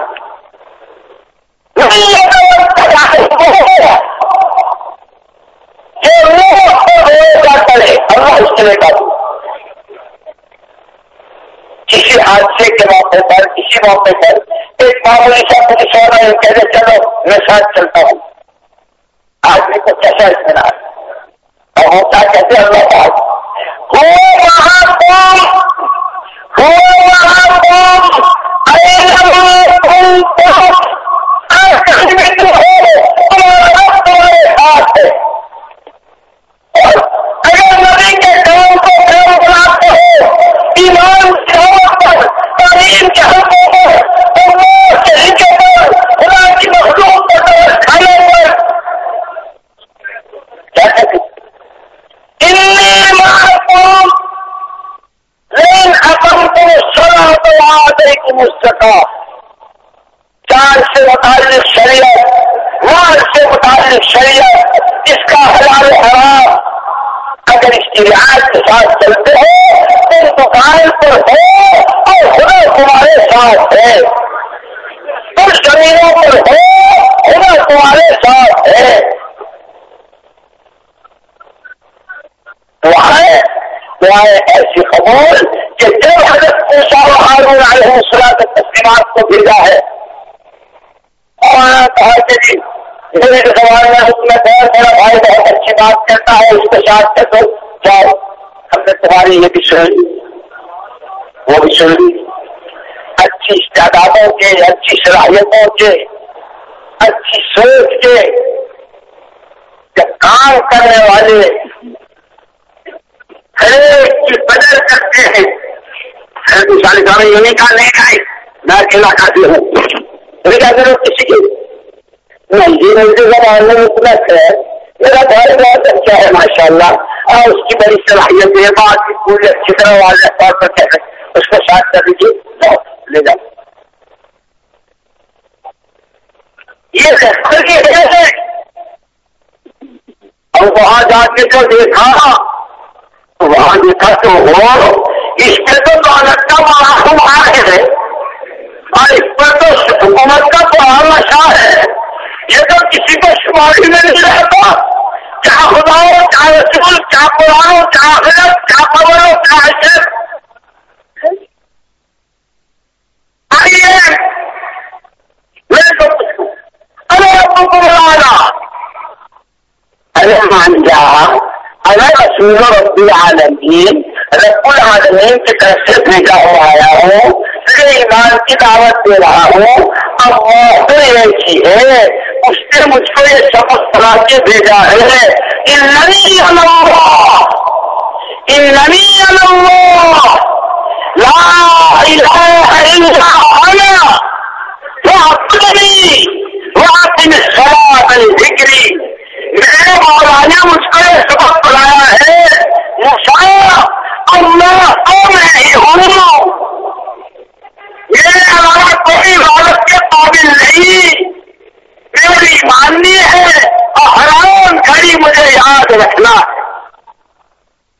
کرے اللہ اس طرح کا کسی حادثے کے موقع پر کسی موقع پر ایک معمولی سا پولیس والا کہتے چلو میں ساتھ چلتا ہوں آدمی کو کیسا اطمینان اور ہوتا کہتے اللہ پاک ہو مہا ہو تمہارے ساتھ ہے اگر نبی کے کام کو کام بناتے ہو ایمان کے پر تعلیم کے حقوں پر اللہ کے حصے پر خدا کی مخلوق پر کھانے پر کیا کہتے لیکن اصل کو سنا تو آدھے کی مستقا چار سے متعلق شریعت مال سے متعلق شریعت اس کا حلال حرام اگر اس کی رعایت کے ساتھ چلتے ہو تو دکان پر ہو اور خدا تمہارے ساتھ ہے اور زمینوں پر ہو خدا تمہارے ساتھ ہے دعائیں ایسی قبول کہ جب حضرت ہارون علیہ السلام تسلیمات کو بھیجا ہے اور کہا کہ زبان میں حکومت ہے، میرا بھائی بہت اچھی بات کرتا ہے، اس کے ساتھ کر دو۔ جاؤ، ہم نے تمہاری یہ بھی سن لی۔ وہ بھی سن لی۔ اچھی استعدادوں کے، اچھی صلاحیتوں کے، اچھی سوچ کے کام کرنے والے ہر ایک کی قدر کرتے ہیں۔ سارے سارے یہ نہیں کہا، نہیں کھائے میں اکیلا کھاتی ہوں۔ کیا کرو کسی کی نہیں جی میرے زبان میں مطلق ہے میرا بھائی بہت اچھا ہے ماشاء اللہ اور اس کی بڑی صلاحیت ہے بات کی پوری اچھی طرح واضح طور پر کہتے اس کو ساتھ کر دیجیے لے جاؤ یہ ہے اور وہاں جا کے جو دیکھا وہاں دیکھا تو ہو اس پہ تو دولت کا معلوم آخر ہے اور اس پر تو حکومت کا بڑا نشہ ہے۔ یہ تو کسی کو شمار ہی میں نہیں رہتا کیا خدا ہو کیا رسول کیا قرآن ہو کیا حضرت کیا خبر ہو کیا حیثیت آئیے میں تو پوچھوں ارے ابو کو بلا ارے مان جا اگر رسول رب العالمین رب العالمین کی طرف سے بھیجا ہوا ایمان کی دعوت دے رہا ہوں، اب تو ایک ہی ہے، اس نے مجھ کو یہ سبق پڑھا کے بھیجا ہے۔ ان نمی اللہ ان نمی اللہ، لا الہ الا انا فاعبدنی واقم الصلاة لذکری میرے مولا نے مجھ کو یہ سبق پڑھایا ہے اللہ، میں ہی ہوں۔ میرے علاوہ کوئی عبادت کے قابل نہیں۔ میری ماننی ہے اور حرام گھڑی مجھے یاد رکھنا۔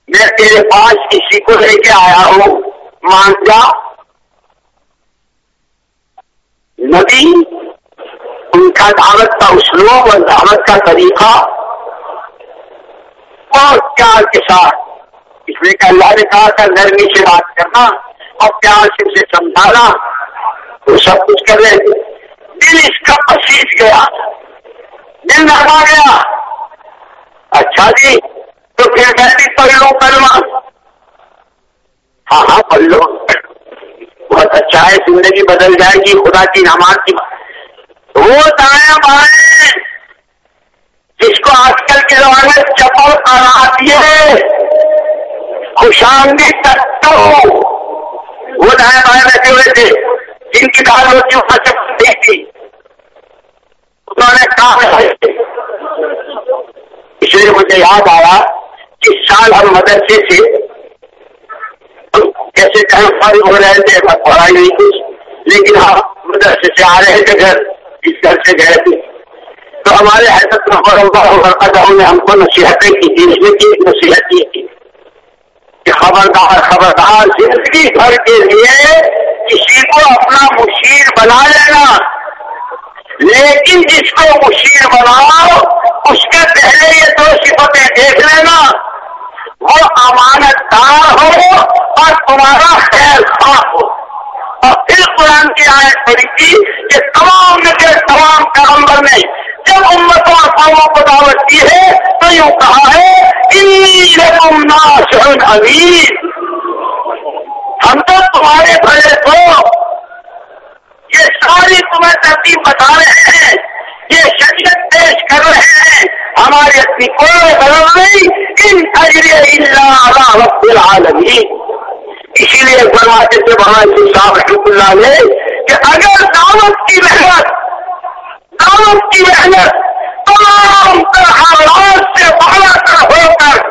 میں تیرے پاس کسی کو لے کے آیا ہوں۔ مان جا۔ نبی، ان کا دعوت کا اسلوب اور دعوت کا طریقہ۔ اور پیار کے ساتھ۔ اس لیے کہ اللہ نے کہا تھا نرمی سے بات کرنا اور پیار سے اسے سمجھانا۔ وہ سب کچھ کر رہے تھے دل اس کا پسیج گیا۔ دل نرما گیا۔ اچھا جی تو پھر میں بھی پڑھ لوں کلمہ ہاں ہاں پڑھ لو بہت اچھا ہے، زندگی بدل جائے گی، خدا کی نماز کی بات۔ وہ دائیں بائیں جس کو آج کل کے زمانے میں چپل آتی ہے۔ خوش تک تو وہ دائیں بائیں بیٹھے ہوئے تھے۔ جن کی دال ہوتی وہاں چپل دی تھی انہوں نے کہا اس لیے مجھے یاد آیا کہ سال ہم مدرسے سے کیسے کہیں فارغ ہو رہے تھے پڑھائی نہیں کچھ لیکن ہم مدرسے سے آ رہے تھے گھر، اس گھر سے گئے تھے۔ تو ہمارے حیثیت نے ہم کو نصیحتیں کی تھی اس نے کی، نصیحت کی تھی کہ خبردار خبردار، زندگی بھر کے لیے کسی کو اپنا مشیر بنا لینا۔ لیکن جس کو مشیر بناؤ، اس کے پہلے یہ دو صفتیں دیکھ لینا۔ وہ امانت دار ہو اور تمہارا خیر خواہ ہو۔ اور پھر قرآن کی آیت پڑی تھی کہ تمام میں تمام پیغمبر نے جب امتوں اور قوموں کو دعوت کی ہے تو یوں کہا ہے امیر ہم تو تمہارے بڑے کو یہ ساری تمہیں ترتیب بتا رہے ہیں۔ یہ شریعت پیش کر رہے ہیں۔ ہماری اپنی کوئی غلط نہیں۔ ان اللہ رب العالمین۔ اسی لیے فرماتے تھے بہت صاحب رحمۃ اللہ نے کہ اگر دعوت کی محنت، دعوت کی محنت تمام تر حالات سے بالا کر ہو کر،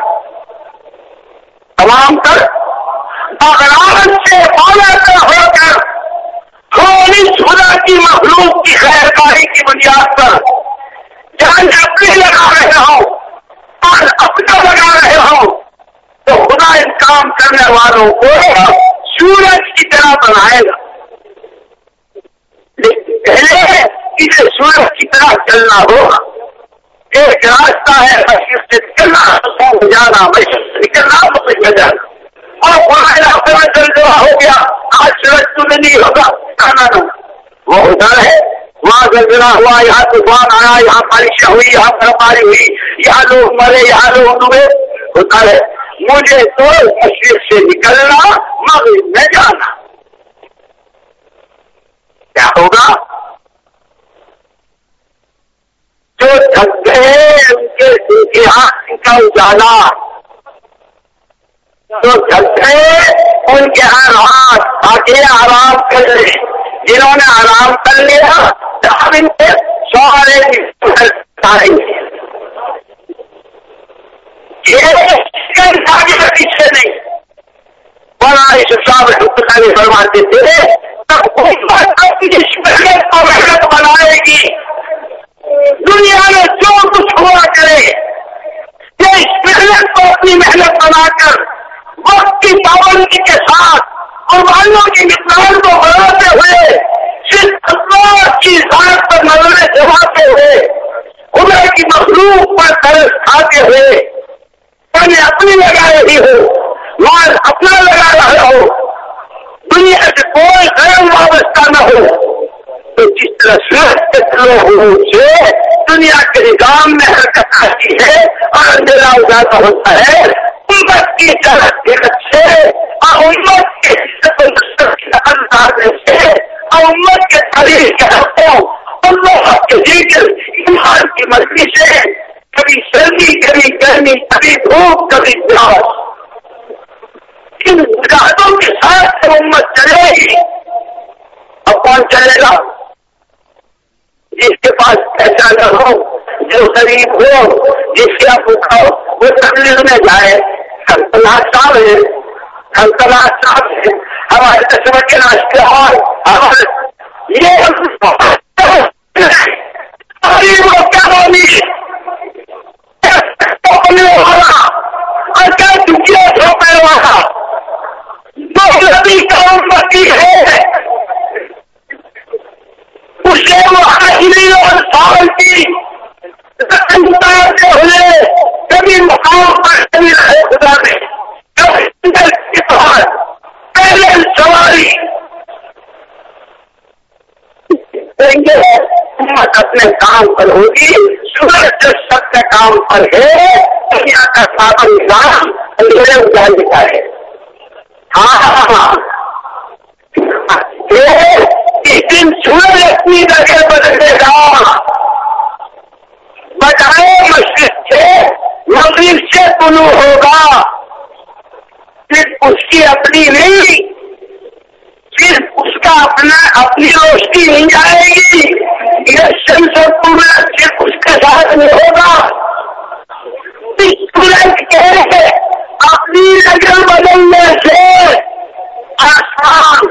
تمام تر اغراض سے بالا ہو کر۔ خدا کی مخلوق کی خیر کاری کی بنیاد پر۔ جان اپنے لگا رہے ہوں اور اپنا لگا رہے ہوں تو خدا ان کام کرنے والوں کو سورج کی طرح بنائے گا۔ لیکن پہلے اسے سورج کی طرح چلنا ہوگا۔ ایک راستہ ہے سے نکلنا جانا نکلنا جانا۔ اور وہاں علاقے میں ہو گیا آج سورج تمہیں نہیں ہوگا کھانا وہ ادھر ہے وہاں گرجنا ہوا یہاں طوفان آیا یہاں بارش ہوئی یہاں برفباری ہوئی یہاں لوگ مرے یہاں لوگ ڈوبے ادھر ہے مجھے تو مشرق سے نکلنا مغرب میں جانا کیا ہوگا جو تھک گئے ان کے اتہاس کا اجالا جو گئے ان کے ہاتھ تاکہ آرام کر لیں جنہوں نے آرام کر لیا ان کے سارے پیچھے نہیں۔ بڑا اس سب نے فرماتے تھے محنت کو محنت بنائے گی۔ دنیا میں جو کچھ ہوا کرے، یہ اس محنت کو اپنی محنت بنا کر وقت کی پابندی کے ساتھ قربانیوں کی مقدار کو بڑھاتے ہوئے صرف اللہ کی ذات پر نظریں جماتے ہوئے خدا کی مخلوق پر قرض کھاتے ہوئے پانی اپنی لگا رہی ہو، مال اپنا لگا رہا ہو، دنیا سے کوئی غیر وابستہ نہ ہو۔ تو جس طرح سوچ کے غروب سے دنیا کے نظام میں حرکت آتی ہے اور اندھیرا اجاگر ہوتا ہے، امت کی طرح سے اور امت کے سے، اور امت کے تاریخ کے حقوں اللہ کے ذکر ایمان کی مرضی سے، کبھی سردی، کبھی گرمی، کبھی دھوپ، کبھی پیاس۔ ان گاہدوں کے ساتھ امت چلے گی۔ اب کون چلے گا؟ جس کے پاس پیسہ نہ ہو، جو غریب ہو، جس کے آپ اٹھاؤ، وہ تبلیغ میں جائے۔ ہم صاحب ہے ہم صاحب ہے ہمارے قسم کے راستے اور یہ غریب کیا والا اور کیا دکھیا چھوپے والا دو نبی کام بتی ہے۔ اور ہوئے کبھی مقام پر کبھی رہے خدا پہلے سواری اپنے کام پر ہوگی۔ سورج جو سب کے کام پر ہے، دنیا کا سارا نظام اندھیرے اجال کا ہے۔ ہاں ہاں ہاں۔ اس دن سورج اپنی جگہ بدلے گا؟ بجائے مشرق سے مغرب سے طلوع ہوگا، صرف اس کی اپنی نہیں، صرف اس کا اپنا، اپنی روشنی نہیں جائے گی۔ یہ شمس پورا صرف اس کے ساتھ نہیں ہوگا۔ سورج کے اپنی نظر بدلنے سے آسمان،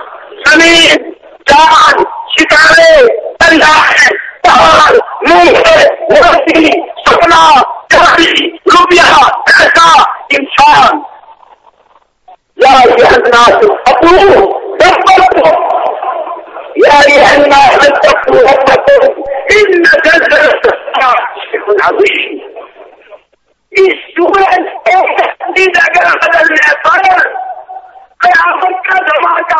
زمین جان شکارے کلیان پہاڑ موہے وردی سپنا کاری روپیہ پیسہ إنسان. يا أيها الناس اتقوا ربكم. يا أيها الناس اتقوا ربكم. إن زلزله الساعة شيء عظيم السؤال إذا كان هذا الاعتراض قيامه كذا ماذا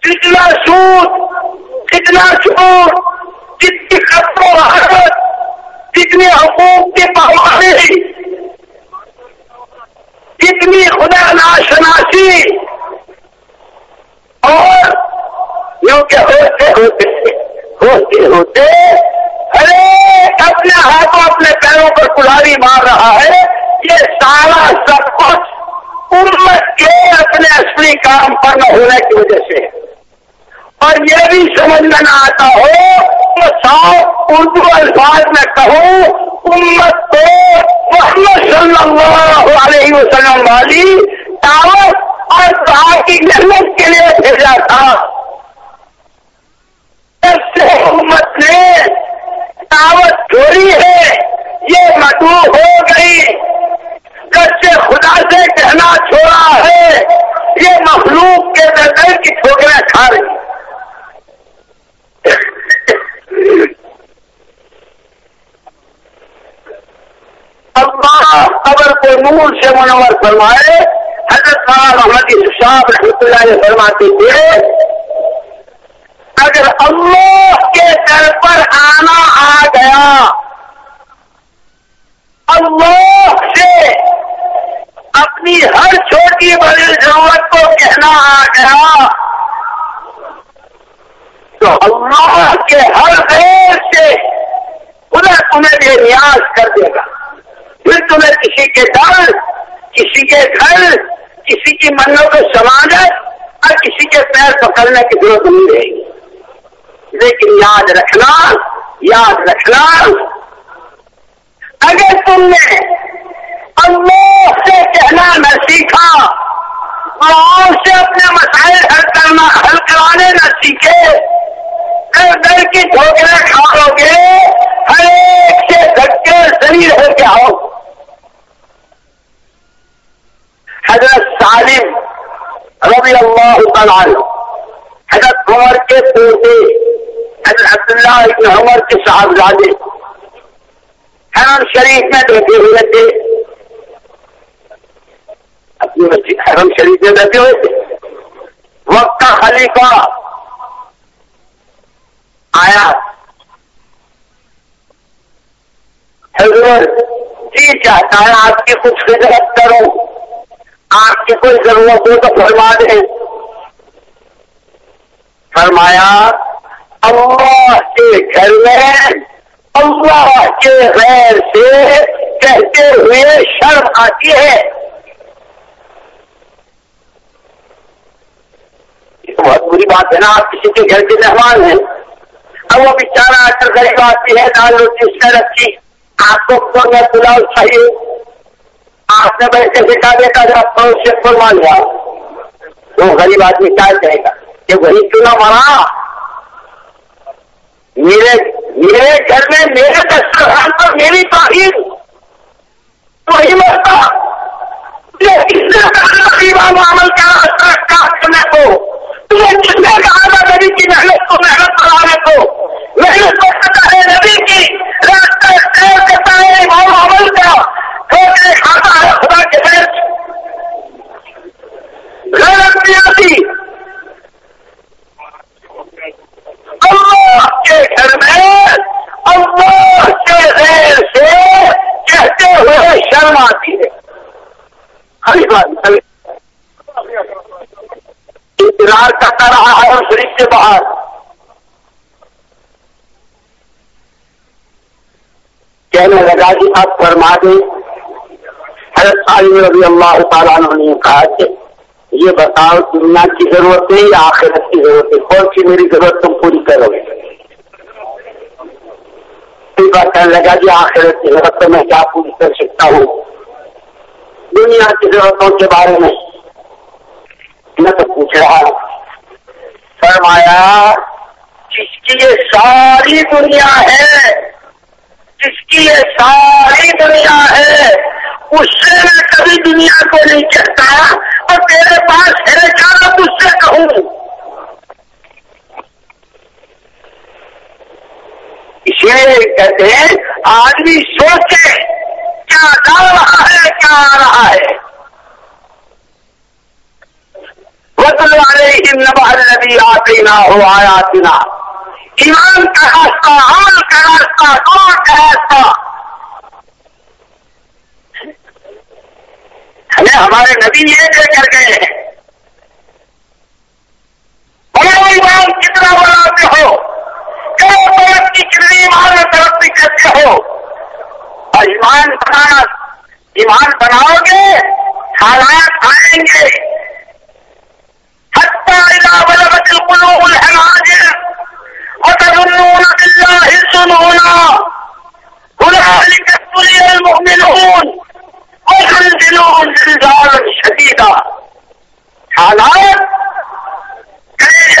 کتنا سود، کتنا چھوٹ کتنی خط و حرکت، کتنی حقوق کی پابندی کتنی خدا ناشناسی۔ اور یوں کہ ہوتے ہوتے ہوتے ہوتے، ارے، اپنے ہاتھوں، اپنے پیروں پر کلاڑی مار رہا ہے۔ یہ سارا سب کچھ امت کے اپنے اصلی کام پر نہ ہونے کی وجہ سے؟ اور یہ بھی سمجھ میں نہ آتا ہو تو صاف اردو الفاظ میں کہوں، امت کو محمد صلی اللہ علیہ وسلم والی دعوت اور دعا کی محنت کے لیے بھیجا تھا۔ سے امت نے دعوت چوری ہے، یہ مدو ہو گئی۔ کچے خدا سے کہنا چھوڑا ہے۔ یہ مخلوق کے نظر کی ٹھوکریں کھا رہی۔ اللہ قبر کو نور سے منور فرمائے۔ حضرت محمد صاحب رحمۃ اللہ فرماتے تھے، اگر اللہ کے در پر آنا آ گیا اللہ سے اپنی ہر چھوٹی بڑی ضرورت کو کہنا آ گیا تو اللہ کے ہر غیر سے انہیں تمہیں بے نیاز کر دے گا۔ پھر تمہیں کسی کے گھر کسی کے گھر، کسی کی منوں کو سماجت اور کسی کے پیر پکڑنے کی ضرورت نہیں رہے گی۔ لیکن یاد رکھنا یاد رکھنا، اگر تم نے اللہ سے کہنا نہ سیکھا۔ اور سے اپنے مسائل حل کرنا حل کرانے نہ سیکھے۔ گھر گھر کی ٹھوکرے کھاؤ گے۔ ہر ایک سے دھکے شریر ہو کے آؤ حضرت سالم ربی اللہ تعالیٰ حضرت عمر کے پوتے، حضرت عبداللہ ابن عمر کے صاحبزادے حرم شریف میں بیٹھے ہوئے تھے۔ اپنی مسجد حرم شریف میں بیٹھے ہوئے تھے۔ وقت کا خلیفہ آیا۔ حضرت جی چاہتا ہے آپ کی کچھ خدمت کروں۔ آپ کی کوئی ضرورت ہو تو فرما دیں۔ فرمایا، اللہ کے گھر میں، اللہ کے غیر سے کہتے ہوئے شرم آتی ہے۔ تو بہت بری بات ہے نا، آپ کسی کے گھر کے مہمان ہیں۔ اب وہ بیچارہ آ کر غریب آتی ہے، دال روٹی اس میں رکھی۔ آپ کو پلاؤ چاہیے؟ آپ نے ویسے سکھا دیتا جب پڑوس سے فرما لیا وہ غریب آدمی کیا کہے گا؟ کہ وہی کیوں نہ مرا؟ میرے میرے گھر میں میرے دسترخوان پر میری تعلیم۔ وہی مرتا۔ اس نے عمل کا کرنے کو؟ تمہیں کس نے کہا تھا نبی کی محنت کو محنت کرانے کو محنت کو پتا ہے نبی کی راستہ اختیار کرتا ہے امام عمل کا ٹھوکرے کھاتا ہے خدا کے بیچ غیرت اللہ کے گھر میں اللہ کے غیر سے کہتے ہوئے شرم آتی ہے ہری بات انتظار کرتا رہا ہے اور شریف کے باہر۔ کہنے لگا کہ آپ فرما دیں، حضرت عالم رضی اللہ تعالیٰ نے کہا کہ یہ بتاؤ، دنیا کی ضرورت ہے یا آخرت کی ضرورت ہے کون سی میری ضرورت تم پوری کرو گے؟ بات کہنے لگا کہ آخرت کی ضرورت تو میں کیا پوری کر سکتا ہوں؟ دنیا کی ضرورتوں کے بارے میں۔ میں تو پوچھ رہا ہوں فرمایا جس کی یہ ساری دنیا ہے؟ جس کی یہ ساری دنیا ہے؟ اس سے میں کبھی دنیا کو نہیں کہتا اور میرے پاس ہے کیا میں سے کہوں۔ اس لیے کہتے ہیں، آدمی سوچے، کیا جا رہا ہے، کیا آ رہا ہے۔ وطن والے نبا نبی آتے نہ ہو آیاتنا ایمان کا راستہ عمل کا راستہ دور کا راستہ ہمیں ہمارے نبی یہ دے کر گئے ہیں۔ بڑا ایمان کتنا بناتے ہو؟ طرف کی کتنی ایمان میں ترقی کرتے ہو؟ اور ایمان بنانا، ایمان بناؤ گے، حالات آئیں گے۔ حتى إذا بلغت القلوب الحناجر وتظنون بالله الظنونا أولئك ابتلي المؤمنون وزلزلوهم زلزالا شديدا. حالات كيف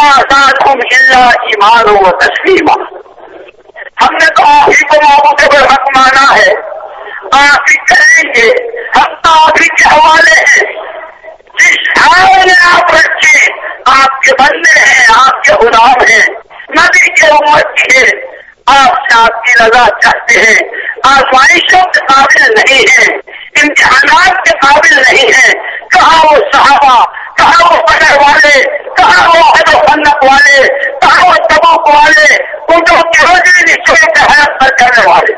ایمان و ہم نے تو آپ ہی کو حق مانا ہے۔ آپ ہی کریں گے۔ ہم تو آپ ہی کے حوالے ہیں۔ جس حال آپ رکھے آپ کے بندے ہیں، آپ کے غلام ہیں۔ نبی کے امت کے آپ سے آپ کی رضا چاہتے ہیں۔ آسمائشوں کے قابل نہیں ہیں۔ امتحانات کے قابل نہیں ہیں۔ کہاں وہ صحابہ کہاں وہ پڑھنے والے کہاں وہ حد و فنت والے کہاں وہ تبوک والے ان کو روزی نشچے کے حیات پر کرنے والے۔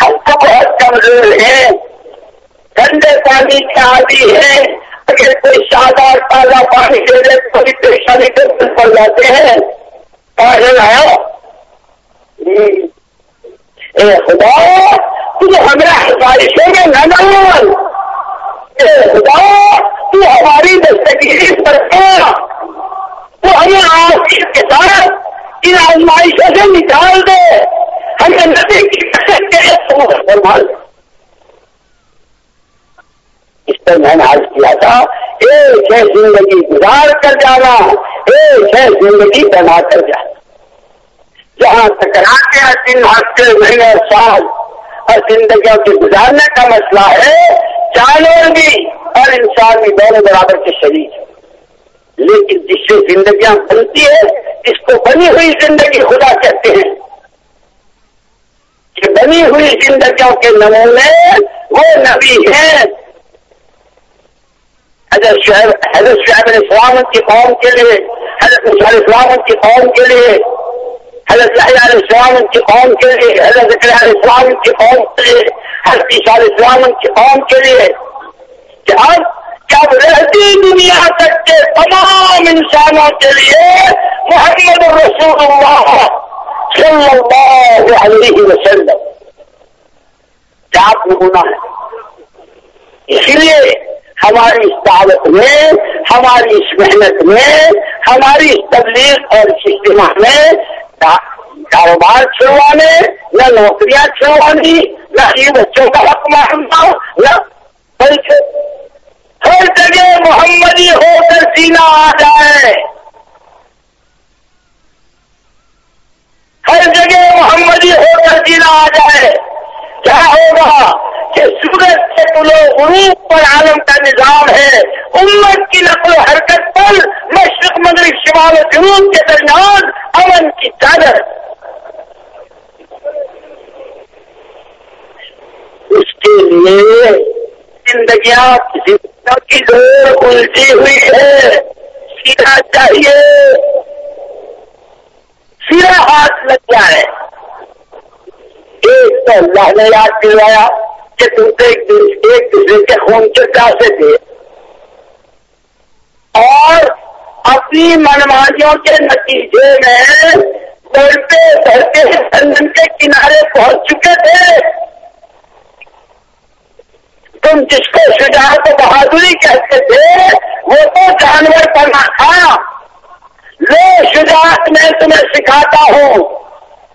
ہم تو بہت کمزور ہیں۔ ٹھنڈے پانی کے عادی ہیں۔ اگر کوئی شادار تازہ پانی دے دے، تو کوئی پریشانی کے دل پڑ جاتے ہیں۔ پاگل آیا اے خدا تجھے ہمیں بارشوں میں نہ ڈال اے خدا، تو ہماری دستگیری پر تو ہمیں آپ کے ساتھ ان آزمائشوں سے نکال دے۔ ہمیں ندی کی فرمال اس پر میں نے حال کیا تھا، ایک ہے زندگی گزار کر جانا، ایک ہے زندگی بنا کر جانا۔ جہاں ٹکراتے ہیں تین ہفتے مہینے سال اور زندگیوں کے گزارنے کا مسئلہ ہے جانور بھی اور انسان بھی دونوں برابر کے شریک ہیں لیکن جس سے زندگیاں بنتی ہے اس کو بنی ہوئی زندگی خدا کہتے ہیں۔ کہ بنی ہوئی زندگیوں کے نمونے وہ نبی ہیں۔ حضرت شہر حضرت شہب السلام کی قوم کے لیے، حضرت علیہ السلام کی قوم کے لیے حضرت علیہ السلام ان کی قوم کے لیے، حضرت علیہ السلام ان کی قوم کے لیے، حضرت علیہ السلام ان کی قوم کے لیے کہ اب جب رہتی دنیا تک کے تمام انسانوں کے لیے محمد رسول اللہ صلی اللہ علیہ وسلم، کیا نمونہ ہے؟ اس لیے ہماری اس دعوت میں، ہماری اس محنت میں، ہماری اس تبلیغ اور اس اجتماع میں کاروبار چھڑوانے نہ نوکریاں چھڑوانی نہ یہ بچوں کا حق ماننا نہ ہر جگہ محمدی ہو کر سینا آ جائے۔ ہر جگہ محمدی ہو کر سینا آ جائے۔ کیا ہوگا کہ سورج سے تلو غروب پر عالم کا نظام ہے؟ امت کی نقل و حرکت پر مشرق مغرب، شمال و جنوب کے درمیان امن کی چادر۔ اس کے لیے زندگیاں کی ڈور الٹی ہوئی ہے۔ سیدھا چاہیے۔ سیدھا ہاتھ لگ جائے۔ ایک تو اللہ نے یاد دلوایا کہ تم سے ایک دوسرے کے خون کے پیاسے تھے اور اپنی منمانیوں کے نتیجے میں بولتے بڑھتے سندن کے کنارے پہنچ چکے تھے۔ تم جس کو شجاعت و بہادری کہتے تھے، وہ تو جانور کرنا تھا۔ لو، شجاعت میں تمہیں سکھاتا ہوں۔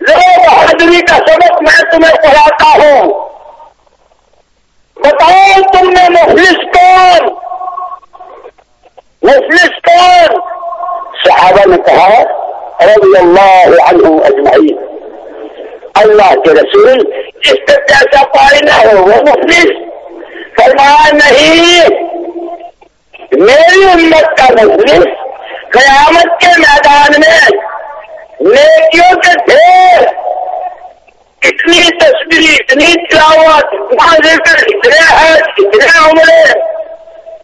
لو بہادری کا سبق میں تمہیں پڑھاتا ہوں بتاؤ تم نے مفلس کون مفلس کون صحابہ نے کہا رضی اللہ عنہ اجمعین اللہ کے رسول جس کا کیسا پائی نہ ہو وہ مفلس فرمایا نہیں میری امت کا مجلس قیامت کے میدان میں نیکیوں کے ڈھیر۔ اتنی تصویر اتنی تلاوت، اتنا ذکر، اتنے حج، اتنے عمرے،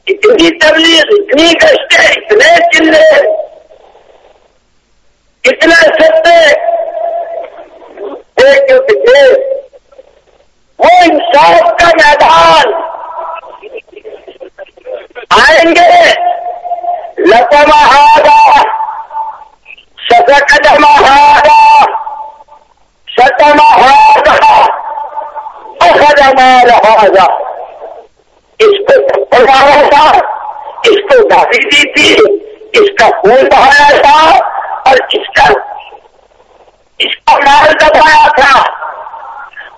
اتنی تبلیغ، اتنی کشتے اتنے چلے۔ اتنے ستے وہ انصاف کا میدان۔ آئیں گے۔ لتمہارا سکمہارا ستمہارا اخدمارا اس کو پڑھایا تھا اس کو گاڑی دی تھی اس کا خون بہایا تھا اور اس کا اس کا مال دبایا تھا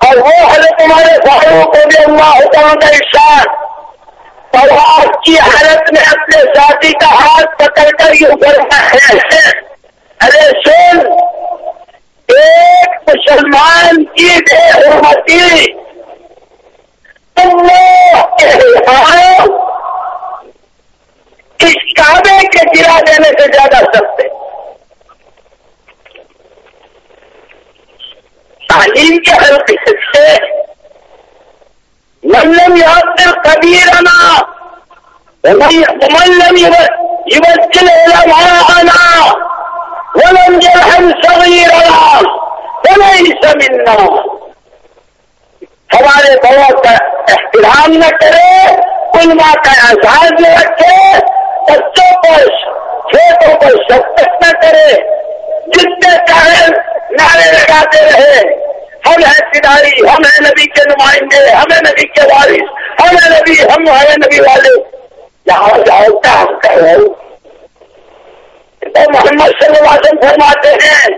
اور وہ حضرت تمہارے بھائیوں کو بھی اللہ حکم کا ارشاد اور کی حالت میں اپنے ساتھی کا ہاتھ پکڑ کر یوں کرنا ہے ارے سن، ایک مسلمان کی بے حرمتی، تم اس کعبے کے گرا دینے سے زیادہ سکتے تعلیم کے حلقے سے ملم یاد دل کبیر ملم يبدل علماءنا ولم يرحم صغيرنا فليس منا. ہمارے بڑوں کا احترام نہ کرے، علماء کا احساس نہ رکھے، بچوں پر کھیتوں پر شفقت نہ کرے، جتنے چاہے نعرے لگاتے رہے۔ ہم ہیں کھلاڑی ہم ہیں نبی کے نمائندے ہمیں نبی کے وارث ہمیں نبی، ہم ہیں نبی والے۔ جہاں جاؤ کیا ہم کہ محمد صلی اللہ علیہ وسلم فرماتے ہیں،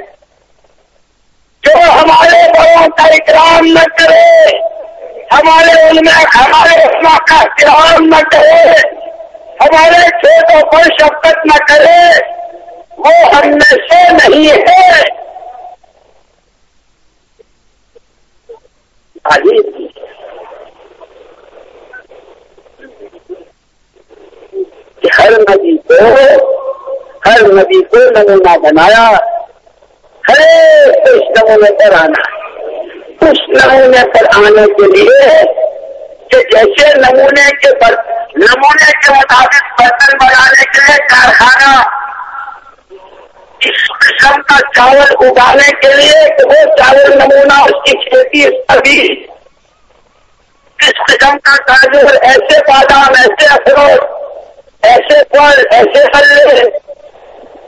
جو ہمارے بڑوں کا اکرام نہ کرے، ہمارے علماء، ہمارے اسما کا احترام نہ کرے، ہمارے کھیتوں پر شفقت نہ کرے، وہ ہم میں سے نہیں ہے۔ ہر ندی کو ہر ندی کو نمونہ بنایا، ہر اس نمونے پر آنا۔ اس نمونے پر آنے کے لیے کہ جیسے نمونے کے نمونے کے مطابق برتن بنانے کے لیے کارخانہ، اس قسم کا چاول اگانے کے لیے کہ وہ چاول نمونہ اس کی کھیتی ابھی کس قسم کا کاجور ایسے بادام، ایسے اخروٹ ایسے پھل، ایسے پلے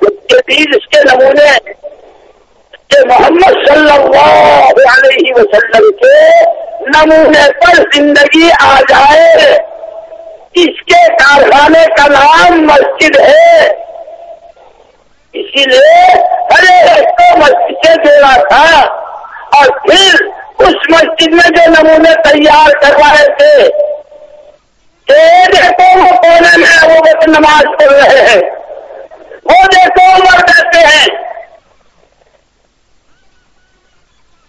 کے بیج اس کے نمونے کہ محمد صلی اللہ علیہ وسلم کے نمونے پر زندگی آ جائے۔ اس کے کارخانے کا نام مسجد ہے۔ اسی لیے ہر ایک کو مسجد سے جوڑا تھا۔ اور پھر اس مسجد میں جو نمونے تیار کروائے تھے دیکھو وہ کونے میں وہ نماز پڑھ رہے ہیں۔ وہ دیکھو مر دیتے ہیں۔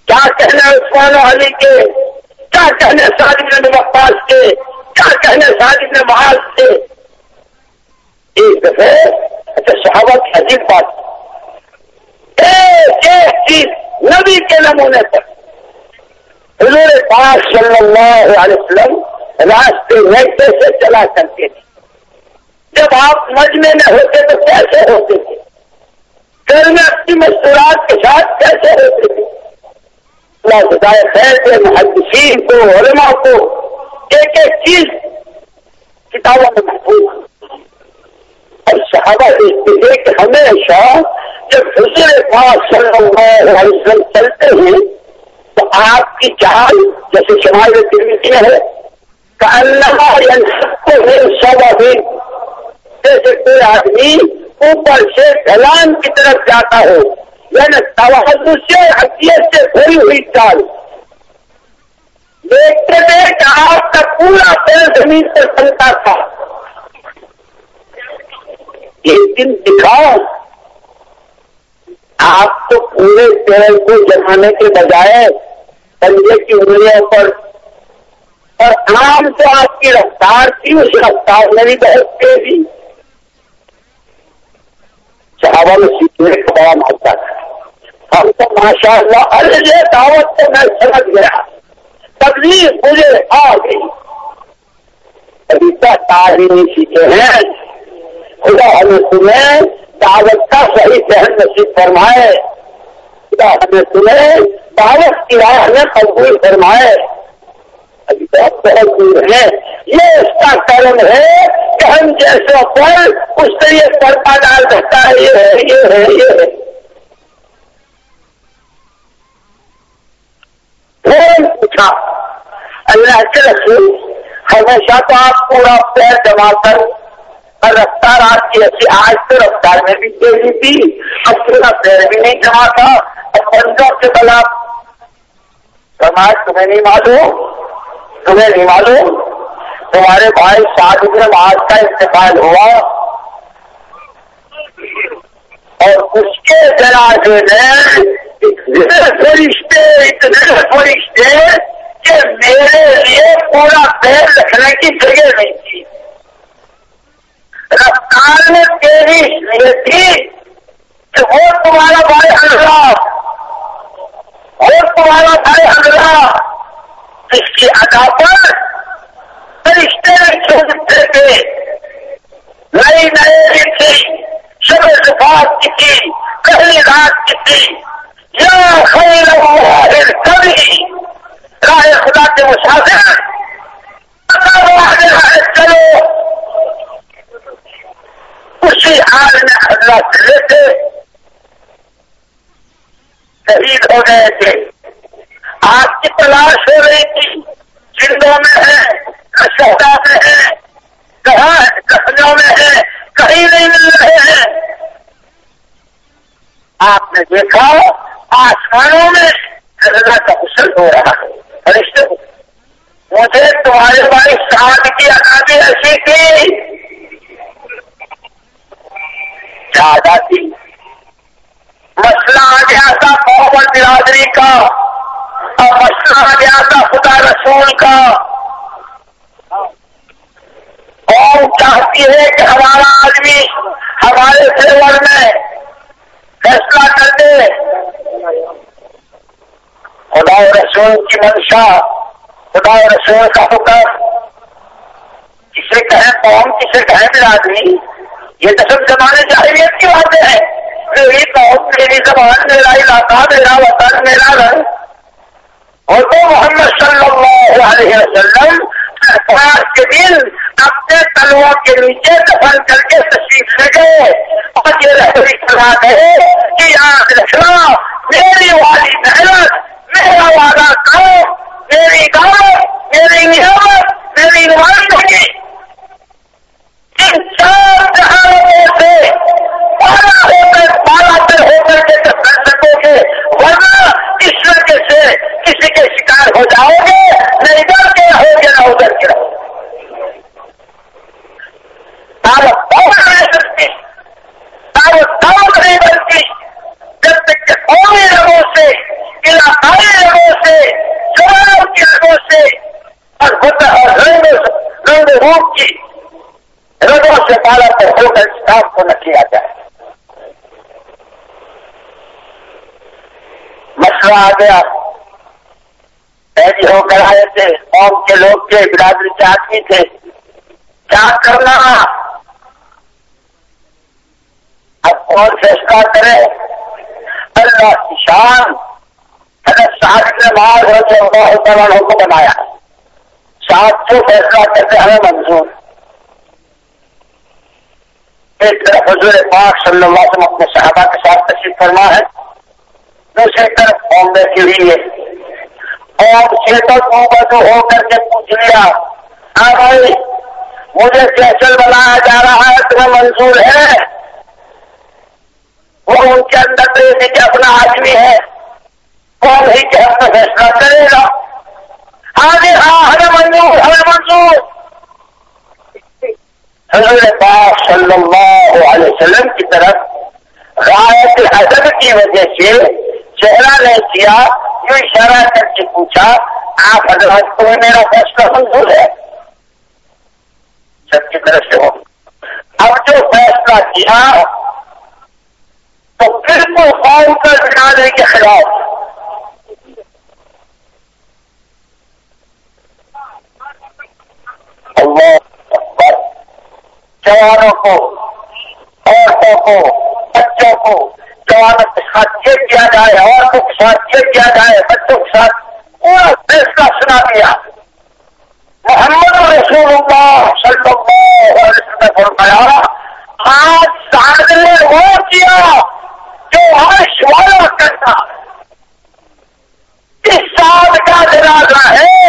کیا کہنے عثمان علی کے؟ کیا کہنے ساجد نے وقاص کے؟ کیا کہنے ساجد نے محاذ کے؟ ایک دفعہ اچھا صحابہ کی عجیب بات۔ ایک ایک چیز نبی کے نمونے پر۔ حضور پاک صلی اللہ علیہ وسلم راستے میں کیسے چلا کرتے تھے؟ جب آپ مجمے میں ہوتے تو کیسے ہوتے تھے؟ گھر میں اپنی مستورات کے ساتھ کیسے ہوتے تھے؟ اللہ خدائے خیر کے محدثین کو، علماء کو ایک ایک چیز کتابوں میں محفوظ اور صحابہ دیکھتے تھے کہ ہمیشہ جب حضور پاک صلی اللہ علیہ وسلم چلتے ہیں تو آپ کی چال جیسے شمال میں ہے، کہ اللہ کو سودا بھی جیسے کوئی آدمی اوپر سے ڈھلان کی طرف جاتا ہو یعنی توازو سے، حقیقت سے بھری ہوئی چال۔ دیکھتے تھے کہ آپ کا پورا پیر زمین پر چلتا تھا۔ ایک دن دکھاؤ، آپ تو پورے پیر کو جمانے کے بجائے پنجے کی انگلیوں پر، اور عام سے آپ کی رفتار تھی، اس رفتار میں بھی بہت تیزی۔ عمل سیکھنے کا بڑا مہتو ہے۔ ہم تو ماشاء اللہ ارے یہ دعوت تو میں سمجھ گیا۔ تکلیف مجھے آ گئی۔ ابھی تک تعلیم سیکھے ہیں۔ خدا ہمیں سنے، دعوت کا صحیح ذہن نصیب فرمائے۔ خدا ہمیں سنے، دعوت کی راہ ہمیں قبول فرمائے۔ بہت بہت دور ہے۔ یہ اس کا کرم ہے کہ ہم جیسے پر اس سے یہ پردہ ڈال سکتا ہے۔ یہ ہے یہ ہے یہ ہے۔ پوچھا۔ اللہ کے رسول ہمیشہ تو آپ پورا پیر جما کر رفتار آپ کی ایسی آج تو رفتار میں بھی تیزی تھی۔ اب پورا پیر بھی نہیں جما تھا۔ اب پنجاب سے بلا سماج تمہیں نہیں معلوم؟ تمہیں نہیں معلوم؟ تمہارے بھائی سات ابن آج کا انتقال ہوا۔ اور اس کے جنازے میں فرشتے، اتنے فرشتے کہ میرے لیے پورا پیر رکھنے کی جگہ نہیں تھی۔ رفتار میں تیری یہ تھی کہ وہ تمہارا بھائی ہنگلا اور تمہارا بھائی ہنگلا اس کی ادا پر فرشتے چھوٹتے تھے نئی نئے تھی شب صفات کی تھی پہلی رات کی تھی یا خیر کبھی راہ خدا کے مسافر چلو اسی حال میں اللہ چلے تھے شہید ہو گئے تھے آپ کی تلاش ہو رہی تھی۔ جلدوں میں ہے کشہدا میں ہے، کہاں کسنوں میں ہے، کہیں نہیں مل رہے ہیں۔ آپ نے دیکھا، آسمانوں میں اللہ کا حسن ہو رہا ہے۔ فرشتے مجھے تمہارے بھائی ساتھ کی آزادی ایسی تھی۔ زیادہ تھی مسئلہ آ گیا تھا محمد برادری کا اور مسئلہ آ تھا خدا رسول کا۔ قوم چاہتی ہے کہ ہمارا آدمی ہمارے فیور میں فیصلہ کر دے۔ خدا رسول کی منشا، خدا رسول کا حکم۔ کسے کہیں قوم، کسے کہیں برادری یہ تو سب زمانے جاہریت کی باتیں ہیں۔ میری قوم میری زبان، میرا علاقہ، میرا وطن، میرا گھر والله محمد صلى الله عليه وسلم كبير أبدت الوقت الوجد فالكالجسة الشيخ سجد قد يلحري هذا في عهد الإسلام ميري والي مهلت مهلا وعلى قوم ميري قوم ميري مهلت ميري مهلت إنسان دهان مسئلہ آ گیا۔ ہو کر آئے تھے۔ قوم کے لوگ تھے، برادری کے آدمی تھے۔ کیا کرنا؟ اب کون فیصلہ کرے؟ اللہ کی شان۔ اگر ساتھ نے مال ہو تو اللہ تعالیٰ کو بنایا۔ ساتھ جو فیصلہ کرتے ہمیں منظور۔ ایک طرف حضور پاک صلی اللہ علیہ وسلم اپنے صحابہ کے ساتھ تشریف فرما ہے۔ دوسری طرف قوم بیٹھی ہوئی ہے۔ قوم سے بدو ہو کر کے پوچھ لیا ہاں بھائی مجھے فیصل بنایا جا رہا ہے؟ تمہیں منظور ہے۔ وہ ان کے اندر دینے کے اپنا آدمی ہے۔ کون ہی کہ ہم فیصلہ کرے گا؟ ہاں جی ہاں ہمیں منظور ہمیں منظور۔ حضرت پاک صلی اللہ علیہ وسلم کی طرف رایت حضرت کی وجہ سے چہرہ نے کیا جو اشارہ کر کے پوچھا، آپ حضرت کو میرا فیصلہ منظور ہے؟ سب کی طرف سے ہو اب جو فیصلہ کیا، تو بالکل قوم کر بٹھانے کے خلاف۔ اللہ جوانوں کو، عورتوں کو، بچوں کو ساتھ یہ کیا جائے، عورتوں کے ساتھ یہ کیا جائے، بچوں کے ساتھ پورا فیصلہ سنا دیا۔ محمد رسول اللہ صلی اللہ علیہ وسلم فرمایا، آج سعد نے وہ کیا جو ہر شوالہ کرتا۔ اس سال کا جنازہ ہے،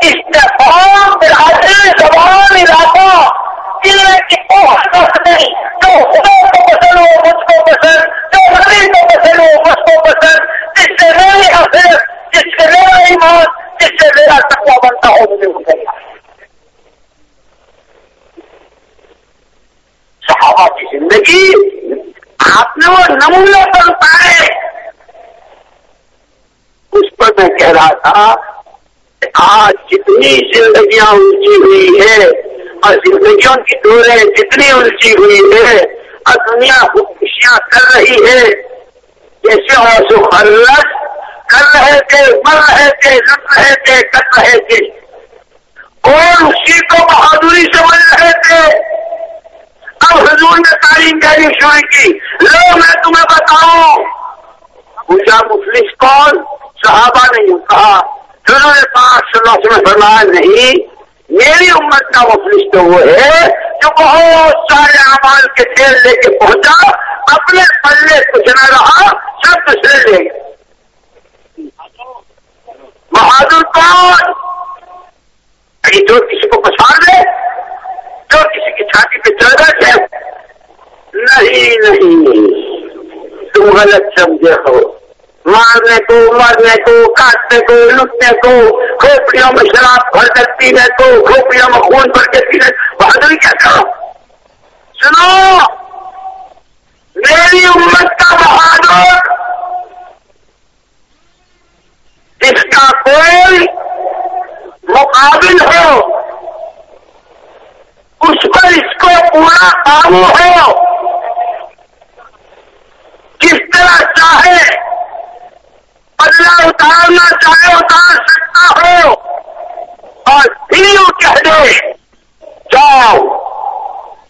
اس نے تمام برادری زبان علاقہ قلعے کی بہت نہیں جو خدا کو پسند ہو مجھ کو پسند جو نبی کو پسند ہو مجھ کو پسند جس سے میری حفیظ جس سے میرا ایمان جس سے میرا تقوی بنتا ہو مجھے ہو صحابہ کی زندگی آپ نے وہ نمونہ پر پائے اس پر میں کہہ رہا تھا کہ آج جتنی زندگیاں اونچی ہوئی ہے اور زندگیوں کی دوریں جتنی الجھی ہوئی ہے، اور دنیا خودکشیاں کر رہی ہے۔ جیسے اور خرلت کر رہے تھے، مر رہے تھے لڑ رہے تھے، کر رہے تھے۔ اور اسی کو بہادری سمجھ رہے تھے۔ اب حضور نے تعلیم دینی شروع کی۔ لو، میں تمہیں بتاؤں پوچھا مفلس کون؟ صحابہ نہیں کہا چلو پانچ سو میں فرمایا نہیں میری امت کا مفلس تو وہ ہے جو بہت سارے اعمال کے کھیل لے کے پہنچا، اپنے پلے کچھ نہ رہا، سب دوسرے لے گئے بہادر کون؟ جو کسی کو پسند دے، جو کسی کی چھاتی پہ چل رہے نہیں نہیں۔ تم غلط سمجھے ہو۔ مارنے کو، مرنے کو، کاٹنے کو، لٹنے کو، کھوپڑیوں میں شراب بھر کر پینے کو، کھوپڑیوں میں خون بھر کے پینے بہادری کیا کرو سنو، میری امت کا بہادر۔ اس کا کوئی مقابل ہو، اس پر اس کو پورا قابو ہو۔ کس طرح چاہے اللہ اتارنا چاہے اتار سکتا ہو۔ اور پھر وہ کہہ دے، جاؤ۔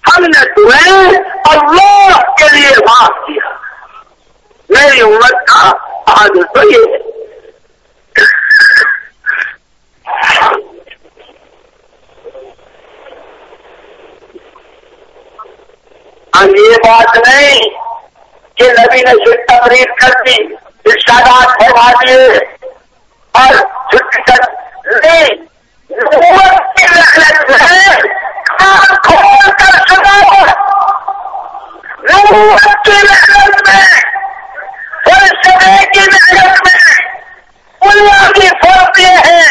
ہم نے تمہیں اللہ کے لیے معاف کیا۔ میری امت کا آج تو یہ ہے۔ یہ بات نہیں کہ نبی نے صرف تقریر کر دی۔ ارشادات فرما دیے اور چھٹی کر نہیں کی محنت میں کان کھول کر سنا نبوت کی محنت میں، فلسفے کی محنت میں اللہ کی فرق یہ ہے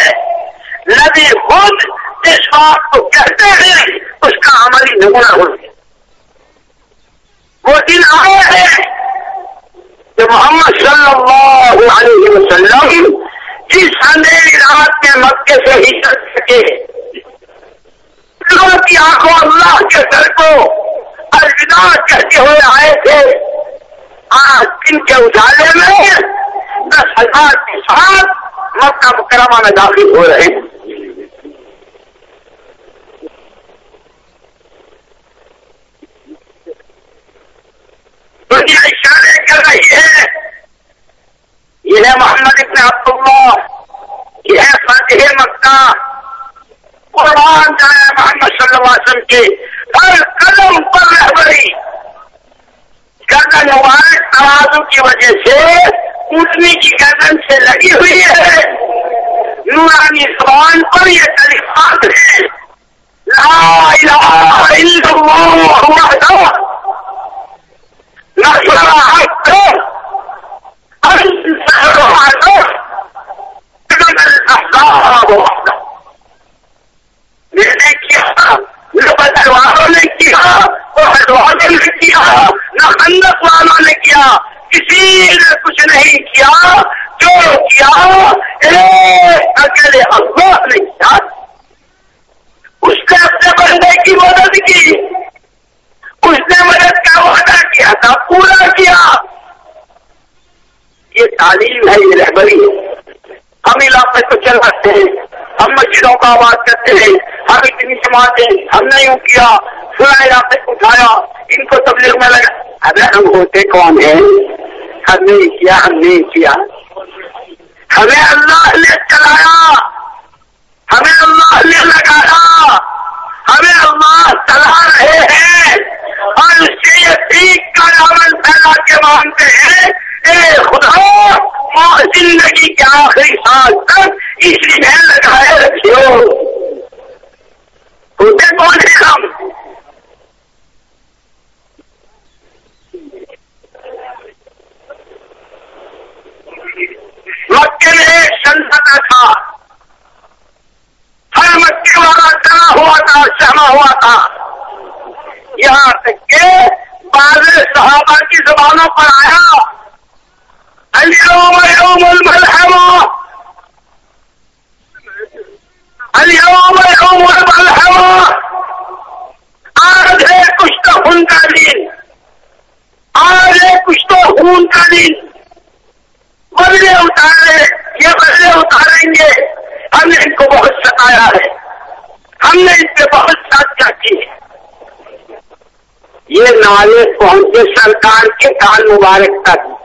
نبی خود اس بات کو کہتے ہیں، اس کا عملی نمونہ ہو۔ وہ دن آئے ہیں کہ محمد صلی اللہ علیہ وسلم جس اندھیری رات کے مکے سے ہی چل سکے۔ لوگوں کی آنکھوں اللہ کے سر کو الوداع کہتے ہوئے آئے تھے۔ آج دن کے اجالے میں دس ہزار کے ساتھ مکہ مکرمہ میں داخل ہو رہے ہیں۔ ce ƙanan ƙwan labari kakan wani arazu ki waje ce kutni ki kakan ce lagi huye nurani sawan ƙwaryar alifat لا إله إلا الله وحده نصر حقه أنصر حقه كتب الأحزاب وحده لذلك يحقق نہ بدل والوں نے کیا، وہ والوں نے کیا، نہ خندق والوں نے کیا، کسی نے کچھ نہیں کیا، جو کیا اکیلے اللہ نے کیا۔ اس نے اپنے بندے کی مدد کی، اس نے مدد کا وعدہ کیا تھا، پورا کیا۔ یہ تعلیم ہے، یہ رہبری ہے۔ ہم علاقے کو چلاتے ہیں۔ ہم مسجدوں کا آواز کرتے ہیں۔ ہم اتنی جماعتیں ہم نے یوں کیا۔ سنا علاقے کو اٹھایا۔ ان کو تبلیغ میں لگا ارے ہم ہوتے کون ہیں؟ ہم نے کیا، ہم نے کیا۔ ہمیں اللہ نے چلایا۔ ہمیں اللہ نے لگایا۔ ہمیں اللہ چلا رہے ہیں۔ اور اس کے یہ ٹھیک کا عمل پھیلا کے مانتے ہیں۔ اے خدا! زندگی کے آخری سال تک؟ اس لیے لگائے رکھو ہوتے کون ہیں ہم مکے میں ایک تھا۔ ہر مکے والا چلا ہوا تھا سہما ہوا تھا۔ یہاں تک کہ بعض صحابہ کی زبانوں پر آیا۔ اليوم يوم الملحمة. اليوم يوم الملحمة. آج ہے کچھ تو خون کا دن آج ہے کچھ تو خون کا دن بدلے اتارے، یہ بدلے اتاریں گے. ہم نے ان کو بہت ستایا ہے. ہم نے ان پہ بہت ساتھ کی ہے. یہ نالے پہنچے سرکار کے کان مبارک تک.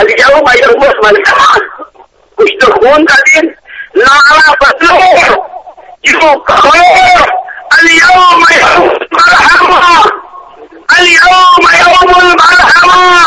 اليوم يوم الفرحان مش تخون قديم لا على فصلوه يفقهوه اليوم يوم المرحمة. اليوم يوم المرحمة.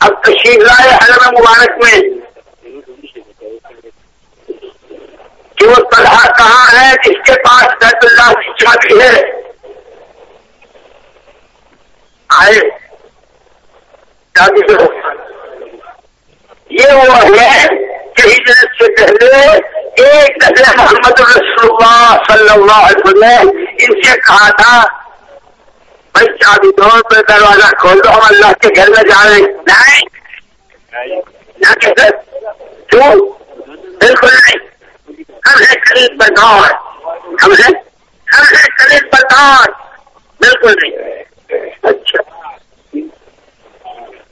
اب تشریف لائے حرم مبارک میں کہ وہ طلحہ کہاں ہے جس کے پاس بیت اللہ کی چابی ہے۔ آئے۔ چابی سے یہ وہ ہے کہ ہجرت سے پہلے ایک دفعہ محمد رسول اللہ صلی اللہ علیہ وسلم ان سے کہا تھا بھائی چابی دو پہ دروازہ کھول دو، ہم اللہ کے گھر میں جا رہے ہیں۔ بالکل نہیں۔ ہم ہے خرید بردار ہم ہے ہم ہے خرید بردار بالکل نہیں۔ اچھا۔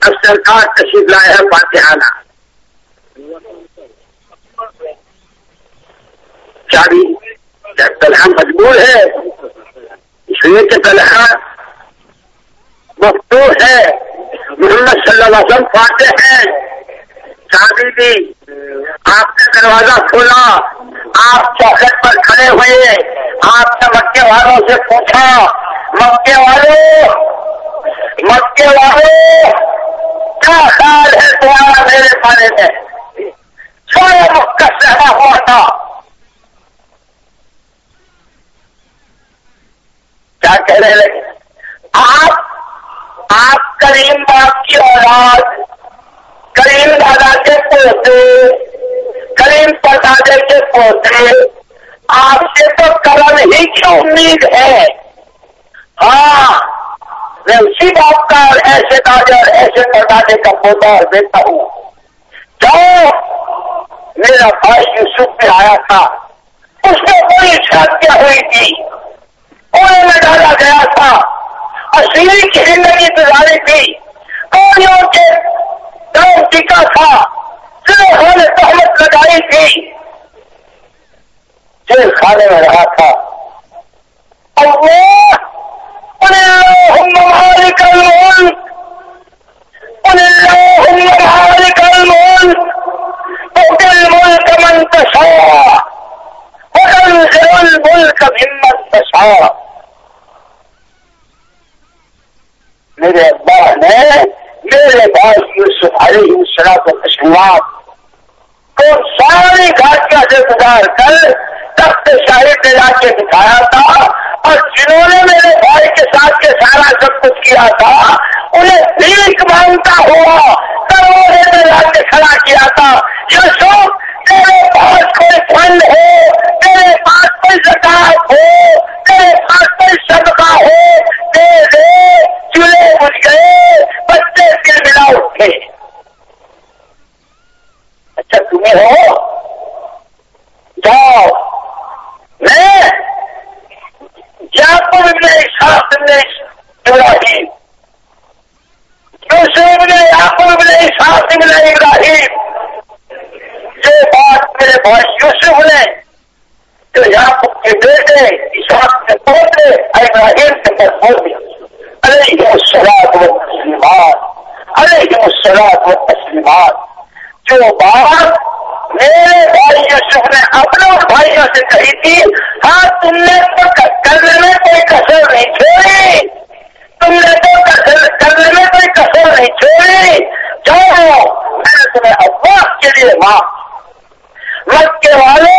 اب سرکار تشریف لائے ہے فاتحانہ۔ چابی طلحہ مجبور ہے اس لیے کہ طلحہ مفتو ہے۔ محمد صلی اللہ علیہ وسلم فاتح ہیں۔ شادی دی آپ نے دروازہ کھولا۔ آپ چوکٹ پر کھڑے ہوئے۔ آپ نے مکے والوں سے پوچھا، مکے والوں مکے والوں کیا خیال ہے تمہارا میرے بارے میں؟ سارا مکہ سہنا ہوا تھا۔ کیا کہہ رہے آپ آپ کریم باپ کی اولاد، کریم دادا کے پوتے، کریم پردادے کے پوتے، آپ سے تو کرم ہی کی امید ہے۔ ہاں میں اسی باپ کا اور ایسے دادا اور ایسے پردادے کا پوتا اور دیتا ہوں۔ جو میرا بھائی یوسف میں آیا تھا، اس میں بڑی شادیاں ہوئی تھی۔ انہیں میں ڈالا گیا تھا۔ اصلی کی زندگی گزاری تھی کوڑیوں کے دم ٹکا تھا۔ انہوں نے تہمت لگائی تھی۔ جیل خانے میں رہا تھا۔ اللہ! اللہم مالک الملک۔ اللہم مالک الملک۔ تؤتي الملك من تشاء۔ وتنزع الملك ممن تشاء۔ میرے ابا نے میرے بھائی یوسف علیہ السلام تشریفات کو ساری گھاٹیاں سے گزار کر تخت شاہی پہ لا کے دکھایا تھا اور جنہوں نے میرے بھائی کے ساتھ کے سارا سب کچھ کیا تھا، انہیں بھیک مانگتا ہوا کروڑے میں لا کے کھڑا کیا تھا۔ یوسف، تیرے پاس کوئی فنڈ ہو تیرے پاس کوئی زکات ہو تھے اچھا تمہیں ہو؟ جاؤ۔ میں جاپر میں ساتھ نے ابراہیم۔ یوسف نے یاقوب نے ساتھ ملے ابراہیم؟ یہ بات میرے بھائی یوسف نے تو یاقوب کے بیٹے، اسحاق کے پوتے، ابراہیم کے بول دیا ارے یہ سوال بہت علیہ السلام و تسلیمات جو بات میرے بھائی یوسف نے اپنے بھائیوں سے کہی تھی ہاں تم نے تو کرنے میں کوئی کسر نہیں چھوڑی۔ تم نے تو کرنے میں کوئی کسر نہیں چھوڑی۔ جاؤ، میں نے تمہیں اباس کے لیے ماں مکے والے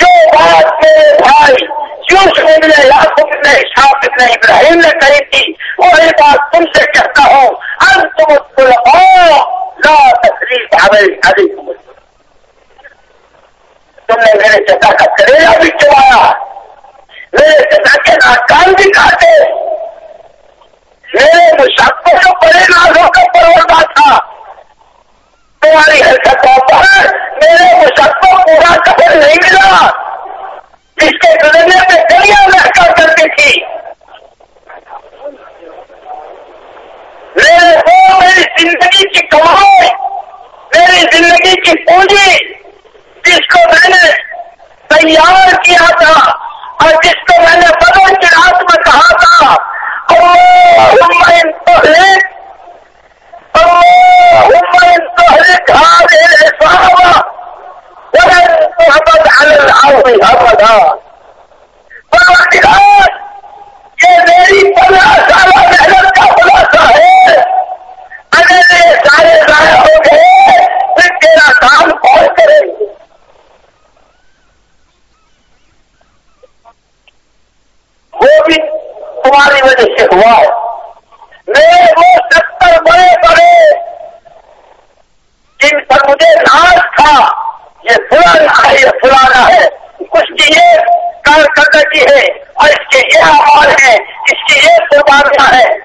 جو بات میرے بھائی یوسف نے یاسف نے شاپ نے ابراہیم نے کہی تھی وہی بات تم سے کہتا ہوں انت تم لا تکلیف ابھی تم تم نے میرے چچا کا کریلا بھی چلایا، میرے چچا کے ناکام بھی کاٹے میرے مشقوں کو بڑے نازوں کا پروڑا تھا۔ تمہاری حرکتوں پر میرے مشقوں پورا قبر نہیں ملا۔ جس کے گزرنے میں دریا محکا کرتی تھی۔ میرے کو میری زندگی کی کمائی، میری زندگی کی پونجی، جس کو میں نے تیار کیا تھا اور جس کو میں نے بدل کے ہاتھ میں کہا تھا۔ اور اللهم إن تهلك هذه العصابة ولن تعبد على الأرض أبدا. فوقت الآن يا ذريب ولا أسأل عن سهل أنا ليس على ذلك من تیرا کام کون کرے گی وہ بھی تمہاری وجہ سے ہوا ہے میں وہ ستر بڑے بڑے جن پر مجھے ناز تھا۔ یہ فلانا ہے، یہ فلانا ہے۔ کچھ کی یہ کارکردگی ہے۔ اور اس کے یہ آواز ہے اس کی یہ قربانیاں ہے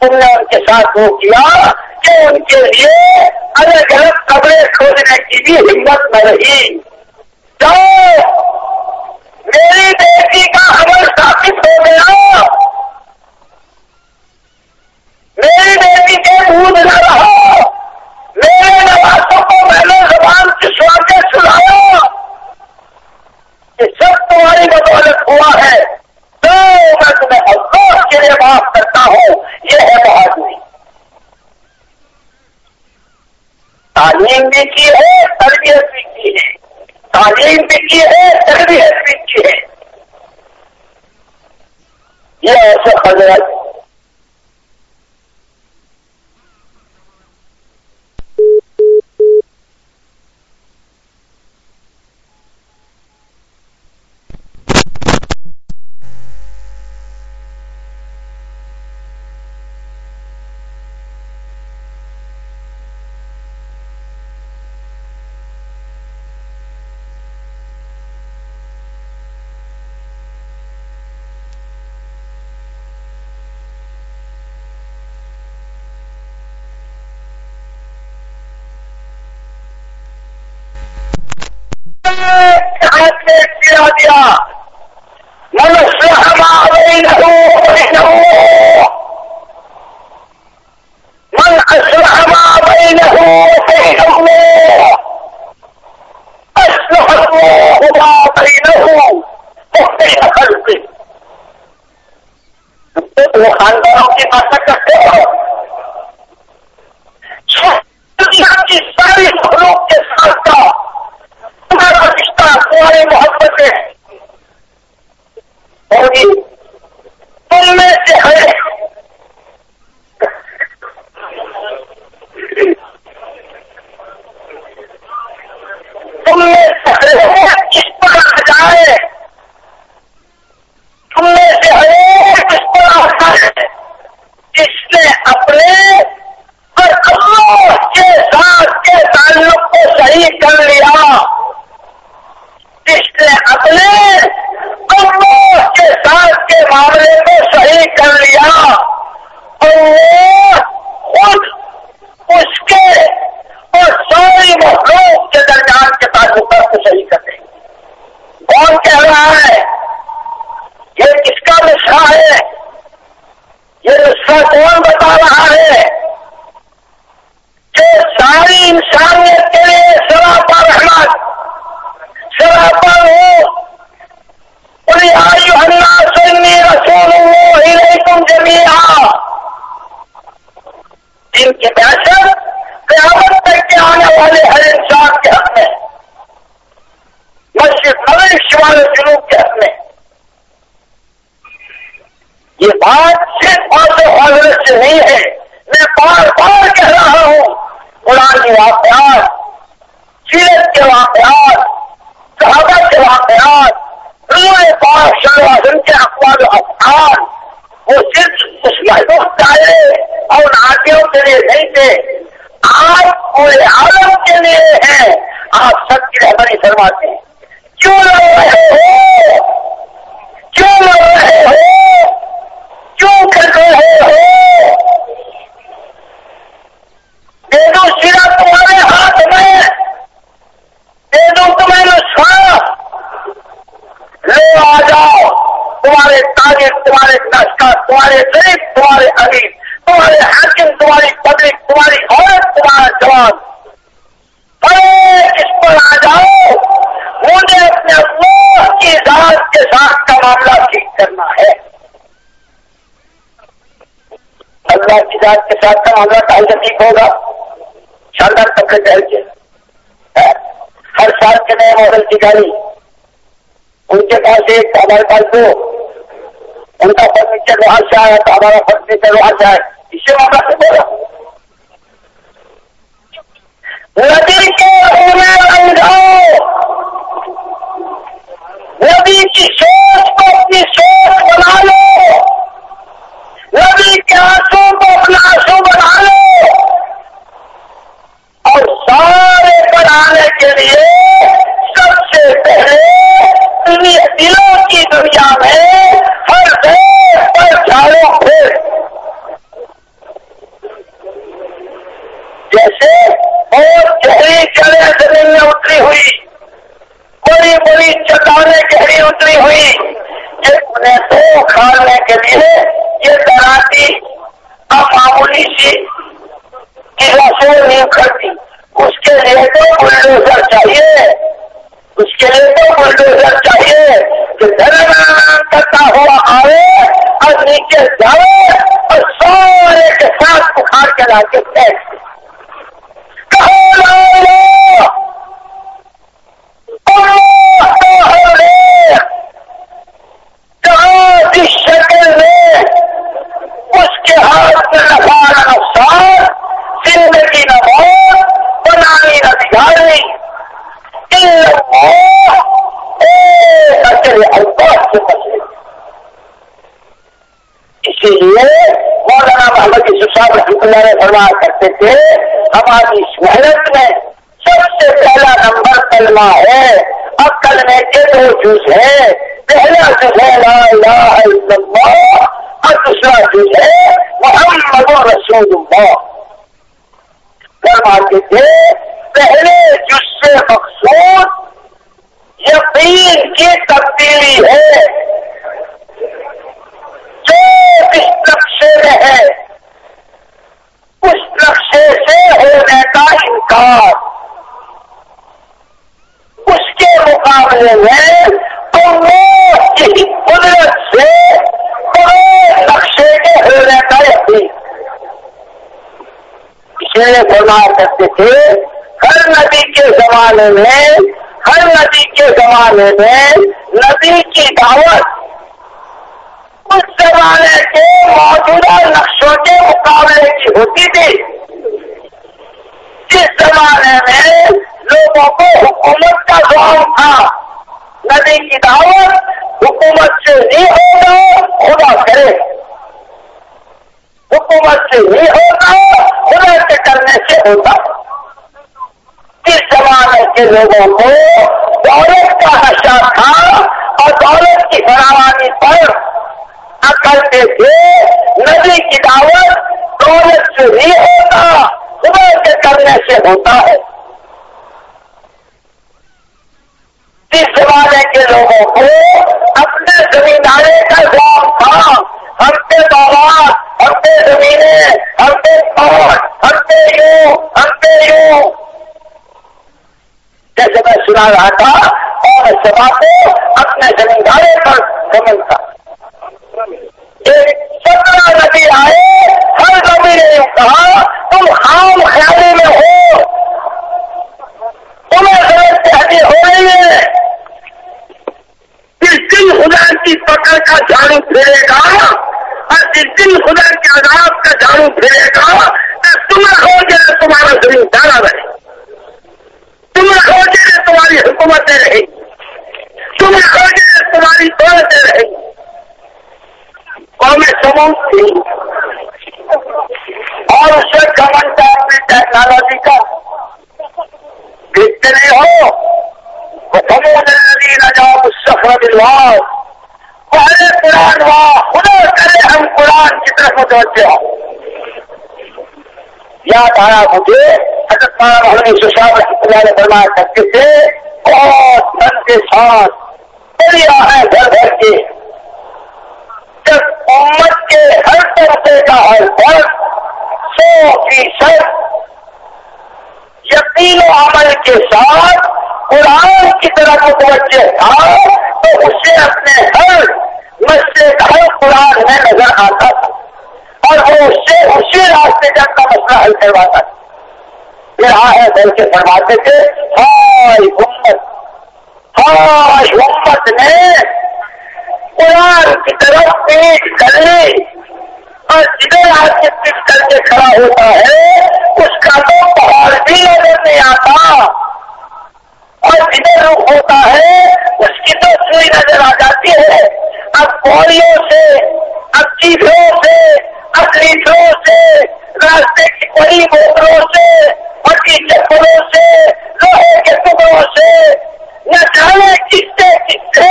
تم نے ان کے ساتھ وہ کیا کہ ان کے لیے الگ الگ قبریں کھودنے کی بھی ہمت نہ رہی۔ جاؤ، میری بیٹی کا عمل ثابت ہو گیا۔ میری بیٹی کے دودھ نہ رہا۔ سنایا! یہ سب تمہاری بدولت ہوا ہے، تو میں تمہیں اللہ کے لیے معاف کرتا ہوں۔ یہ ہے بہادری۔ تعلیم بھی کی ہے، تربیت بھی کی ہے۔ تعلیم بھی کی ہے، تربیت بھی کی ہے۔ یہ ایسے حضرت گرا دیا منسل ہمارے نہو من اصل ہمارے نہو وہ خاندانوں کی بات کرتے ہو کی ساری مخلوق کے ساتھ کا تمہارا رشتہ تمہاری محبت ہے ہوگی تم میں سے ہے تم میں سے ہے اس پر آ جائے تم میں سے ہر ایک اس پر آ جائے جس نے ایسا کون بتا رہا ہے کہ ساری انسانیت کے لیے سراپا رحمت سراپا ہو۔ آئی اللہ سنی رسول ہی تم جمیا ان کی دہشت قیامت تک کے آنے والے ہر انسان کے حق میں، مسجد نویش والے جنوب کے حق میں۔ یہ بات صرف اور حضرت سے نہیں ہے۔ میں بار بار کہہ رہا ہوں۔ قرآن کے واقعات، سیرت کے واقعات، صحابہ کے واقعات پاک شروع کے اخبار افغان وہ صرف اس محدود دائرے اور ناطیوں کے لیے نہیں تھے۔ آپ پورے عالم کے لیے ہیں۔ آپ سب کی رہبری فرماتے ہیں۔ کیوں لڑ رہے ہو؟ کیوں لڑ رہے ہو؟ کیوں کر رہے ہو؟ دے دو سیرا تمہارے ہاتھ میں، دے دو تمہیں نسخہ لو آ جاؤ، تمہارے تاجر، تمہارے تشکر تمہارے غریب، تمہارے علی تمہارے حاکم، تمہاری پبلک، تمہاری عورت، تمہارا جوان۔ اس پر آ جاؤ۔ مجھے اپنے اللہ کی ذات کے ساتھ کا معاملہ ٹھیک کرنا ہے۔ اللہ کی ذات کے ساتھ کا معاملہ کہیں ٹھیک ہوگا، شاندار کپڑے پہن کے ہاں، ہر سال کے نئے ماڈل کی گاڑی، ان کے پاس ایک ہمارے پاس دو، ان کا فرنیچر وہاں سے آیا تو ہمارا فرنیچر وہاں سے آیا۔ اس سے معاملہ سے بولا ندی کے ہونے ندی کی سوچ کو اپنی سوچ بنا لو۔ ندی کے آنسو کو اپنا آنسو بنا لو۔ اور سارے بنانے کے لیے سب سے پہلے دلوں کی دنیا میں ہر دیش پر جھاڑو پھر جیسے بہت گہری چڑے زمین میں اتری ہوئی، بڑی بڑی چٹانیں گہری اتری ہوئی انہیں تو کھانے کے لیے یہ تراتی معمولی سی سے نہیں کرتی۔ اس کے لیے تو بلڈوزر چاہیے۔ اس کے لیے تو بلڈوزر چاہیے کہ دھرم کرتا ہوا آئے اور نیچے جائے اور سارے کے ساتھ اکھاڑ کے لا کے بیٹھ۔ جہاں جس شکل میں اس کے ہاتھ میں نفار نقصان زندگی نہ موت بنانی نہ بگاڑی اللہ اسی لیے مولانا محمد یوسف صاحب رحمۃ اللہ نے فرمایا کرتے تھے، ہماری اس محنت میں سب سے پہلا نمبر کلمہ ہے اب کلمے کے دو جز ہے، پہلا جز ہے لا الہ الا اللہ۔ دوسرا جز ہے محمد رسول اللہ فرماتے تھے پہلے جز سے مقصود یقین کی تبدیلی ہے جو اس نقشے میں ہے اس نقشے سے ہونے کا انکار اس کے مقابلے میں تو کی قدرت سے بڑے نقشے کے فرمایا کرتے تھے۔ ہر ندی کے زمانے میں، ہر ندی کے زمانے میں ندی کی دعوت۔ اس زمانے کے موجودہ نقشوں کے مقابلے کی ہوتی تھی۔ جس زمانے میں لوگوں کو حکومت کا گاؤں تھا۔ ندی کی دعوت حکومت سے نہیں ہوگا، خدا کرے۔ حکومت سے نہیں ہوگا خدا سے کرنے سے ہوگا اس زمانے کے لوگوں کو دولت کا نشہ تھا اور دولت کی فراوانی پر کرتے تھے۔ ندی کی دعوت دولت سے نہیں ہوتا صبح سے کرنے سے ہوتا ہے۔ اس زمانے کے لوگوں کو اپنے زمیندارے کا گام تھا۔ ہم کے دوران ہم پہ زمینیں ہم پہ پہاڑ، ہم پہ یوں ہم پہ یوں جیسے میں سنا رہا تھا، اور سبا کو اپنے زمیندارے پر سمجھتا ایک سترہ نبی آئے، ہر نبی نے کہا، تم خام خیالی میں ہو۔ تمہیں غلط تحریر ہو رہی ہے۔ جس دن خدا کی پکڑ کا جھاڑو پھیرے گا دن خدا کے عذاب کا جھاڑو پھیرے گا تو تم رکھو گے تمہارا زمین دانا رہے۔ تم رکھو گے تمہاری حکومتیں رہے۔ تم رکھو گے تمہاری دولتیں رہے۔ قوم سموت تھی اور اس سے کمن تھا اپنی ٹیکنالوجی کا۔ دیکھتے نہیں ہو دلواؤ پہلے قرآن ہوا خدا کرے ہم قرآن کی طرف متوجہ یاد آیا مجھے حضرت محمد صاحب رحمۃ نے فرمایا کرتے تھے، بہت من کے ساتھ دریا ہے گھر گھر کے۔ جب امت کے ہر طبقے کا ہر فرق سو فیصد یقین و عمل کے ساتھ قرآن کی طرف متوجہ تھا۔ تو اسے اپنے ہر مسئلے کا ہر قرآن میں نظر آتا تھا۔ اور وہ اس سے اسی راستے کا مسئلہ حل کرواتا تھا۔ پھر ہے بل کے فرماتے تھے ہائی امت ہائی امت نے قرآن کی طرف پیٹ کر لی اور جدھر آدمی پیٹ کر کے کھڑا ہوتا ہے، اس کا تو پہاڑ بھی نظر نہیں آتا۔ اور جدھر رخ ہوتا ہے، اس کی تو سوئی نظر آ جاتی ہے۔ اب پوڑیوں سے، اب چیزوں سے، اب لیٹروں سے، راستے کی بڑی بوتلوں سے پکی چپلوں سے، لوہے کے ٹکڑوں سے، نہ جانے کس سے کس سے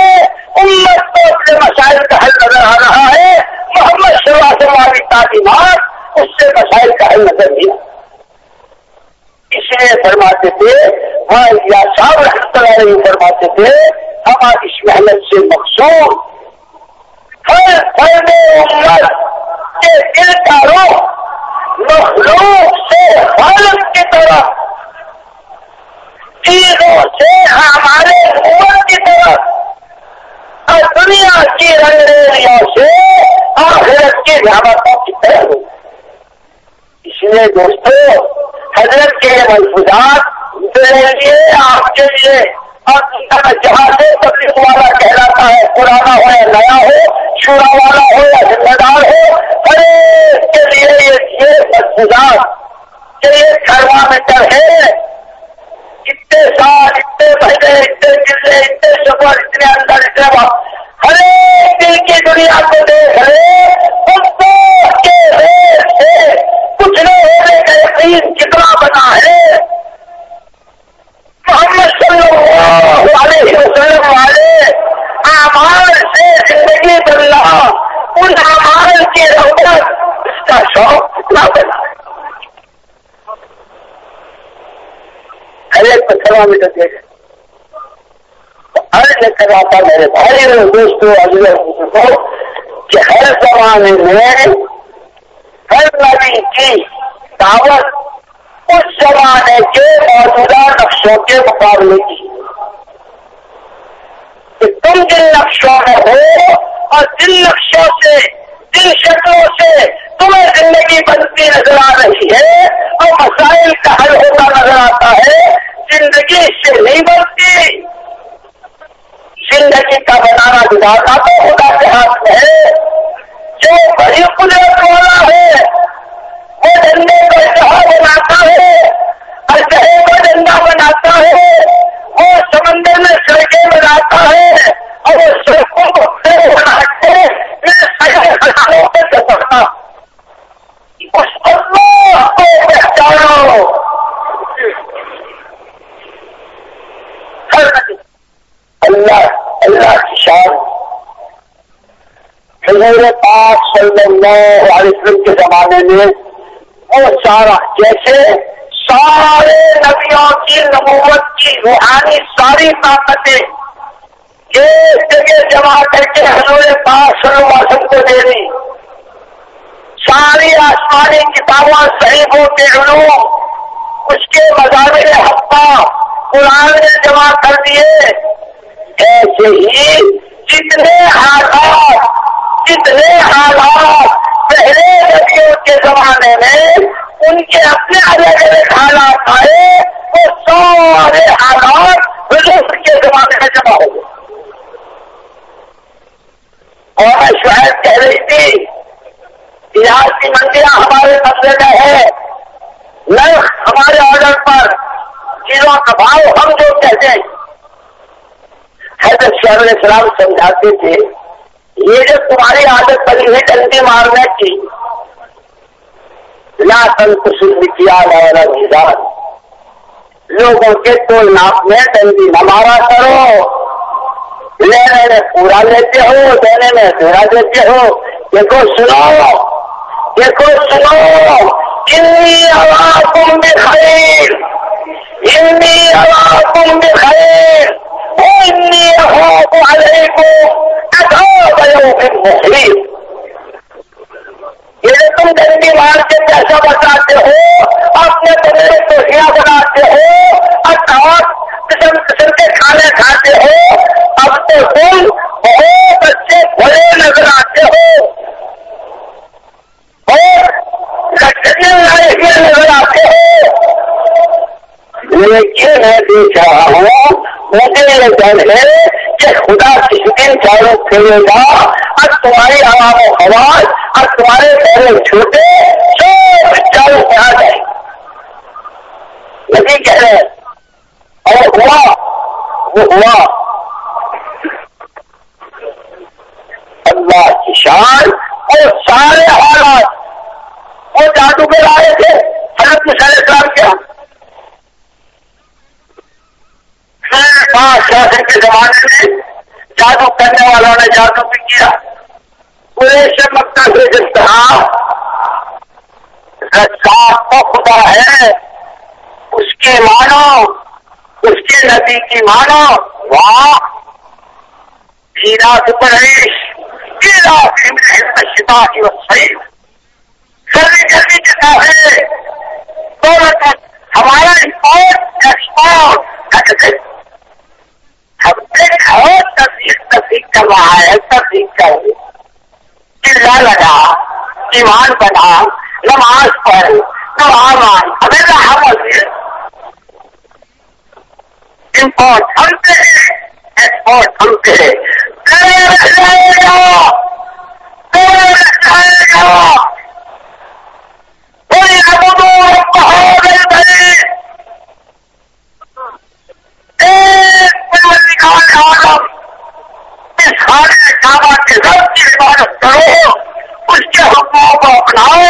امت کو اپنے مسائل کا حل نظر آ رہا ہے۔ محمد صلی اللہ علیہ تعلیمات اس سے مسائل کا حل نظر دیا اس لیے فرماتے تھے ہاں یا صاحب رحمت اللہ علیہ فرماتے تھے ہماری اس محنت سے مقصود ہر فرد امت کے دل کا مخلوق سے خالق کی طرف چیزوں سے ہمارے امت کی طرف اور دنیا کی رنگریلیوں سے آخرت کی نعمتوں کی طرف ہو اس لیے دوستوں حضرت کے محفوظات آپ کے لیے اور جہاں سے تبلیغ والا کہلاتا ہے، پرانا ہو یا نیا ہو، شورا والا ہو یا ذمہ دار ہو، ہر ایک کے لیے یہ محفوظات کہ یہ تھرمامیٹر ہے۔ اتنے سال، اتنے مہینے، اتنے ضلع اتنے سفر اتنے اندر، اتنے ہر ایک دل کی دنیا کو دیکھ رہے ہونے کتنا بنا ہے محمد صلی اللہ علیہ وسلم والے آمار سے زندگی بننا ان آمار کی رحمت اس کا شوق کتنا بنا ہے ہر ایک پتھروں میں دیکھ ہر ایک کراتا میرے بھائی اور دوستوں اگلے کہ ہر زمانے میں ہر نبی کی دعوت اس زمانے کے موجودہ نقشوں کے مقابلے کی۔ کہ تم جن نقشوں میں ہو اور جن نقشوں سے، جن شکلوں سے تمہیں زندگی بنتی نظر آ رہی ہے، اور مسائل کا حل ہوتا نظر آتا ہے، زندگی اس سے نہیں بنتی۔ زندگی کا بنانا گزارنا تو خدا کے ہاتھ میں ہے۔ جو بڑی قدرت والا ہے وہ جھنڈے کو اشتہار بناتا ہے، اور چہے کو جھنڈا بناتا ہے وہ سمندر میں سڑکیں بناتا ہے، اور وہ سڑکوں کو بنا کے خزانوں پہ اس اللہ کو پہچانو۔ اللہ اللہ کی شان۔ حضور پاک صلی اللہ علیہ وسلم کے زمانے میں وہ سارا، جیسے سارے نبیوں کی نبوت کی روحانی ساری طاقتیں ایک جگہ جمع کر کے حضور پاک صلی اللہ علیہ وسلم کو دے دی۔ ساری آسمانی کتابوں صحیحوں کے علوم اس کے مظاہر ہفتہ قرآن نے جمع کر دیے۔ ایسے ہی جتنے حالات جتنے حالات پہلے نبیوں کے زمانے میں ان کے اپنے الگ الگ حالات آئے وہ سارے حالات حضور کے زمانے میں جمع ہو گئے۔ اور میں شاید کہہ رہی تھی بہار کی منڈیاں ہمارے مسئلے میں ہے نرخ ہمارے آرڈر پر چیزوں کا بھاؤ ہم جو کہتے ہیں۔ حضرت شہر السلام سمجھاتے تھے یہ جو تمہاری عادت بنی ہے ڈنڈی مارنے کی، لا تن کیا میرا میزان لوگوں کے تو ناپ میں ڈنڈی نہ مارا کرو۔ لینے میں پورا لیتے ہو، دینے میں پورا دیتے ہو۔ دیکھو، سنو۔ دیکھو، سنو۔ انی تم بھی خیر انی تم بھی خیر یہ تم ڈنڈی مار کے پیسہ بچاتے ہو، اپنے بڑے توشیاں بناتے ہو اور قسم قسم کے کھانے کھاتے ہو۔ اب تو تم بہت اچھے بڑے نظر آتے ہو۔ اور نظر آتے ہو۔ لیکن میں دیکھ رہا ہوں، مجھے یہ ڈر ہے کہ خدا کس دن چاروں پھیلے گا۔ تمہاری آواز اور تمہارے پہلے چھوٹے، سب چل پہ آ جائے نہیں کہہ رہے اور ہوا، وہ ہوا اللہ کی شان اور سارے حالات وہ جادوگر آئے تھے حضرت مسئلہ اسلام کے ہم بادشاہ کے زمانے میں جادو کرنے والوں نے جادو بھی کیا پورے سے مکہ سے جس طرح رساف کو خدا ہے۔ اس کے مانو اس کے نبی کی مانو واہ۔ پیرا سپرش پیرا شتا کی وسیع جلدی جلدی جتا ہے۔ ہمارا امپورٹ ایکسپورٹ ہم نے گھر تصدیق تصدیق کر رہا ہے، تصدیق کر چلا لگا، ایمان بنا۔ نماز پڑھ نماز ہمیں رہا مزید امپورٹ ہم سے ایکسپورٹ ہم سے کوئی ابو بہت بڑے اس خانے کعبہ کے رب کی عبادت کرو اس کے حکموں کو اپناؤ،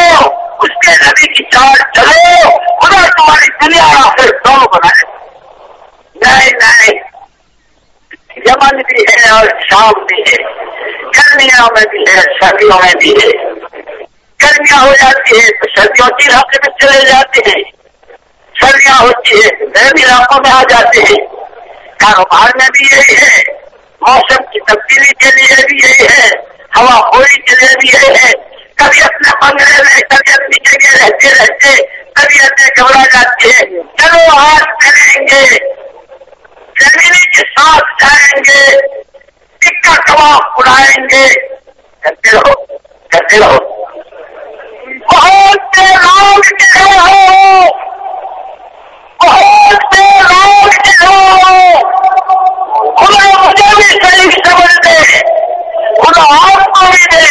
اس کے نبی کی چار چلو، خدا تمہاری دنیا پھر دونوں بنائے۔ نہیں نہیں یمن بھی ہے اور شام بھی ہے، گرمیاں میں بھی ہے، سردیوں میں بھی ہے۔ گرمیاں ہو جاتی ہے تو سردیوں کے علاقے میں چلے جاتے ہیں۔ سردیاں ہوتی ہے نئے علاقوں میں آ جاتے ہیں۔ کاروبار میں بھی یہی ہے، موسم کی تبدیلی کے لیے بھی یہی ہے۔ ہوا ہوئی کے لیے بھی یہی ہے کبھی اپنے بنگلے میں کبھی اپنی جگہ رہتے رہتے، کبھی اپنے گھبرا جاتے ہیں۔ چلو آج کریں گے۔ زمینی کے ساتھ جائیں گے۔ ٹکا کباب اڑائیں گے۔ کرتے رہو کرتے رہو۔ بہت سے لوگ کے ہو۔ بہت سے لوگ کے ہو۔ خدا مجھے بھی صحیح سمجھ دے آپ کو بھی دے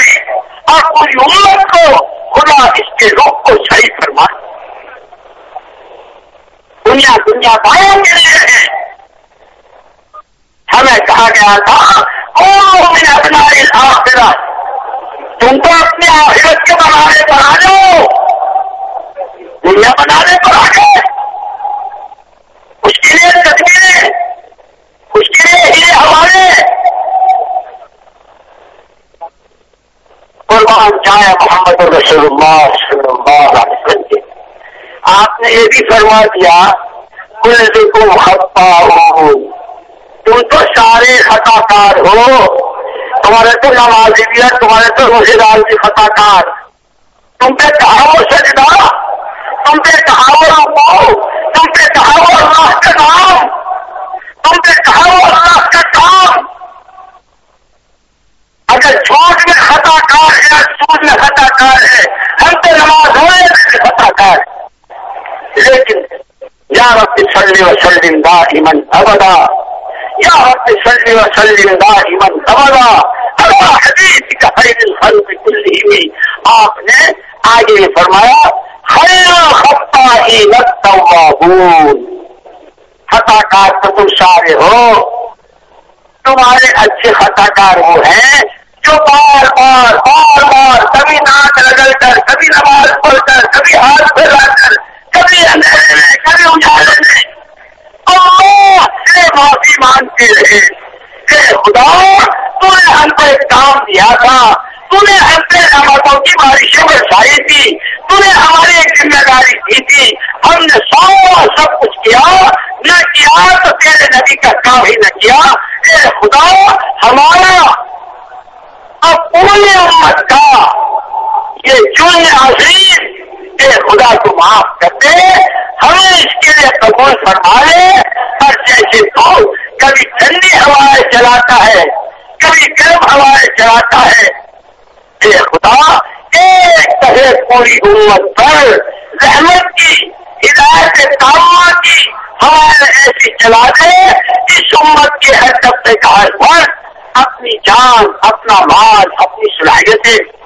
اور پوری امت کو خدا اس کے روپ کو صحیح فرما دنیا دنیا بایا کے لیے ہے ہمیں کہا گیا تھا میں اپنا آخرت تم کو اپنے آخرت کے بنانے پر آ جاؤ دنیا بنانے پر آ جاؤ اس کے لیے تصویریں اس کے لیے ہمارے قربان چاہے محمد رسول اللہ صلی اللہ علیہ وسلم۔ کے آپ نے یہ بھی فرما دیا کل دیکھو خطا تم تو سارے خطا کار ہو۔ تمہارے تو نمازی بھی ہے تمہارے تو روزے دار بھی خطا کار تم پہ کہاو سجدہ؟ تم پہ کہاو تم پہ کہاو اللہ کا نام؟ تم نے کہا وہ اللہ کا کام؟ اگر جھوٹ میں خطا کار ہے سود میں خطا کار ہے، ہم تو نماز ہوئے خطا کار لیکن یا رب سلی و سلم دا ایمن ابدا، یا رب سلی و سلم دا ایمن ابدا، اللہ حدیث کا خیر الخلق کلی آپ نے آگے فرمایا، خیر خطا ہی خطا کار تو تم سارے ہو، تمہارے اچھے خطا کار وہ ہیں جو بار بار بار بار کبھی ناک رگڑ کر، کبھی نماز پڑھ کر، کبھی ہاتھ پھیلا کر، کبھی اندھیرے میں، کبھی اجالے میں، اللہ سے معافی مانگتے رہے کہ خدا تو نے ہم کو ایک کام دیا تھا۔ تو نے ہم سے نمازوں کی بارشوں میں سائی تھی۔ تو نے ہماری ایک ذمہ داری دی تھی ہم نے سارا سب کچھ کیا۔ نہ کیا تو تیرے نبی کا کام ہی نہ کیا۔ اے خدا، ہمارا اب پوری امت کا یہ چن عظیم کہ خدا کو معاف کرتے، ہمیں اس کے لیے قبول فرما لے اور جیسے تو کبھی ٹھنڈی ہوائیں چلاتا ہے، کبھی گرم ہوائیں چلاتا ہے۔ اے خدا، ایک طرح پوری امت پر رحمت کی، ہدایت تعمیر کی ہوائیں ایسی چلا دے، اس امت کے ہر طبقے کا ہر فرق اپنی جان اپنا مال اپنی صلاحیتیں